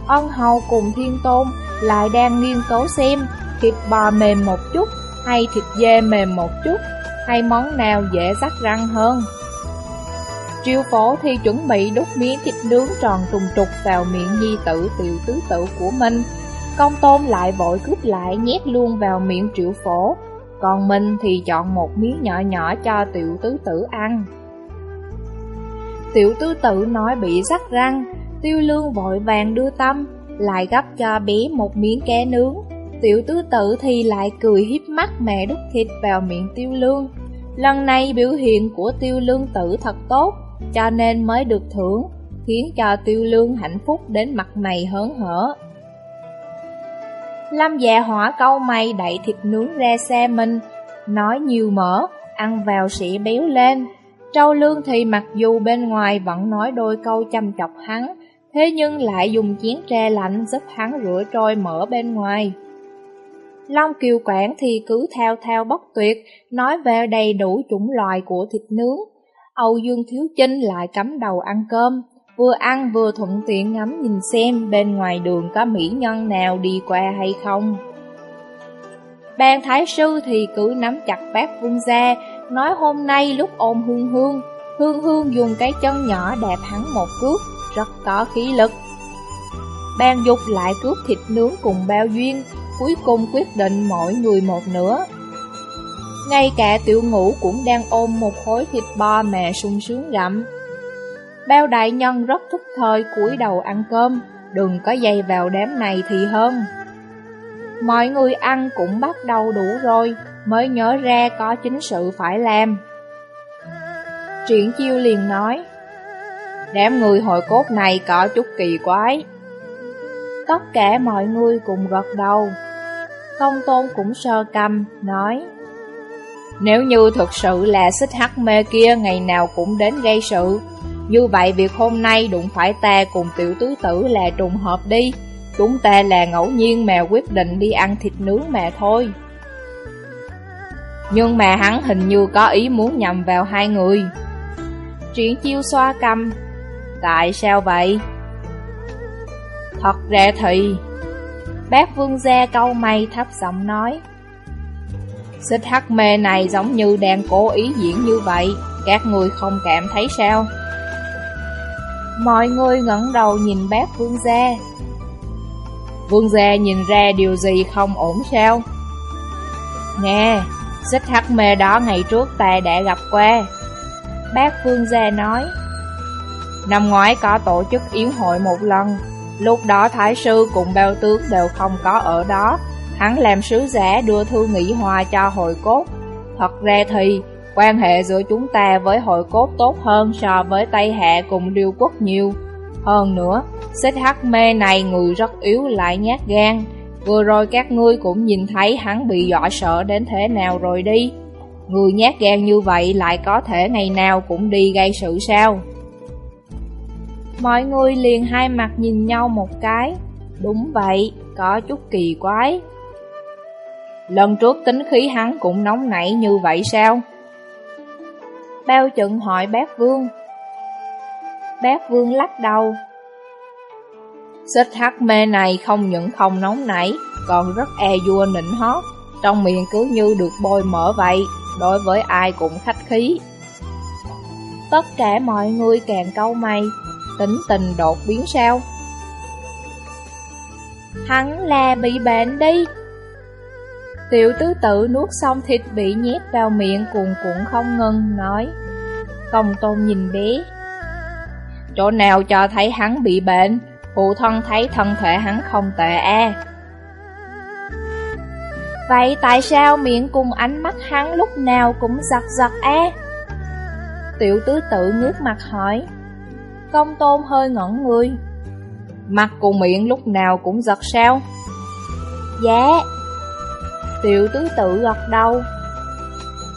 B: Ân hầu cùng thiên tôn lại đang nghiên cứu xem thịt bò mềm một chút hay thịt dê mềm một chút hay món nào dễ rắc răng hơn. Triều phổ thì chuẩn bị đút miếng thịt nướng tròn trùng trục vào miệng nhi tử tiểu tứ tử của mình. Công tôn lại vội cướp lại nhét luôn vào miệng triệu phổ, còn mình thì chọn một miếng nhỏ nhỏ cho tiểu tứ tử ăn.
A: Tiểu Tư tự nói bị rắc răng, tiêu lương vội vàng đưa tâm, lại gấp cho bé một miếng ké nướng. Tiểu tứ tự thì lại cười hiếp mắt mẹ đút thịt vào miệng tiêu lương. Lần này biểu hiện của tiêu lương tử thật tốt, cho nên mới được thưởng, khiến cho tiêu lương hạnh phúc đến mặt mày hớn hở. Lâm dạ hỏa câu mày đẩy thịt nướng ra xe mình, nói nhiều mỡ, ăn vào sẽ béo lên. Trâu lương thì mặc dù bên ngoài vẫn nói đôi câu chăm chọc hắn, thế nhưng lại dùng chén tre lạnh giúp hắn rửa trôi mỡ bên ngoài. Long Kiều Quảng thì cứ theo theo bóc tuyệt, nói về đầy đủ chủng loại của thịt nướng. Âu Dương Thiếu Chinh lại cắm đầu ăn cơm, vừa ăn vừa thuận tiện ngắm nhìn xem bên ngoài đường có mỹ nhân nào đi qua hay không. Ban Thái Sư thì cứ nắm chặt bát vương gia, nói hôm nay lúc ôm hương hương, hương hương dùng cái chân nhỏ đạp hắn một cước, rất có khí lực. Ban dục lại cướp thịt nướng cùng bao duyên, cuối cùng quyết định mỗi người một nửa. Ngay cả tiểu ngũ cũng đang ôm một khối thịt bò mẹ sung sướng gặm. Bao đại nhân rất thức thời cúi đầu ăn cơm, đừng có dây vào đám này thì hơn. Mọi người ăn cũng bắt đầu đủ rồi, mới nhớ ra có chính sự phải làm. Triển chiêu liền nói, đám người hồi cốt này có chút kỳ quái. Tất cả mọi người cùng gật đầu. Công tôn cũng sơ cầm, nói, Nếu như thực sự là xích hắc mê kia ngày nào cũng đến gây sự, như vậy việc hôm nay đụng phải ta cùng tiểu tứ tử là trùng hợp đi. Chúng ta là ngẫu nhiên mà quyết định đi ăn thịt nướng mà thôi. Nhưng mà hắn hình như có ý muốn nhầm vào hai người. Triển chiêu xoa cầm. Tại sao vậy? Thật ra thì... Bác vương gia câu mây thấp giọng nói. Xích hắc mê này giống như đang cố ý diễn như vậy, các người không cảm thấy sao? Mọi người ngẩng đầu nhìn bác vương gia, Vương gia nhìn ra điều gì không ổn sao? Nè, xích hắc mê đó ngày trước ta đã gặp qua. Bác Vương gia nói. Năm ngoái có tổ chức yến hội một lần, lúc đó Thái sư cùng bao tướng đều không có ở đó. Hắn làm sứ giả đưa thư nghị hòa cho hội cốt. Thật ra thì, quan hệ giữa chúng ta với hội cốt tốt hơn so với Tây Hạ cùng Liêu Quốc nhiều. Hơn nữa, xích hắc mê này người rất yếu lại nhát gan. Vừa rồi các ngươi cũng nhìn thấy hắn bị dọa sợ đến thế nào rồi đi. Người nhát gan như vậy lại có thể ngày nào cũng đi gây sự sao? Mọi người liền hai mặt nhìn nhau một cái. Đúng vậy, có chút kỳ quái. Lần trước tính khí hắn cũng nóng nảy như vậy sao? Bao trận hỏi bác Vương. Bác Vương lắc đầu. Xích hắc mê này không những không nóng nảy, còn rất e vua nịnh hót, trong miệng cứ như được bôi mỡ vậy, đối với ai cũng khách khí. Tất cả mọi người càng câu mày, tính tình đột biến sao? Hắn là bị bệnh đi. Tiểu tứ tự nuốt xong thịt bị nhét vào miệng cuồn cuộn không ngừng, nói. Công tôn nhìn bé, Chỗ nào cho thấy hắn bị bệnh, phụ thân thấy thân thể hắn không tệ a. Vậy tại sao miệng cùng ánh mắt hắn lúc nào cũng giật giật a? Tiểu tứ tự ngước mặt hỏi. Công tôn hơi ngẩn người. Mặt cùng miệng lúc nào cũng giật sao? Dạ. Tiểu tứ tự gật đầu.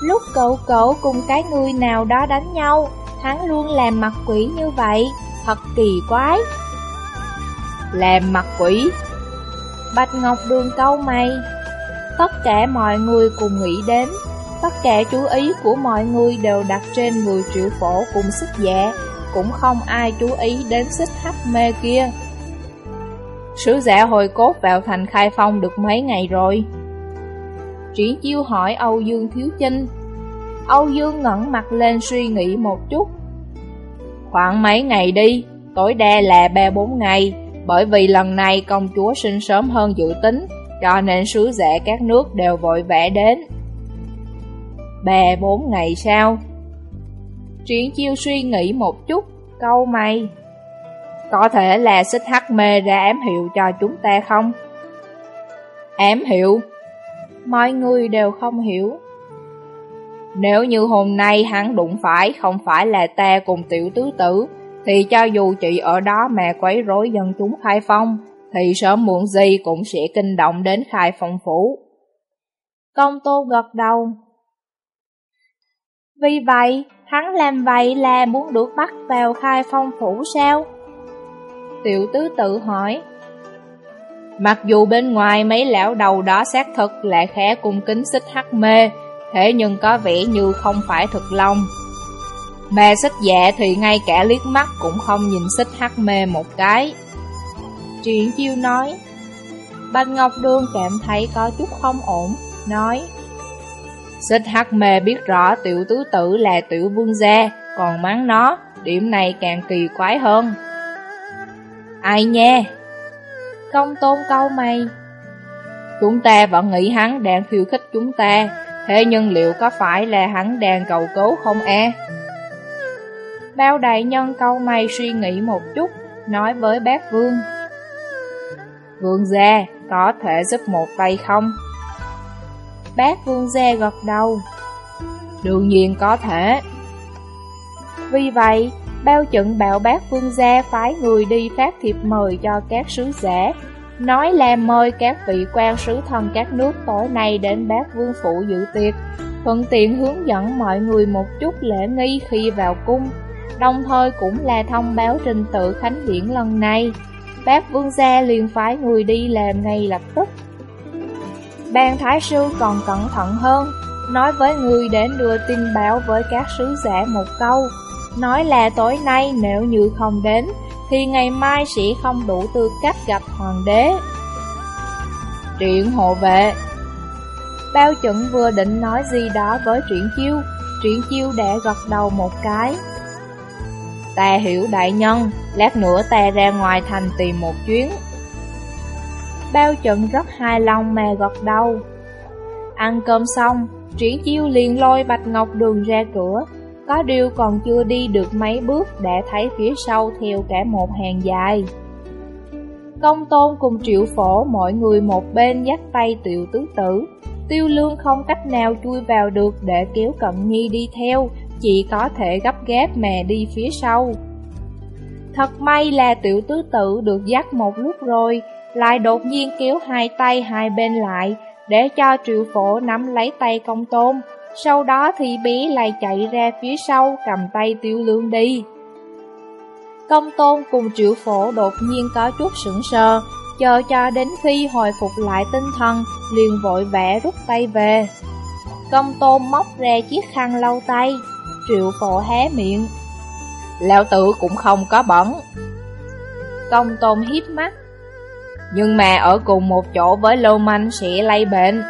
A: Lúc cậu cậu cùng cái người nào đó đánh nhau, hắn luôn làm mặt quỷ như vậy, thật kỳ quái. Làm mặt quỷ. Bạch Ngọc Đường câu mày. Tất cả mọi người cùng nghĩ đến Tất cả chú ý của mọi người đều đặt trên 10 triệu phổ cùng xích dạ Cũng không ai chú ý đến xích hắc mê kia. Sứ giả hồi cốt vào thành khai phong được mấy ngày rồi? Triển chiêu hỏi Âu Dương Thiếu Chinh. Âu Dương ngẩn mặt lên suy nghĩ một chút. Khoảng mấy ngày đi, tối đa là 3-4 ngày. Bởi vì lần này công chúa sinh sớm hơn dự tính Cho nên sứ giả các nước đều vội vã đến 3-4 ngày sau Triển chiêu suy nghĩ một chút
B: câu mày. Có thể là xích hắc mê ra ám hiệu cho chúng ta không? Ám hiệu? Mọi người đều không hiểu. Nếu như hôm nay hắn đụng phải không phải là ta cùng tiểu tứ tử, thì cho dù chị ở đó mà quấy rối dân chúng khai phong, thì sớm muộn gì cũng sẽ kinh động đến khai phong phủ.
A: Công tô gật đầu. Vì vậy, hắn làm vậy là muốn được bắt vào khai phong phủ sao?
B: Tiểu tứ tự hỏi. Mặc dù bên ngoài mấy lão đầu đó xác thực là khẽ cung kính xích hắc mê, thế nhưng có vẻ như không phải thực lòng. Mê xích dạ thì ngay cả liếc mắt cũng không nhìn xích hắc mê một cái.
A: Triển chiêu nói, Bạch Ngọc Đường cảm thấy có chút không ổn, nói
B: Xích hắc mê biết rõ tiểu tứ tử là tiểu vương gia, còn mắng nó, điểm này càng kỳ quái hơn. Ai nha?
A: Công tôn câu mày.
B: Chúng ta vẫn nghĩ hắn đang khiêu khích chúng ta, thế nhưng liệu có phải là hắn đang cầu cứu không e?
A: Bao đại nhân câu mày suy nghĩ một chút, nói với bác vương.
B: Vương gia, có thể giúp một tay không?
A: Bác vương gia gật đầu.
B: Đương nhiên có thể.
A: Vì vậy, bao trận bảo bác vương gia phái người đi phát thiệp mời cho các sứ giả, nói là mời các vị quan sứ thần các nước tối nay đến bác vương phủ dự tiệc, thuận tiện hướng dẫn mọi người một chút lễ nghi khi vào cung, đồng thời cũng là thông báo trình tự khánh điển lần này. Bác vương gia liền phái người đi làm ngay lập tức. Ban thái sư còn cẩn thận hơn, nói với người đến đưa tin báo với các sứ giả một câu, nói là tối nay nếu như không đến, thì ngày mai sẽ không đủ tư cách gặp hoàng đế.
B: Triển hộ vệ
A: Bao chuẩn vừa định nói gì đó với Triển Chiêu, Triển Chiêu đã gật đầu một cái.
B: Ta hiểu đại nhân, lát nữa ta ra ngoài thành tìm một chuyến.
A: Bao trận rất hài lòng mà gật đầu. Ăn cơm xong, Triển Chiêu liền lôi Bạch Ngọc Đường ra cửa, có điều còn chưa đi được mấy bước đã thấy phía sau theo cả một hàng dài. Công tôn cùng triệu phổ mọi người một bên dắt tay tiểu tứ tử, tiêu lương không cách nào chui vào được để kéo cận nhi đi theo, chỉ có thể gấp gáp mè đi phía sau. Thật may là tiểu tứ tử được dắt một lúc rồi, lại đột nhiên kéo hai tay hai bên lại, để cho triệu phổ nắm lấy tay công tôn, sau đó thì bé lại chạy ra phía sau cầm tay tiêu lương đi. Công tôn cùng triệu phổ đột nhiên có chút sững sờ, chờ cho đến khi hồi phục lại tinh thần, liền vội vã rút tay về. Công tôn móc ra chiếc khăn lau tay, triệu phổ hé miệng.
B: Lão tử cũng không có bẩn.
A: Công tôn hiếp mắt.
B: Nhưng mà ở cùng một chỗ với lô manh sẽ lây bệnh.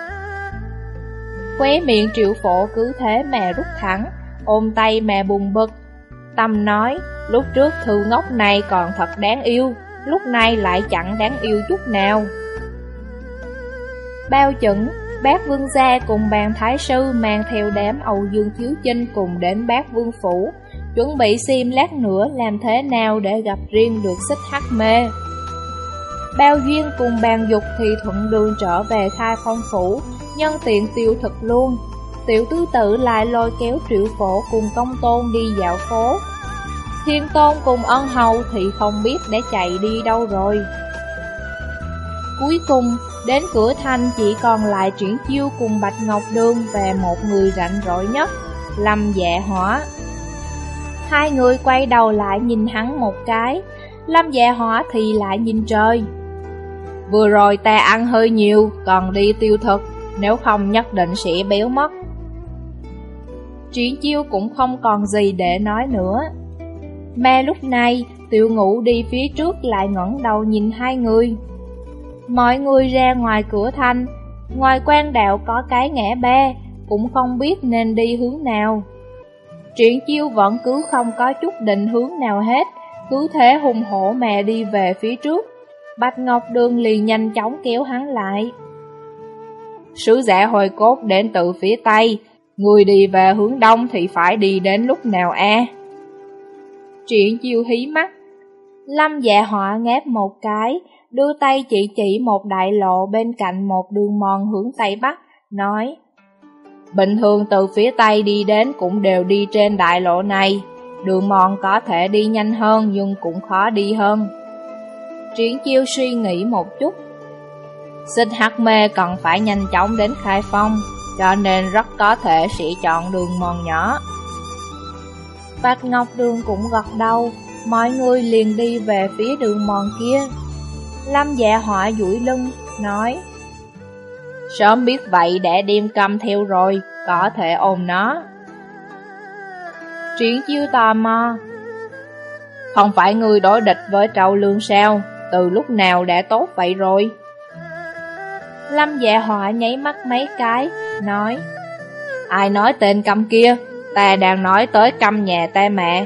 A: Khóe miệng triệu phổ cứ thế mà rút thẳng, ôm tay mà bùng bực. Tâm nói, lúc trước thư ngốc này còn thật đáng yêu, lúc này lại chẳng đáng yêu chút nào. Bao chuẩn bác vương gia cùng bàn thái sư mang theo đám Âu Dương Chiếu Chinh cùng đến bác vương phủ, chuẩn bị xem lát nữa làm thế nào để gặp riêng được xích hắc mê. Bao duyên cùng bàn dục thì thuận đường trở về khai phong phủ, nhân tiện tiêu thực luôn. Tiểu tứ tử lại lôi kéo triệu phổ cùng công tôn đi dạo phố. Thiên tôn cùng ân hầu thì không biết để chạy đi đâu rồi. Cuối cùng, đến cửa thanh chỉ còn lại chuyển chiêu cùng Bạch Ngọc Đường và một người rảnh rỗi nhất, Lâm Dạ Hỏa. Hai người quay đầu lại nhìn hắn một cái, Lâm Dạ Hỏa thì lại nhìn trời.
B: Vừa rồi ta ăn hơi nhiều, còn đi tiêu thực, nếu không nhất định sẽ béo mất.
A: Triển chiêu cũng không còn gì để nói nữa. Mà lúc này, tiểu ngũ đi phía trước lại ngẩng đầu nhìn hai người. Mọi người ra ngoài cửa thanh, ngoài quan đạo có cái ngã ba, cũng không biết nên đi hướng nào. Triển chiêu vẫn cứ không có chút định hướng nào hết, cứ thế hùng hổ mẹ đi về phía trước. Bạch Ngọc Đường liền nhanh chóng kéo hắn lại.
B: Sứ giả hồi cốt đến từ phía Tây, người đi về hướng Đông thì phải đi đến lúc nào a? Triển chiêu hí mắt. Lâm dạ họa ngáp một cái, đưa tay chỉ chỉ một đại lộ bên cạnh một đường mòn hướng Tây Bắc, nói Bình thường từ phía Tây đi đến cũng đều đi trên đại lộ này, đường mòn có thể đi nhanh hơn nhưng cũng khó đi hơn. Triển chiêu suy nghĩ một chút. Xích hắc mê cần phải nhanh chóng đến khai phong, cho nên rất có thể sẽ chọn đường mòn nhỏ. Bạch Ngọc Đường cũng gật đầu, mọi người liền đi về phía đường mòn kia. Lâm dạ họa duỗi lưng, nói Sớm biết vậy để đem cầm theo rồi, có thể ôm nó. Triển chiêu tò mò Không phải người đối địch với trâu lương sao, từ lúc nào đã tốt vậy rồi? Lâm dạ họa nháy mắt mấy cái, nói Ai nói tên cầm kia, ta đang nói tới cầm nhà ta mẹ.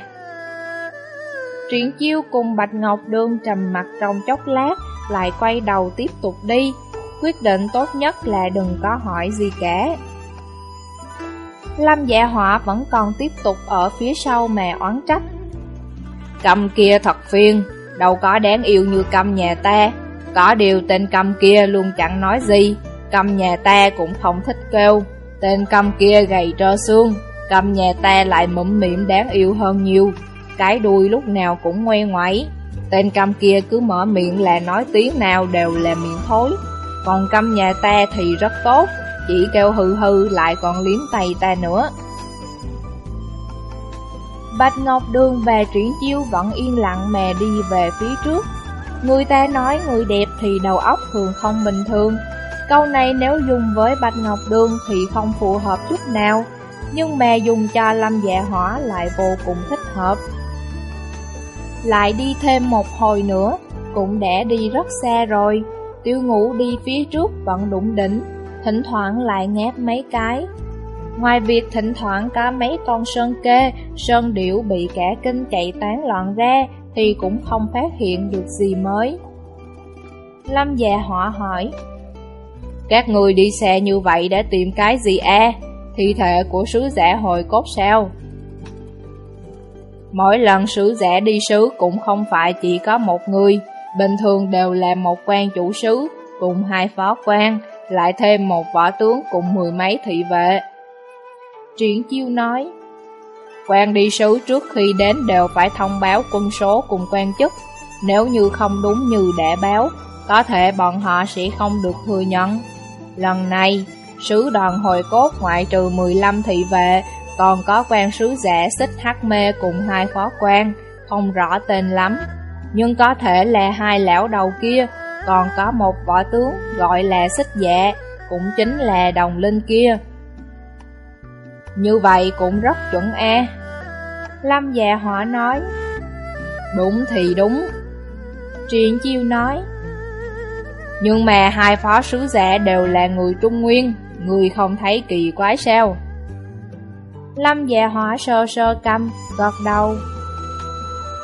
B: Triển chiêu cùng Bạch Ngọc Đương trầm mặt trong chốc lát, lại quay đầu tiếp tục đi, quyết định tốt nhất là đừng có hỏi gì cả. Lâm dạ họa vẫn còn tiếp tục ở phía sau mà oán trách. Cầm kia thật phiền, đâu có đáng yêu như cầm nhà ta. Có điều tên cầm kia luôn chẳng nói gì, cầm nhà ta cũng không thích kêu. Tên cầm kia gầy trơ xương, cầm nhà ta lại mụm miệng đáng yêu hơn nhiều. Cái đuôi lúc nào cũng ngoe ngoáy. Tên câm kia cứ mở miệng là nói tiếng nào đều là miệng thối. Còn câm nhà ta thì rất tốt, chỉ kêu hư hư lại còn liếm tay ta nữa. Bạch Ngọc Đường và Triển Chiêu vẫn yên lặng mà đi về phía trước. Người ta nói người đẹp thì đầu óc thường không bình thường. Câu này nếu dùng với Bạch Ngọc Đường thì không phù hợp chút nào, nhưng mà dùng cho Lâm Dạ Hỏa lại vô cùng thích hợp. Lại đi thêm một hồi nữa, cũng đã đi rất xa rồi. Tiêu ngủ đi phía trước vẫn đụng đỉnh, thỉnh thoảng lại ngáp mấy cái. Ngoài việc thỉnh thoảng có mấy con sơn kê, sơn điểu bị cả kinh chạy tán loạn ra, thì cũng không phát hiện được gì mới. Lâm dạ già họ hỏi, Các người đi xe như vậy để tìm cái gì à? Thi thể của sứ giả hồi cốt sao? Mỗi lần sứ giả đi sứ cũng không phải chỉ có một người, bình thường đều là một quan chủ sứ cùng hai phó quan, lại thêm một võ tướng cùng mười mấy thị vệ. Triển chiêu nói, quan đi sứ trước khi đến đều phải thông báo quân số cùng quan chức, nếu như không đúng như đã báo, có thể bọn họ sẽ không được thừa nhận. Lần này, sứ đoàn hồi cốt ngoại trừ 15 thị vệ, còn có quan sứ giả xích hắc mê cùng hai phó quan, không rõ tên lắm, nhưng có thể là hai lão đầu kia còn có một võ tướng gọi là xích dạ, cũng chính là đồng linh kia. Như vậy cũng rất chuẩn e. Lâm già họ nói, đúng thì đúng. Triện chiêu nói, nhưng mà hai phó sứ giả đều là người Trung Nguyên, người không thấy kỳ quái sao? Lâm Dạ hỏa sơ sơ căm, gật đầu.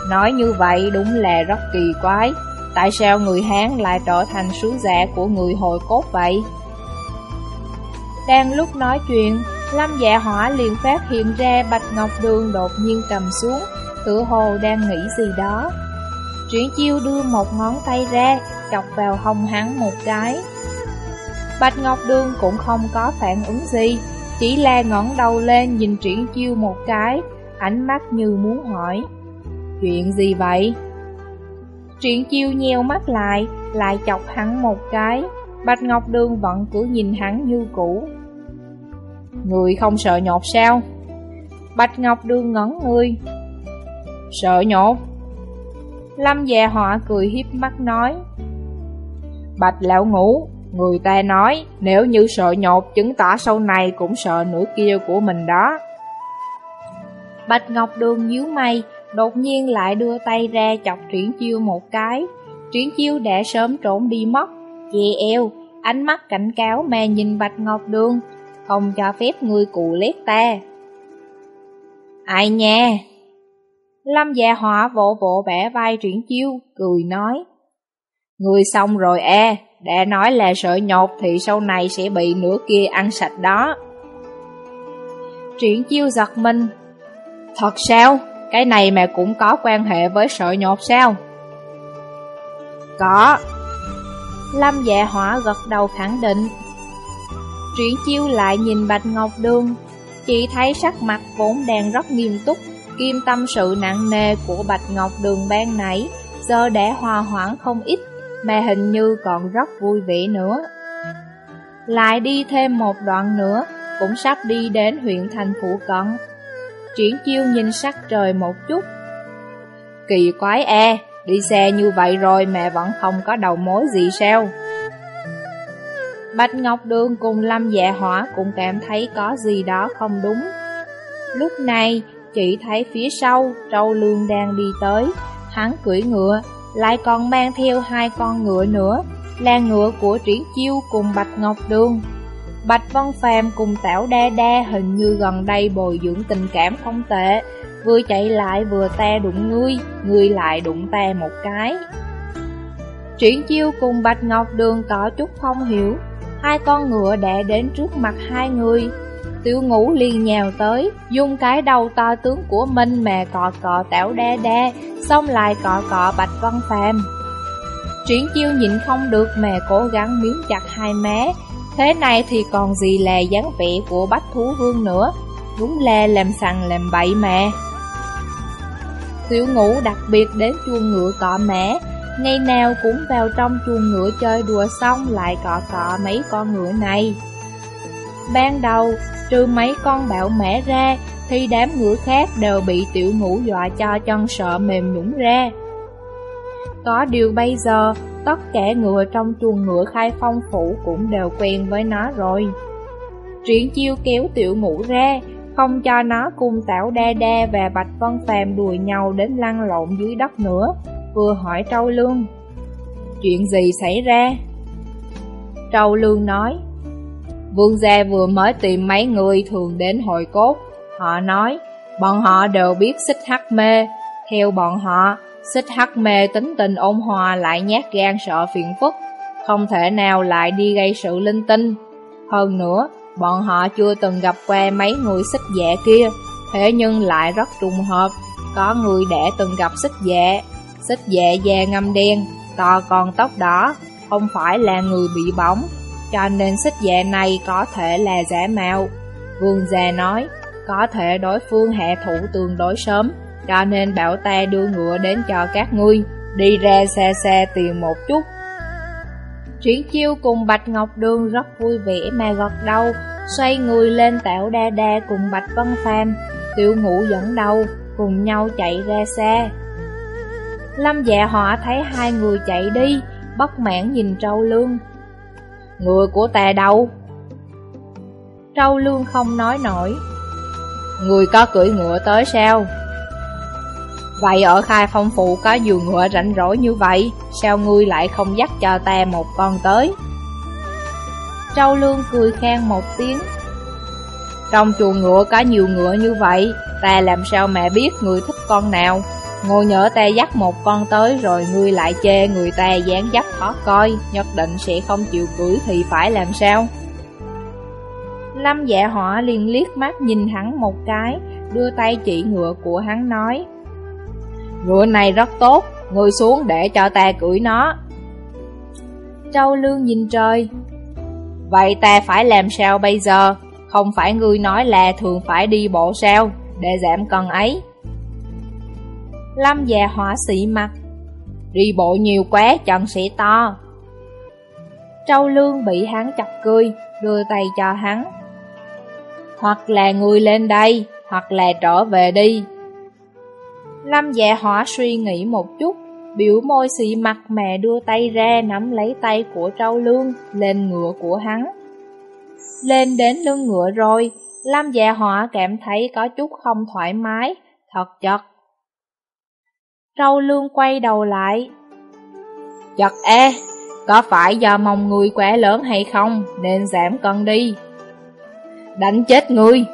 B: Nói như vậy đúng là rất kỳ quái, Tại sao người Hán lại trở thành sứ giả của người hồi cốt vậy? Đang lúc nói chuyện, Lâm dạ hỏa liền phát hiện ra Bạch Ngọc Đường đột nhiên cầm xuống, tựa hồ đang nghĩ gì đó. Chuyển chiêu đưa một ngón tay ra, chọc vào hông hắn một cái. Bạch Ngọc Đường cũng không có phản ứng gì, chỉ là ngẩng đầu lên nhìn triển chiêu một cái, ánh mắt như muốn hỏi. Chuyện gì vậy? Triển chiêu nheo mắt lại, lại chọc hắn một cái. Bạch Ngọc Đường vẫn cứ nhìn hắn như cũ. Người không sợ nhột sao? Bạch Ngọc Đường ngẩn người. Sợ nhột? Lâm già họa cười hiếp mắt nói. Bạch lão ngủ, người ta nói nếu như sợ nhột chứng tỏ sau này cũng sợ nửa kia của mình đó. Bạch Ngọc Đường nhíu mày, đột nhiên lại đưa tay ra chọc Triển Chiêu một cái. Triển Chiêu đã sớm trốn đi mất, che eo, ánh mắt cảnh cáo mà nhìn Bạch Ngọc Đường, không cho phép người cụ lét ta. Ai nha? Lâm dạ già họa vỗ vỗ bẻ vai Triển Chiêu, cười nói. Người xong rồi e, đã nói là sợ nhột thì sau này sẽ bị nửa kia ăn sạch đó. Triển Chiêu giật mình. Thật sao? cái này mẹ cũng có quan hệ với sợi nhột sao? Có. Lâm dạ hỏa gật đầu khẳng định. Triển chiêu lại nhìn Bạch Ngọc Đường, chỉ thấy sắc mặt vốn đang rất nghiêm túc, kim tâm sự nặng nề của Bạch Ngọc Đường ban nãy, giờ đã hòa hoãn không ít, mà hình như còn rất vui vẻ nữa. Lại đi thêm một đoạn nữa, cũng sắp đi đến huyện thành phụ cận. Triển chiêu nhìn sắc trời một chút. Kỳ quái e, đi xe như vậy rồi mẹ vẫn không có đầu mối gì sao? Bạch Ngọc Đường cùng Lâm Dạ Hỏa cũng cảm thấy có gì đó không đúng. Lúc này, chỉ thấy phía sau, Trâu Lương đang đi tới, hắn cưỡi ngựa, lại còn mang theo hai con ngựa nữa, là ngựa của Triển Chiêu cùng Bạch Ngọc Đường. Bạch Văn Phàm cùng Tảo Đa Đa hình như gần đây bồi dưỡng tình cảm không tệ, vừa chạy lại vừa ta đụng ngươi, ngươi lại đụng ta một cái. Triển Chiêu cùng Bạch Ngọc Đường có chút không hiểu, hai con ngựa đã đến trước mặt hai người. Tiểu ngũ liền nhào tới, dùng cái đầu to tướng của mình mà cọ cọ Tảo đe đe, xong lại cọ cọ Bạch Văn Phàm. Triển Chiêu nhịn không được mà cố gắng miếng chặt hai má, Thế này thì còn gì là dáng vẻ của bách thú vương nữa. Đúng là làm sằng làm bậy mà Tiểu ngũ đặc biệt đến chuông ngựa cọ mẻ. Ngày nào cũng vào trong chuông ngựa chơi đùa xong lại cọ cọ mấy con ngựa này. Ban đầu, trừ mấy con bạo mẻ ra Thì đám ngựa khác đều bị tiểu ngũ dọa cho chân sợ mềm nhũng ra Có điều bây giờ, Tất cả ngựa trong chuồng ngựa khai phong phủ cũng đều quen với nó rồi. Triển chiêu kéo tiểu ngũ ra, không cho nó cùng Tảo Đa Đa và Bạch Vân Phàm đùi nhau đến lăn lộn dưới đất nữa, vừa hỏi Trâu Lương. Chuyện gì xảy ra? Trâu Lương nói, Vương gia vừa mới tìm mấy người thường đến hội cốt, họ nói, bọn họ đều biết xích hắc mê, theo bọn họ, Xích hắc mê tính tình ôn hòa lại nhát gan sợ phiền phức, không thể nào lại đi gây sự linh tinh. Hơn nữa, bọn họ chưa từng gặp qua mấy người xích dạ kia, thế nhưng lại rất trùng hợp, có người đã từng gặp xích dạ. Xích dạ da ngâm đen, to còn tóc đỏ, không phải là người bị bỏng, cho nên xích dạ này có thể là giả mạo. Vương già nói, có thể đối phương hạ thủ tương đối sớm, cho nên bảo ta đưa ngựa đến cho các ngươi, đi ra xe xe tìm một chút. Triển chiêu cùng Bạch Ngọc Đường rất vui vẻ mà gật đầu, xoay người lên tạo đa đa cùng Bạch Vân Phàm, tiểu ngũ dẫn đầu, cùng nhau chạy ra xe. Lâm dạ họa thấy hai người chạy đi, bất mãn nhìn Trâu Lương. Người của ta đâu? Trâu Lương không nói nổi. Người có cưỡi ngựa tới sao? Vậy ở khai phong phụ có giường ngựa rảnh rỗi như vậy, sao ngươi lại không dắt cho ta một con tới? Trâu Lương cười khen một tiếng. Trong chuồng ngựa có nhiều ngựa như vậy, ta làm sao mẹ biết người thích con nào? Ngồi nhỡ ta dắt một con tới rồi ngươi lại chê người ta dáng dấp khó coi, nhất định sẽ không chịu cưỡi thì phải làm sao? Lâm dạ họa liền liếc mắt nhìn hắn một cái, đưa tay chỉ ngựa của hắn nói. Ngựa này rất tốt, ngươi xuống để cho ta cưỡi nó. Trâu lương nhìn trời. Vậy ta phải làm sao bây giờ? Không phải ngươi nói là thường phải đi bộ sao, để giảm cân ấy. Lâm già họa sĩ mặt. Đi bộ nhiều quá chân sẽ to. Trâu lương bị hắn chọc cười, đưa tay cho hắn. Hoặc là người lên đây, hoặc là trở về đi, Lâm dạ họa suy nghĩ một chút, biểu môi xị mặt mẹ đưa tay ra nắm lấy tay của trâu lương lên ngựa của hắn. Lên đến lưng ngựa rồi, Lâm dạ họa cảm thấy có chút không thoải mái, thật chật. Trâu lương quay đầu lại. Chật e, có phải do mong người quá lớn hay không nên giảm cân đi? Đánh chết ngươi!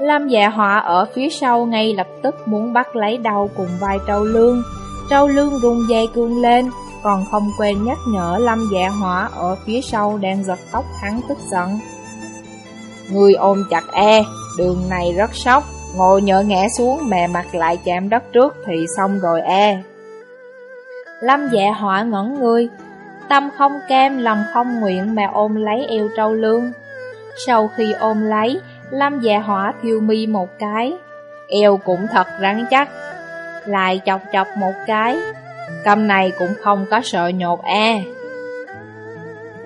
B: Lâm dạ họa ở phía sau ngay lập tức muốn bắt lấy đầu cùng vai trâu lương. Trâu lương rung dây cương lên, còn không quên nhắc nhở Lâm dạ họa ở phía sau đang giật tóc hắn tức giận. Người ôm chặt e, đường này rất sốc, ngồi nhỡ ngã xuống mè mặt lại chạm đất trước thì xong rồi e.
A: Lâm dạ họa ngẩn người, tâm không cam lòng không nguyện mà ôm lấy eo trâu lương. Sau khi ôm lấy, Lâm dạ hỏa thiêu mi một cái, eo cũng thật rắn chắc. Lại chọc chọc một cái, cầm này cũng không có sợ nhột e.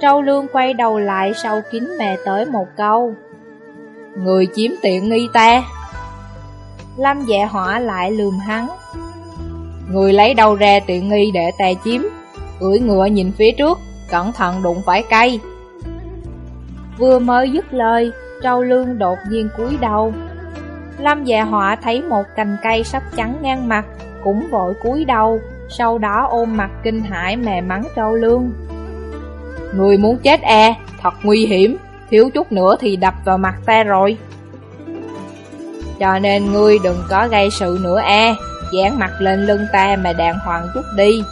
A: Trâu lương quay đầu lại sau kín mè tới một câu.
B: Người chiếm tiện nghi ta.
A: Lâm dạ hỏa lại lườm hắn.
B: Người lấy đâu ra tiện nghi để tè chiếm, cưỡi ngựa nhìn phía trước, cẩn thận đụng phải cây.
A: Vừa mới dứt lời, trâu lương đột nhiên cúi đầu. Lâm dạ họa thấy một cành cây sắp trắng ngang mặt, cũng vội cúi đầu, sau đó ôm mặt kinh hãi mè mắng trâu lương.
B: Người muốn chết e, thật nguy hiểm, thiếu chút nữa thì đập vào mặt ta rồi. Cho nên ngươi đừng có gây sự nữa e, dán mặt lên lưng ta mà đàng hoàng chút đi.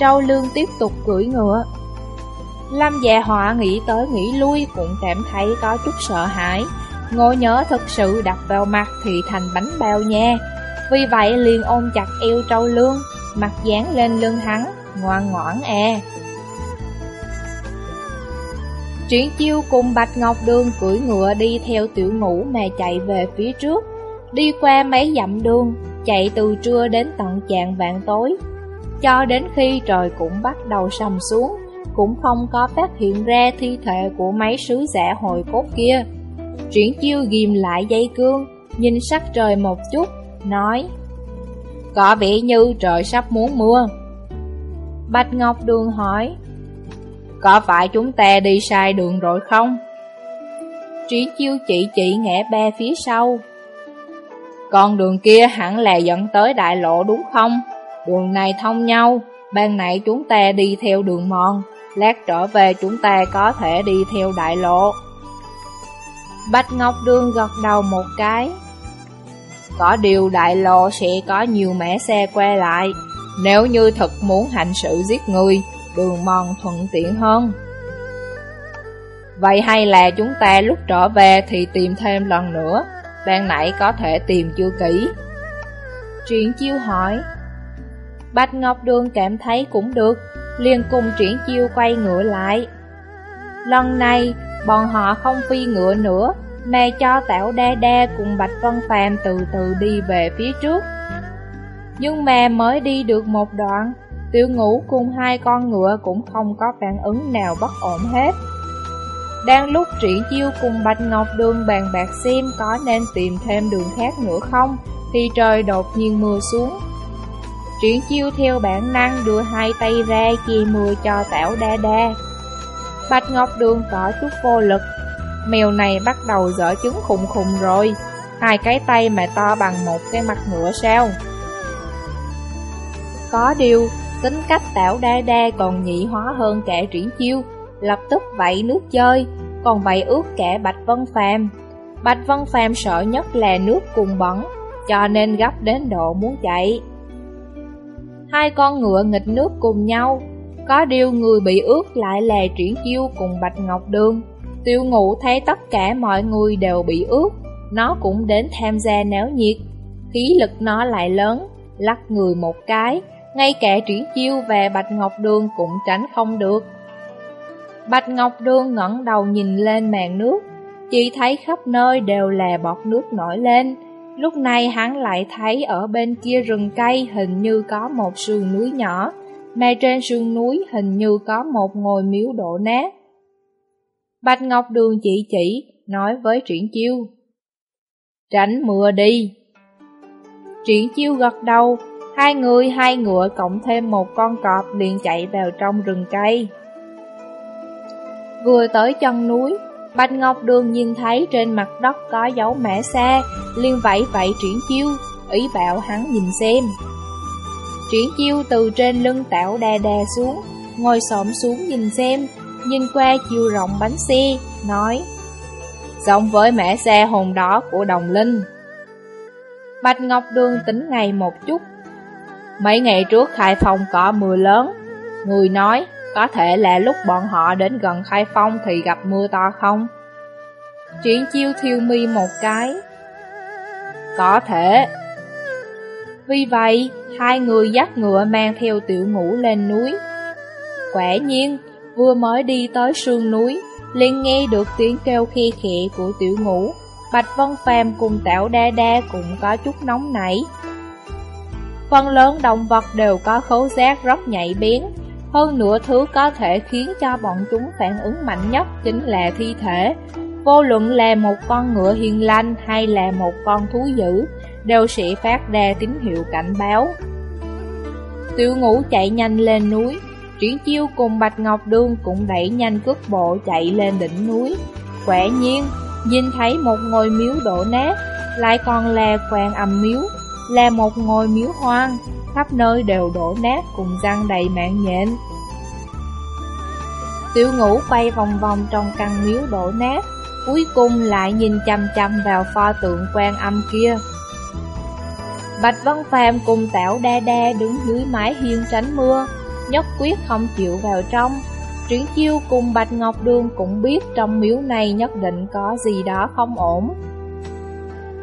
A: Trâu lương tiếp tục cưỡi ngựa. Lâm dạ họa nghĩ tới nghĩ lui cũng cảm thấy có chút sợ hãi. Ngô nhớ thật sự đập vào mặt thì thành bánh bao nha. Vì vậy liền ôm chặt eo trâu lương, mặt dán lên lưng hắn, ngoan ngoãn e. Triển chiêu cùng Bạch Ngọc Đường cưỡi ngựa đi theo tiểu ngũ mà chạy về phía trước, đi qua mấy dặm đường, chạy từ trưa đến tận chạng vạn tối. Cho đến khi trời cũng bắt đầu sầm xuống, cũng không có phát hiện ra thi thể của mấy sứ giả hồi cốt kia. Triển chiêu ghim lại dây cương, nhìn sắc trời một chút, nói Có vẻ như trời sắp muốn mưa. Bạch Ngọc Đường hỏi có phải chúng ta đi sai đường rồi không? Trí chiêu chỉ chỉ ngã ba phía sau. Con đường kia hẳn là dẫn tới đại lộ đúng không? Đường này thông nhau, ban nãy chúng ta đi theo đường mòn, lát trở về chúng ta có thể đi theo đại lộ. Bạch Ngọc đương gật đầu một cái. Có điều đại lộ sẽ có nhiều mẻ xe qua lại, nếu như thật muốn hành sự giết người, đường mòn thuận tiện hơn. Vậy hay là chúng ta lúc trở về thì tìm thêm lần nữa, ban nãy có thể tìm chưa kỹ. Triển chiêu hỏi, Bạch Ngọc Đường cảm thấy cũng được, liền cùng triển chiêu quay ngựa lại. Lần này, bọn họ không phi ngựa nữa, mà cho Tảo Đa Đa cùng Bạch Vân Phàm từ từ đi về phía trước. Nhưng mà mới đi được một đoạn, Tiểu ngũ cùng hai con ngựa cũng không có phản ứng nào bất ổn hết. Đang lúc triển chiêu cùng Bạch Ngọc Đường bàn bạc xem có nên tìm thêm đường khác nữa không, thì trời đột nhiên mưa xuống. Triển chiêu theo bản năng đưa hai tay ra chia mưa cho tảo đa đa. Bạch Ngọc Đường có chút vô lực, mèo này bắt đầu dở trứng khùng khùng rồi, hai cái tay mà to bằng một cái mặt ngựa sao. Có điều, Tính cách tảo đa đa còn nhị hóa hơn kẻ triển chiêu, lập tức vậy nước chơi, còn vậy ướt kẻ Bạch Vân Phàm. Bạch Vân Phàm sợ nhất là nước cùng bẩn, cho nên gấp đến độ muốn chạy. Hai con ngựa nghịch nước cùng nhau, có điều người bị ướt lại là triển chiêu cùng Bạch Ngọc Đường. Tiêu ngụ thấy tất cả mọi người đều bị ướt, nó cũng đến tham gia náo nhiệt. Khí lực nó lại lớn, lắc người một cái, ngay cả Triển Chiêu và Bạch Ngọc Đường cũng tránh không được. Bạch Ngọc Đường ngẩng đầu nhìn lên màn nước, chỉ thấy khắp nơi đều là bọt nước nổi lên. Lúc này hắn lại thấy ở bên kia rừng cây hình như có một sườn núi nhỏ, mà trên sườn núi hình như có một ngôi miếu đổ nát. Bạch Ngọc Đường chỉ chỉ, nói với Triển Chiêu. Tránh mưa đi. Triển Chiêu gật đầu, Hai người hai ngựa cộng thêm một con cọp liền chạy vào trong rừng cây. Vừa tới chân núi, Bạch Ngọc Đường nhìn thấy trên mặt đất có dấu mẻ xe, liền vẫy vẫy triển chiêu, ý bảo hắn nhìn xem. Triển chiêu từ trên lưng tảo đè đè xuống, ngồi xổm xuống nhìn xem, nhìn qua chiều rộng bánh xe, nói Giống với mẻ xe hồn đó của đồng linh. Bạch Ngọc Đường tính ngày một chút, Mấy ngày trước Khai Phong có mưa lớn Người nói có thể là lúc bọn họ đến gần Khai Phong thì gặp mưa to không? Triển chiêu thiêu mi một cái
B: Có thể. Vì vậy, hai người dắt ngựa mang theo tiểu ngũ lên núi. Quả nhiên, vừa mới đi tới sườn núi, liền nghe được tiếng kêu khi khẽ của tiểu ngũ. Bạch Vân Phàm cùng Tảo Đa Đa cũng có chút nóng nảy. Phần lớn động vật đều có khấu giác rất nhạy bén, hơn nữa thứ có thể khiến cho bọn chúng phản ứng mạnh nhất chính là thi thể. Vô luận là một con ngựa hiền lành hay là một con thú dữ, đều sẽ phát ra tín hiệu cảnh báo. Tiểu ngũ chạy nhanh lên núi, Triển chiêu cùng Bạch Ngọc Đương cũng đẩy nhanh cước bộ chạy lên đỉnh núi. Quả nhiên, nhìn thấy một ngôi miếu đổ nát, lại còn là quàng ầm miếu, là một ngôi miếu hoang, khắp nơi đều đổ nát cùng răng đầy mạng nhện. Tiểu ngũ quay vòng vòng trong căn miếu đổ nát, cuối cùng lại nhìn chăm chăm vào pho tượng quan âm kia. Bạch Văn Phàm cùng Tảo Đa Đa đứng dưới mái hiên tránh mưa, nhất quyết không chịu vào trong. Triển chiêu cùng Bạch Ngọc Đường cũng biết trong miếu này nhất định có gì đó không ổn.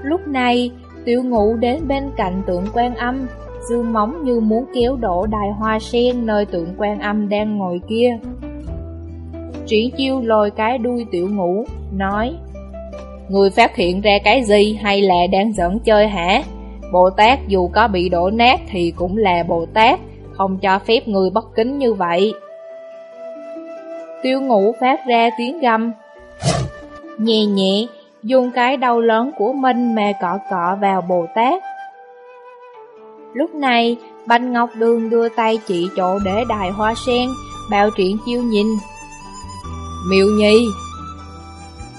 B: Lúc này, tiểu ngũ đến bên cạnh tượng quan âm, dương móng như muốn kéo đổ đài hoa sen nơi tượng quan âm đang ngồi kia. Triển chiêu lôi cái đuôi tiểu ngũ, nói Người phát hiện ra cái gì hay là đang giỡn chơi hả? Bồ Tát dù có bị đổ nát thì cũng là Bồ Tát, không cho phép người bất kính như vậy. Tiêu ngũ phát ra tiếng gầm, nhẹ nhẹ, dùng cái đầu lớn của mình mà cọ cọ vào Bồ Tát. Lúc này, Bạch Ngọc Đường đưa tay chỉ chỗ để đài hoa sen, bảo triển chiêu nhìn. Miệu nhi!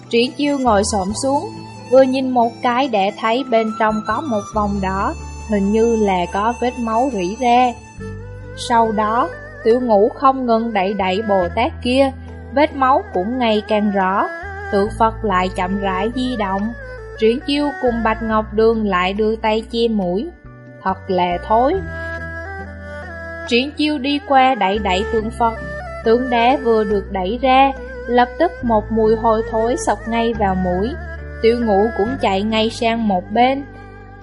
B: Triển chiêu ngồi xổm xuống, vừa nhìn một cái để thấy bên trong có một vòng đỏ, hình như là có vết máu rỉ ra. Sau đó, tiểu ngũ không ngừng đẩy đẩy Bồ Tát kia, vết máu cũng ngày càng rõ, tự Phật lại chậm rãi di động. Triển chiêu cùng Bạch Ngọc Đường lại đưa tay che mũi, thật là thối. Triển chiêu đi qua đẩy đẩy tượng Phật, tượng đá vừa được đẩy ra, lập tức một mùi hôi thối sọc ngay vào mũi. Tiểu ngũ cũng chạy ngay sang một bên,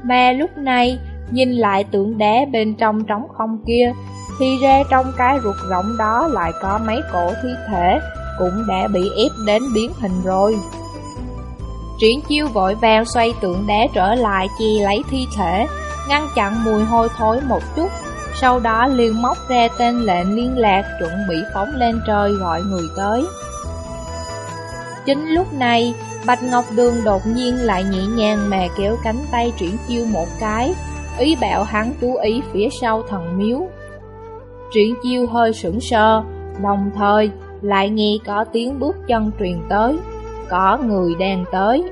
B: mà lúc này nhìn lại tượng đá bên trong trống không kia, thì ra trong cái ruột rỗng đó lại có mấy cổ thi thể cũng đã bị ép đến biến hình rồi. Triển chiêu vội vàng xoay tượng đá trở lại chi lấy thi thể Ngăn chặn mùi hôi thối một chút Sau đó liền móc ra tên lệnh liên lạc chuẩn bị phóng lên trời gọi người tới. Chính lúc này, Bạch Ngọc Đường đột nhiên lại nhẹ nhàng mà kéo cánh tay triển chiêu một cái Ý bảo hắn chú ý phía sau thần miếu. Triển chiêu hơi sững sờ, đồng thời lại nghe có tiếng bước chân truyền tới, có người đang tới.